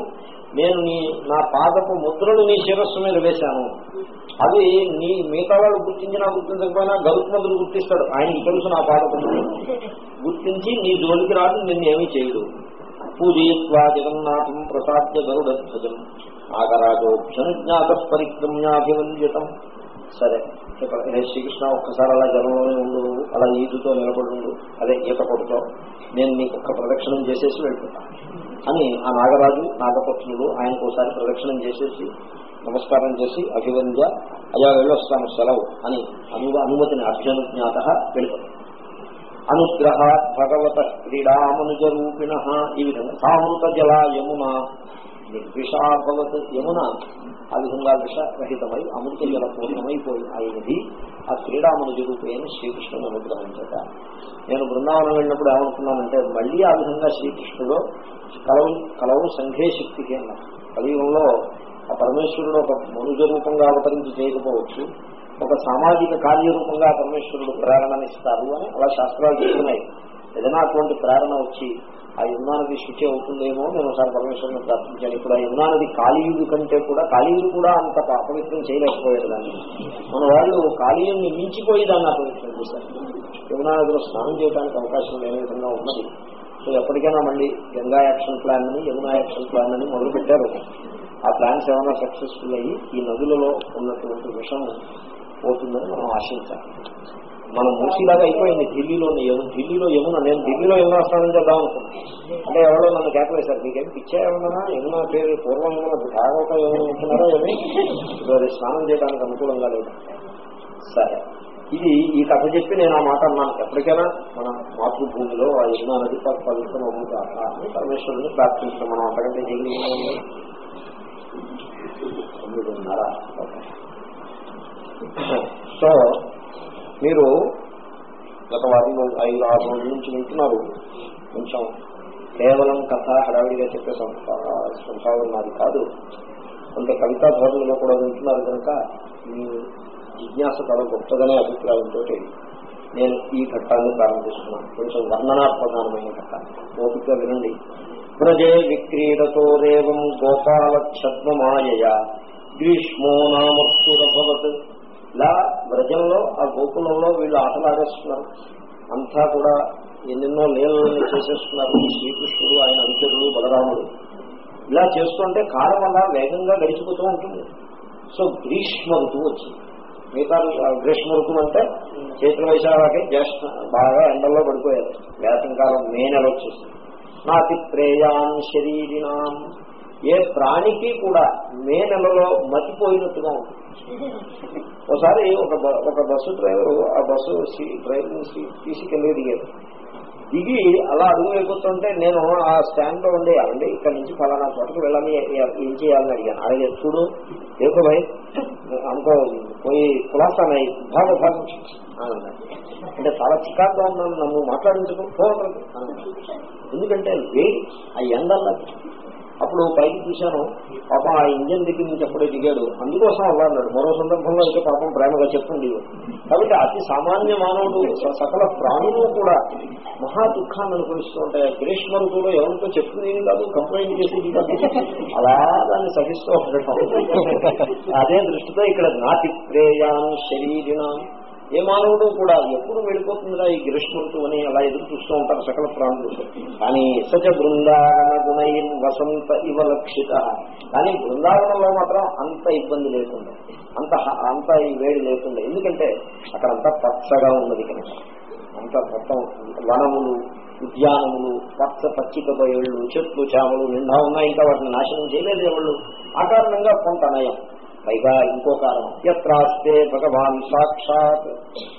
S1: నేను నీ నా పాదపు ముద్రను నీ శిరస్సు మీద వేశాను. అది నీ మిగతా వాళ్ళు గుర్తించినా గుర్తించకపోయినా గరుత్మంతుడు గుర్తిస్తాడు. ఆయనకి తెలుసు నా పాదపు గుర్తించి నీ జోలికి రాదు నిన్ను ఏమీ చేయడు. పూజయత్వా జగన్నాథం ప్రసాద్య గరుడధ్వజం. నాగరాజోభ్యనుజ్ఞాత పరిక్రమ్యాభివంద్యతం సరే ఇక్కడ హే శ్రీకృష్ణ ఒక్కసారి అలా జలంలోనే ఉండు. అలా ఈదుతో నిలబడి ఉండు అదే ఈత కొడుతో. నేను నీకు ఒక్క ప్రదక్షిణం చేసేసి వెళ్తున్నా అని ఆ నాగరాజు నాగపక్షులు ఆయనకు ఒకసారి ప్రదక్షిణం చేసేసి నమస్కారం చేసి అభివంద్య అయా వెళ్ళొస్తాను సెలవు అని అను అనుమతిని అభ్యనుజ్ఞాత వెళ్ళిపోతాడు. అనుగ్రహ భగవత క్రీడామనుజ రూపిణ ఈ విధంగా సామృత జల యమున నిర్విషాభవత్ యమున ఆ విధంగా విషరహితమై అమృత జల పూర్ణమైపోయి అయినది ఆ క్రీడామనుజ జరుగుతాయని శ్రీకృష్ణుని అనుగ్రహించట నేను బృందావనం వెళ్ళినప్పుడు ఏమనుకున్నానంటే మళ్ళీ ఆ విధంగా శ్రీకృష్ణుడు కలవు కలవు సంఘే శక్తికి అన్నారు కలియుగంలో ఆ పరమేశ్వరుడు ఒక మనుజ రూపంగా అవతరించి చేయకపోవచ్చు. ఒక సామాజిక కార్యరూపంగా పరమేశ్వరుడు ప్రేరణనిస్తారు అని అలా శాస్త్రాలు చెప్తున్నాయి. ఏదైనా అటువంటి ప్రేరణ వచ్చి ఆ యమునానది శుచి అవుతుందేమో నేను ఒకసారి పరమేశ్వరుని ప్రార్థించాను. ఇప్పుడు ఆ యమునానది కాళీయుడు కంటే కూడా కాళీయుడు కూడా అంత అపవిత్రం చేయలేకపోయాడు దాన్ని. మన వాళ్ళు కాళీయుడిని మించిపోయి దాన్ని అపవిత్రం చేశారు. యమునానదిలో స్నానం చేయడానికి అవకాశం లేని విధంగా ఉన్నది. సో ఎప్పటికైనా మళ్ళీ గంగా యాక్షన్ ప్లాన్ అని యమునా యాక్షన్ ప్లాన్ అని మొదలు పెట్టారు ఆ ప్లాన్స్ ఏమైనా సక్సెస్ఫుల్ అయ్యి ఈ నదులలో ఉన్నటువంటి విషయం పోతుందని మనం ఆశించాలి. మనం మూసీలాగా అయిపోయింది. ఢిల్లీలో ఢిల్లీలో యమున నేను ఢిల్లీలో యమునా స్నానం చేద్దాం అనుకున్నాను. అంటే ఎవరో నన్ను కేటలేశారు మీకేం పిచ్చా ఏమన్నా యమునా పేరు పూర్వం భాగవత యమున ఉంటున్నారో ఏమి? అది స్నానం చేయడానికి అనుకూలంగా లేదు. సరే. ఇది ఈ కథ చెప్పి నేను ఆ మాట అన్నాను. ఎప్పటికైనా మన మాతృభూమిలో ఆ యమునా నది పవిత్రం అవుతుంది పరమేశ్వరుని ప్రార్థించడం మనం అంతకంటే చేయగలిగిన తొమ్మిదిన్నర. సో మీరు గత వారం ఐదు ఆరు రోజుల నుంచి వింటున్నారు. కొంచెం కేవలం కథ హడావిడిగా చెప్పే సంసారం నాది కాదు. కొంత కవితా ధోరణిలో కూడా వింటున్నారు కనుక మీ జిజ్ఞాస చాలా గొప్పదనే అభిప్రాయంతో నేను ఈ ఘట్టాన్ని ప్రారంభిస్తున్నాను. కొంచెం వర్ణనాత్మకమైన ఘట్టాన్ని ఓపిక వినండి. ప్రజే విక్రీడతో రేవం గోపాల ఛద్మమాయ గ్రీష్మో నామత్సురభవత్ ఇలా వ్రజంలో ఆ గోకులంలో వీళ్ళు ఆటలాడేస్తున్నారు. అంతా కూడా ఎన్నెన్నో లీలల్ని చేసేస్తున్నారు. శ్రీకృష్ణుడు ఆయన అనుచరుడు బలరాముడు. ఇలా చేస్తుంటే కాలం అలా వేగంగా గడిచిపోతూ ఉంటుంది. సో గ్రీష్మ ఋతువు వచ్చింది. మిగతా గ్రీష్మ ఋతువు అంటే చైత్ర వైశాఖకి జ్యేష్ఠ బాగా ఎండల్లో పడిపోయారు. వేసంకాలం మే నెల వచ్చేసింది. నాతి ప్రేయాం శరీరినాం ఏ ప్రాణికి కూడా మే నెలలో మతిపోయినట్టుగా ఉంటుంది. ఒకసారి ఒక ఒక బస్సు డ్రైవర్ ఆ బస్సు డ్రైవింగ్ సీట్ తీసుకెళ్ళి దిగారు దిగి అలా అడుగు వెళ్ళిపోతుంటే నేను ఆ స్టాండ్లో ఉండే అండి ఇక్కడ నుంచి ఫలానా చోటకు వెళ్ళాలి ఏం చేయాలని అడిగాను. అడిగే చూడు ఏకో భయ్? అనుకో పోయి కులాసా భాగ భాగం అంటే చాలా చికాగ్గా ఉన్నాను నన్ను మాట్లాడించుకో ఎందుకంటే వెయిట్ ఆ ఎండల్లా అప్పుడు పైకి చూశాను పాపం ఆ ఇంజన్ దగ్గర నుంచి అప్పుడే దిగాడు. అందుకోసం అలా అన్నాడు. మరో సందర్భంలో అయితే పాపం ప్రేమగా చెప్పండి కాబట్టి అతి సామాన్య మానవుడు సకల ప్రాణులు కూడా మహా దుఃఖాన్ని అనుభవిస్తూ ఉంటాయి. గ్రీష్మ ఋతువులో ఎవరితో చెప్పుకునేది కాదు కంప్లైంట్ చేసేది కాదు. అలా దాన్ని సహిస్తూ ఉండటం. అదే దృష్టితో ఇక్కడ నాటి ప్రేయాన్ శరీరం ఏ మానవుడు కూడా ఎప్పుడు వెళ్ళిపోతుందిరా ఈ గ్రీష్మ అని అలా ఎదురు చూస్తూ ఉంటారు సకల ప్రాణులు. కానీ సచ బృందావన గుణయం వసంత ఇవ లక్షిత. కానీ బృందావనంలో మాత్రం అంత ఇబ్బంది లేకుండా అంత అంత ఈ వేడి లేకుండా. ఎందుకంటే అక్కడ అంతా పచ్చగా ఉన్నది కనుక. అంత మొత్తం వనములు ఉద్యానములు పచ్చ పచ్చిక బయళ్ళు చెట్లు చేమలు నిండా ఉన్నాయి ఇంకా వాటిని నాశనం చేయలేదు ఎవళ్ళు. ఆ కారణంగా కొంత నయం. పైగా ఇంకో కారణం. ఎత్రాస్తే భగవాన్ సాక్షాత్.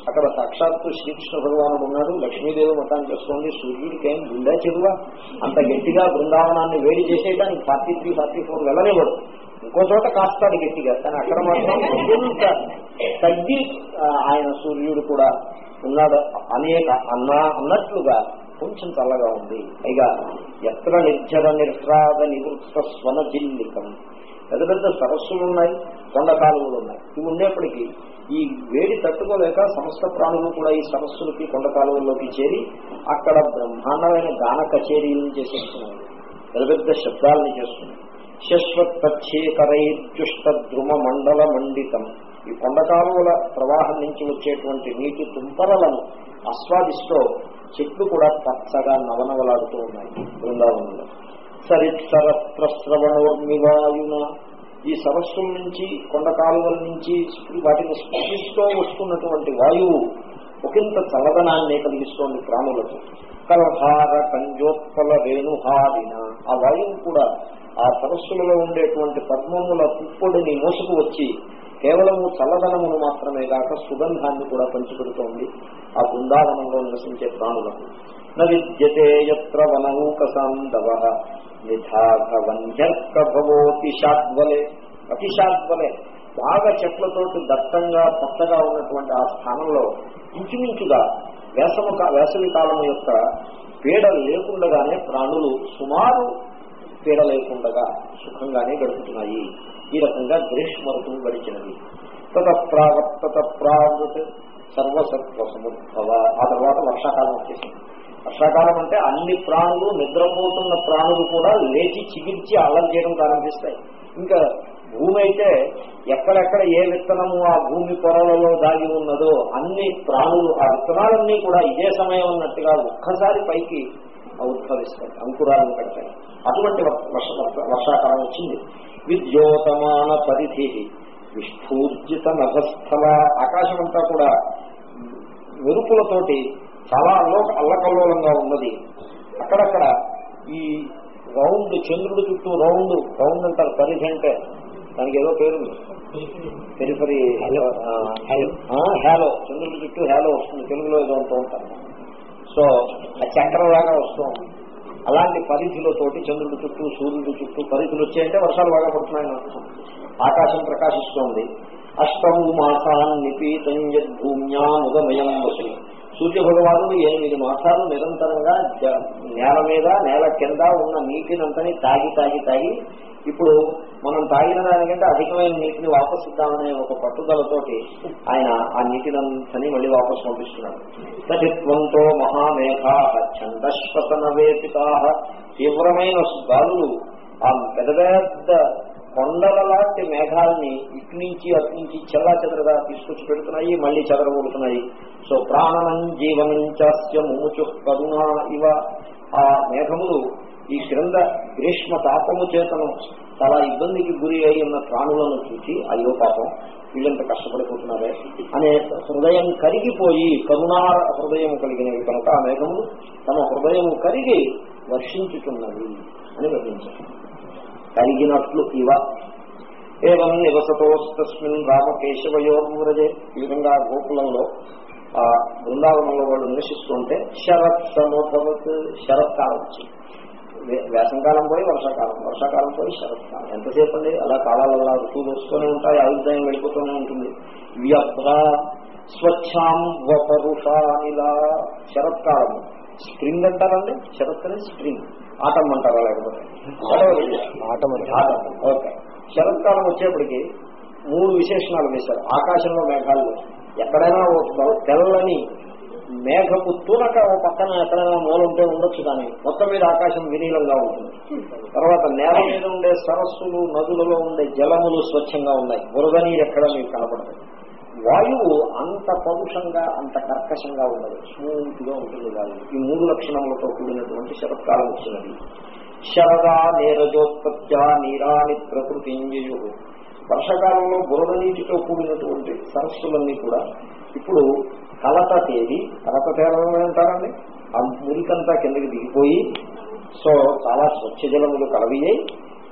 S1: అక్కడ సాక్షాత్తు శ్రీకృష్ణ భగవానుడు ఉన్నాడు లక్ష్మీదేవి మతం చేసుకోండి సూర్యుడికి ఏం గుండె చెరువా అంత గట్టిగా బృందావనాన్ని వేడి చేసేయడానికి ఫార్టీ త్రీ ఫార్టీ ఫోర్ వెళ్ళనివ్వడు. ఇంకో చోట కాస్తాడు గట్టిగా కానీ అక్కడ మాత్రం తగ్గి ఆయన సూర్యుడు కూడా ఉన్నాడు. అనేక అన్నా అన్నట్లుగా కొంచెం చల్లగా ఉంది. పైగా ఎత్ర నిర్జర నిర్హ్రాద నివృత్త స్వన జిల్లికం పెద్ద పెద్ద సరస్సులు ఉన్నాయి కొండ కాలువలు ఉన్నాయి. ఇవి ఉండేప్పటికీ ఈ వేడి తట్టుకోలేక సమస్త ప్రాణులు కూడా ఈ సరస్సులకి కొండ కాలువల్లోకి చేరి అక్కడ బ్రహ్మాండమైన గాన కచేరీలను చేసేస్తున్నాయి. పెద్ద పెద్ద శబ్దాలను చేస్తున్నాయి. శశ్వత్చేకరైర్జుష్ట మండల మండితం ఈ కొండ కాలువల ప్రవాహం నుంచి వచ్చేటువంటి నీటి తుంపరలను ఆస్వాదిస్తూ చెట్లు కూడా పచ్చగా నవనవలాడుతూ ఉన్నాయి. బృందావనంలో. సరిత్సరస్రవణోర్మివాయున ఈ సరస్సుల నుంచి కొండ కాలువల నుంచి వాటిని స్పృశిస్తూ వస్తున్నటువంటి వాయువు ఒకంత చలదనాన్ని కలిగిస్తోంది ప్రాణులకు. కలహార కంజోత్పల రేణుహారిన ఆ వాయువు కూడా ఆ సరస్సులలో ఉండేటువంటి పద్మముల పుప్పొడిని మోసుకు వచ్చి కేవలము చల్లదనమును మాత్రమే కాక సుగంధాన్ని కూడా పంచిపెడుతోంది. ఆ బృందావనంలో నివసించే ప్రాణులకు. న విద్యతే ఎత్ర వనౌకసాందవ శాద్వలే. అతిశాద్వలే బాగా చెట్లతోటి దట్టంగా పచ్చగా ఉన్నటువంటి ఆ స్థానంలో ఇంచుమించుగా వేసవ వేసవి కాలం యొక్క పీడ లేకుండగానే ప్రాణులు సుమారు పీడ లేకుండగా సుఖంగానే గడుపుతున్నాయి. ఈ రకంగా గ్రీష్మ ఋతువు గడిచినది తత ప్రావర్తత ప్రావృత్ సర్వసత్వ సముద్భవ ఆ తర్వాత వర్షాకాలం వచ్చేసింది. వర్షాకాలం అంటే అన్ని ప్రాణులు నిద్రపోతున్న ప్రాణులు కూడా లేచి చిగిర్చి అల్లరి చేయడం ప్రారంభిస్తాయి. ఇంకా భూమి అయితే ఎక్కడెక్కడ ఏ విత్తనము ఆ భూమి పొరలలో దాగి ఉన్నదో అన్ని ప్రాణులు ఆ విత్తనాలన్నీ కూడా ఇదే సమయం అన్నట్టుగా ఒక్కసారి పైకి ఉద్భవిస్తాయి అంకురాలను పెడతాయి. అటువంటి వర్షాకాలం వచ్చింది. విద్యోతమాన పరిధి విస్ఫూర్జిత నభస్థల ఆకాశమంతా కూడా మెరుపులతోటి చాలా అల్లో అల్లకల్లోలంగా ఉన్నది. అక్కడక్కడ ఈ రౌండ్ చంద్రుడి చుట్టూ రౌండ్ రౌండ్ అంటారు పరిధి అంటే. దానికి ఏదో పేరు. పెరిఫరీ హ్యాలో చంద్రుడి చుట్టూ హ్యాలో వస్తుంది. తెలుగులో ఏదో అంటూ ఉంటారు. సో ఆ చక్రంలాగా వస్తుంది అలాంటి పరిధులతోటి చంద్రుడి చుట్టూ సూర్యుడి చుట్టూ పరిధులు వచ్చాయంటే వర్షాలు బాగా పడుతున్నాయని అర్థం. ఆకాశం ప్రకాశిస్తోంది. అష్టము మాసాన్ నిపీతం యద్భూమ్యాముదమయం వసు. సూర్య భగవానుడు ఎనిమిది మాసాలు నిరంతరంగా నేల మీద నేల కింద ఉన్న నీటినంతని తాగి తాగి తాగి ఇప్పుడు మనం తాగిన దానికంటే అధికమైన నీటిని వాపసు ఇద్దామనే ఒక పట్టుదలతోటి ఆయన ఆ నీటినంతని మళ్ళీ వాపసు పంపిస్తున్నాడు. సచిత్వంతో మహామేఘా ఛందశ్వసన వేపితా తీవ్రమైన గాలులు ఆ పెద్ద పెద్ద కొండల లాంటి మేఘాలని ఇటు నుంచి అటు నుంచి చెల్లా చెదరగా తీసుకొచ్చి పెడుతున్నాయి మళ్ళీ చెదరగొడుతున్నాయి. సో ప్రాణనం జీవనం చాస్య ముముచు కరుణ ఇవ. ఆ మేఘములు ఈ క్రింద గ్రీష్మ తాపము చేతను చాలా ఇబ్బందికి గురి అయి ఉన్న ప్రాణులను చూసి అయ్యో పాపం వీళ్ళంత కష్టపడిపోతున్నారే అనే హృదయం కరిగిపోయి కరుణా హృదయం కలిగినవి కనుక ఆ మేఘములు తమ హృదయము కరిగి వర్షించుతున్నది అని వర్ణించారు కరిగినట్లు ఇవ. ఏవం నివసతోస్తస్మిన్ రామకేశవయోర్మురజే ఈ విధంగా గోకులంలో ఆ బృందావనంలో వాళ్ళు నివసిస్తుంటే శరత్ సమోభవత్ శరత్కాలం వచ్చింది వేసంకాలం పోయి వర్షాకాలం వర్షాకాలం పోయి శరత్కాలం. ఎంతసేపు అండి? అలా కాలాలలో ఋతువులు వస్తూనే ఉంటాయి ఆయుర్దాయం వెళ్ళిపోతూనే ఉంటుంది. వ్యప్ర స్వచ్ఛాం వపరుషానిలా. శరత్కాలం స్ప్రింగ్ అంటారండి? శరత్ అనే స్ప్రింగ్. ఆటం అంటారా లేకపోతే ఓకే. శరత్కాలం వచ్చేప్పటికి మూడు విశేషణాలు వేశారు. ఆకాశంలో మేఘాలు ఎక్కడైనా తెల్లని మేఘపు తూనక ఓ పక్కన ఎక్కడైనా మూల ఉంటే ఉండొచ్చు కానీ మొత్తం మీద ఆకాశం వినీలంగా ఉంటుంది. తర్వాత నేల మీద ఉండే సరస్సులు నదులలో ఉండే జలములు స్వచ్ఛంగా ఉన్నాయి. బురద నీరు ఎక్కడ మీకు కనపడతాయి వాయువు అంత పౌరుషంగా అంత కర్కశంగా ఉండదు. స్మూత్గా ఉంటుంది వాయువు. ఈ మూడు లక్షణములతో కూడినటువంటి శరత్కాలం వచ్చినది. శరదా నీరజోత్పత్య నీరాని ప్రకృతి వర్షకాలంలో బురద నీటితో కూడినటువంటి సరస్సులన్నీ కూడా ఇప్పుడు కలత తేది కలత తేలడం అంటారండి ఆ మురికంతా కిందకి దిగిపోయి సో చాలా స్వచ్ఛ జలములు కలవియ్యాయి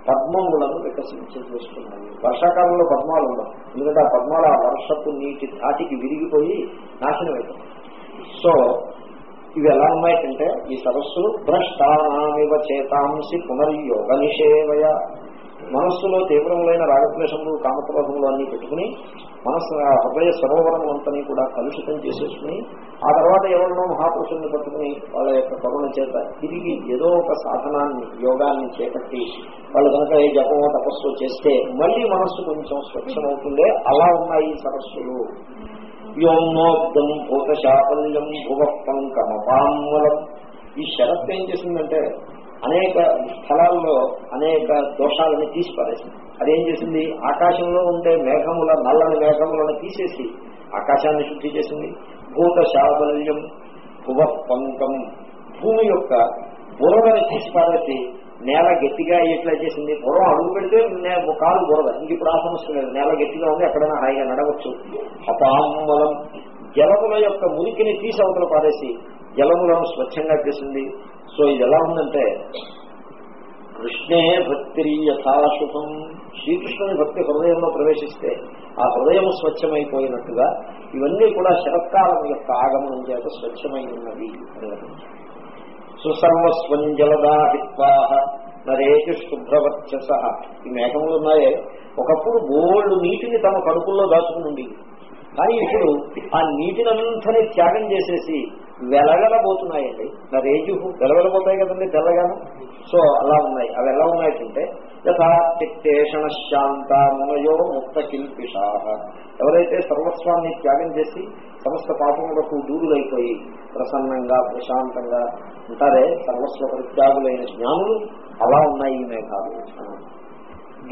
S1: పద్మములను వికసించేస్తున్నాయి వర్షాకాలంలో పద్మాలు ఉండవు. ఎందుకంటే ఆ పద్మాలు ఆ వర్షపు నీటి ధాటికి విరిగిపోయి నాశనం అవుతాయి సో ఇవి ఎలా ఉన్నాయంటే ఈ సరస్సులు భ్రష్టానామివ చేతాంసి పునర్యోగ నిషేవయ మనస్సులో తీవ్రములైన రాగద్వేషములు కామక్రోధములు అన్ని పెట్టుకుని మనస్సు ఆ హృదయ సరోవరం అంతని కూడా కలుషితం చేసేసుకుని ఆ తర్వాత ఎవరినో మహాపురుషుల్ని పట్టుకుని వాళ్ళ యొక్క కరుణ చేత తిరిగి ఏదో ఒక సాధనాన్ని యోగాన్ని చేపట్టి వాళ్ళు కనుక ఏ జపమో తపస్సు చేస్తే మళ్ళీ మనస్సు కొంచెం స్వచ్ఛమవుతుందే అలా ఉన్నాయి ఈ సరస్సులు. వ్యోమ్నోబ్దం భూతశాపల్యం భువ పంకమపాంబలం ఈ షరత్ ఏం చేసిందంటే అనేక స్థలాల్లో అనేక దోషాలను తీసి పారేసింది అదేం చేసింది? ఆకాశంలో ఉండే మేఘముల నల్లని మేఘములను తీసేసి ఆకాశాన్ని శుద్ధి చేసింది. భూత శాబల్యం భువ పంకం భూమి యొక్క బురదని తీసి పారేసి నేల గట్టిగా ఎట్లా చేసింది? పూర్వం అడుగు పెడితే నే- కాలు బురద. ఇంక ఇప్పుడు ఆ సమస్య లేదు నేల గట్టిగా ఉంది ఎక్కడైనా హాయిగా నడవచ్చు. హతామ్మలం జలముల యొక్క మురికిని తీసి అవతల పారేసి జలములను స్వచ్ఛంగా చేసింది. సో ఇది ఎలా ఉందంటే కృష్ణే భక్తి యథాశుభం శ్రీకృష్ణుని భక్తి హృదయంలో ప్రవేశిస్తే ఆ హృదయం స్వచ్ఛమైపోయినట్టుగా ఇవన్నీ కూడా శరత్కాలం యొక్క ఆగమనం చేత స్వచ్ఛమై ఉన్నవి సుసర్వస్వం జలదాహిత్వా నరేటి శుభ్రవర్చస. ఈ మేఘములు ఉన్నాయే. ఒకప్పుడు బోల్డ్ నీటిని తమ కడుపుల్లో దాచుకుని కానీ ఇప్పుడు ఆ నీటినంతని త్యాగం చేసేసి వెలగలబోతున్నాయండి నా రేజు వెలవెలబోతాయి కదండి తెల్లగాను. సో అలా ఉన్నాయి. అవి ఎలా ఉన్నాయంటే యథా శాంత మునయో ముక్త కిల్పిషాహ ఎవరైతే సర్వస్వాన్ని త్యాగం చేసి సమస్త పాపములకు దూరులైపోయి ప్రసన్నంగా ప్రశాంతంగా ఉంటారే సర్వస్వ పరిత్యాగులైన జ్ఞానులు అలా ఉన్నాయి ఈ మేఘాలు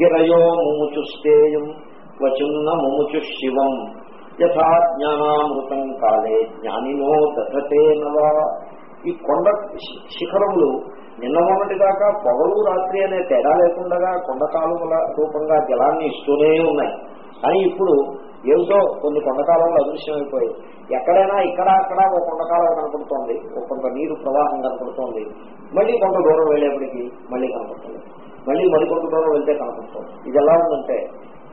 S1: గిరయో ముముచుస్తేయం వచున్న ముముచు శివం యథా జ్ఞానామృతం కాలే జ్ఞానినో దధతే నవా. ఈ కొండ శి- శిఖరములు నిన్న మొన్నటి దాకా పొగలు రాత్రి అనే తేడా లేకుండా కొండ కాలువల రూపంగా జలాన్ని ఇస్తూనే ఉన్నాయి. కానీ ఇప్పుడు ఏమిటో కొన్ని కొండకాలంలో అదృశ్యమైపోయి ఎక్కడైనా ఇక్కడ అక్కడ ఒక కొండకాలం కనపడుతోంది ఒక కొంత నీరు ప్రవాహం కనపడుతోంది. మళ్ళీ కొంత దూరం వెళ్ళేప్పటికీ మళ్ళీ కనపడుతుంది. మళ్ళీ మరికొంత దూరం వెళ్తే కనపడుతుంది. ఇది ఎలా ఉందంటే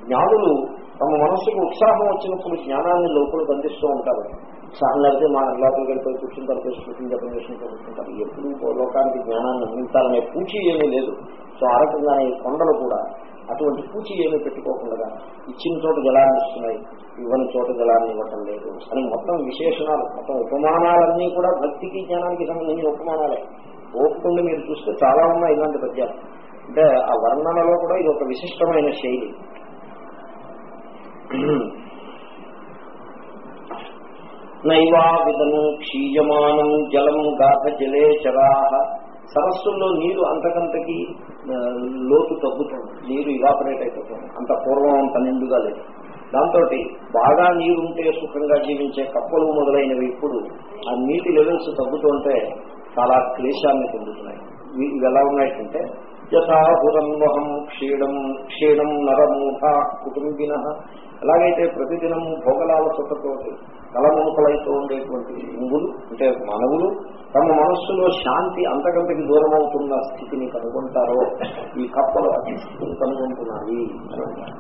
S1: జ్ఞానులు తమ మనస్సుకు ఉత్సాహం వచ్చినప్పుడు జ్ఞానాన్ని లోపల బంధిస్తూ ఉంటారు. ఉత్సాహం లేకపోతే మా లోపలికి వెళ్ళిపోయి కూర్చుంటారు కూర్చుని జపం చేసుకుంటూ కూర్చుంటారు ఎప్పుడు లోకానికి జ్ఞానాన్ని అందించాలనే పూచి ఏమీ లేదు. సో ఆ రకంగానే ఈ కొండలు కూడా అటువంటి పూచి ఏమీ పెట్టుకోకుండా ఇచ్చిన చోట జలాన్ని ఇస్తున్నాయి ఇవ్వని చోట జలాన్ని ఇవ్వటం లేదు అని మొత్తం విశేషణాలు మొత్తం ఉపమానాలన్నీ కూడా భక్తికి జ్ఞానానికి సంబంధించిన ఉపమానాలే. ఓపుకుండా మీరు చూస్తే చాలా ఉన్నాయి ఇలాంటి పద్యాలు. అంటే ఆ వర్ణనలో కూడా ఇది ఒక విశిష్టమైన శైలి. నైవా విధను క్షీయమానం జలం గాథ జలే చరాహ సరస్సుల్లో నీరు అంతకంతకి లోతు తగ్గుతుంది. నీరు ఇవాపరేట్ అయిపోతుంది. అంత పూర్వం అంత నిండుగా లేదు. దాంతో బాగా నీరుంటే సుఖంగా జీవించే కప్పలు మొదలైనవి ఇప్పుడు ఆ నీటి లెవెల్స్ తగ్గుతుంటే చాలా క్లేశాన్ని పొందుతున్నాయి. ఇవి ఎలా ఉన్నాయంటే యథాహురన్వహం క్షీణం క్షీణం నరమూఢ కుటుంబిన ఎలాగైతే ప్రతిదినం భోగలాలసతతో తలమునుకలైతూ ఉండేటువంటి ఇంగులు అంటే మానవులు తమ మనస్సులో శాంతి అంతకంతకి దూరం అవుతున్న స్థితిని కనుగొంటారో ఈ కప్పలు అతి స్థితిని కనుగొంటున్నాయి అని అంటారు.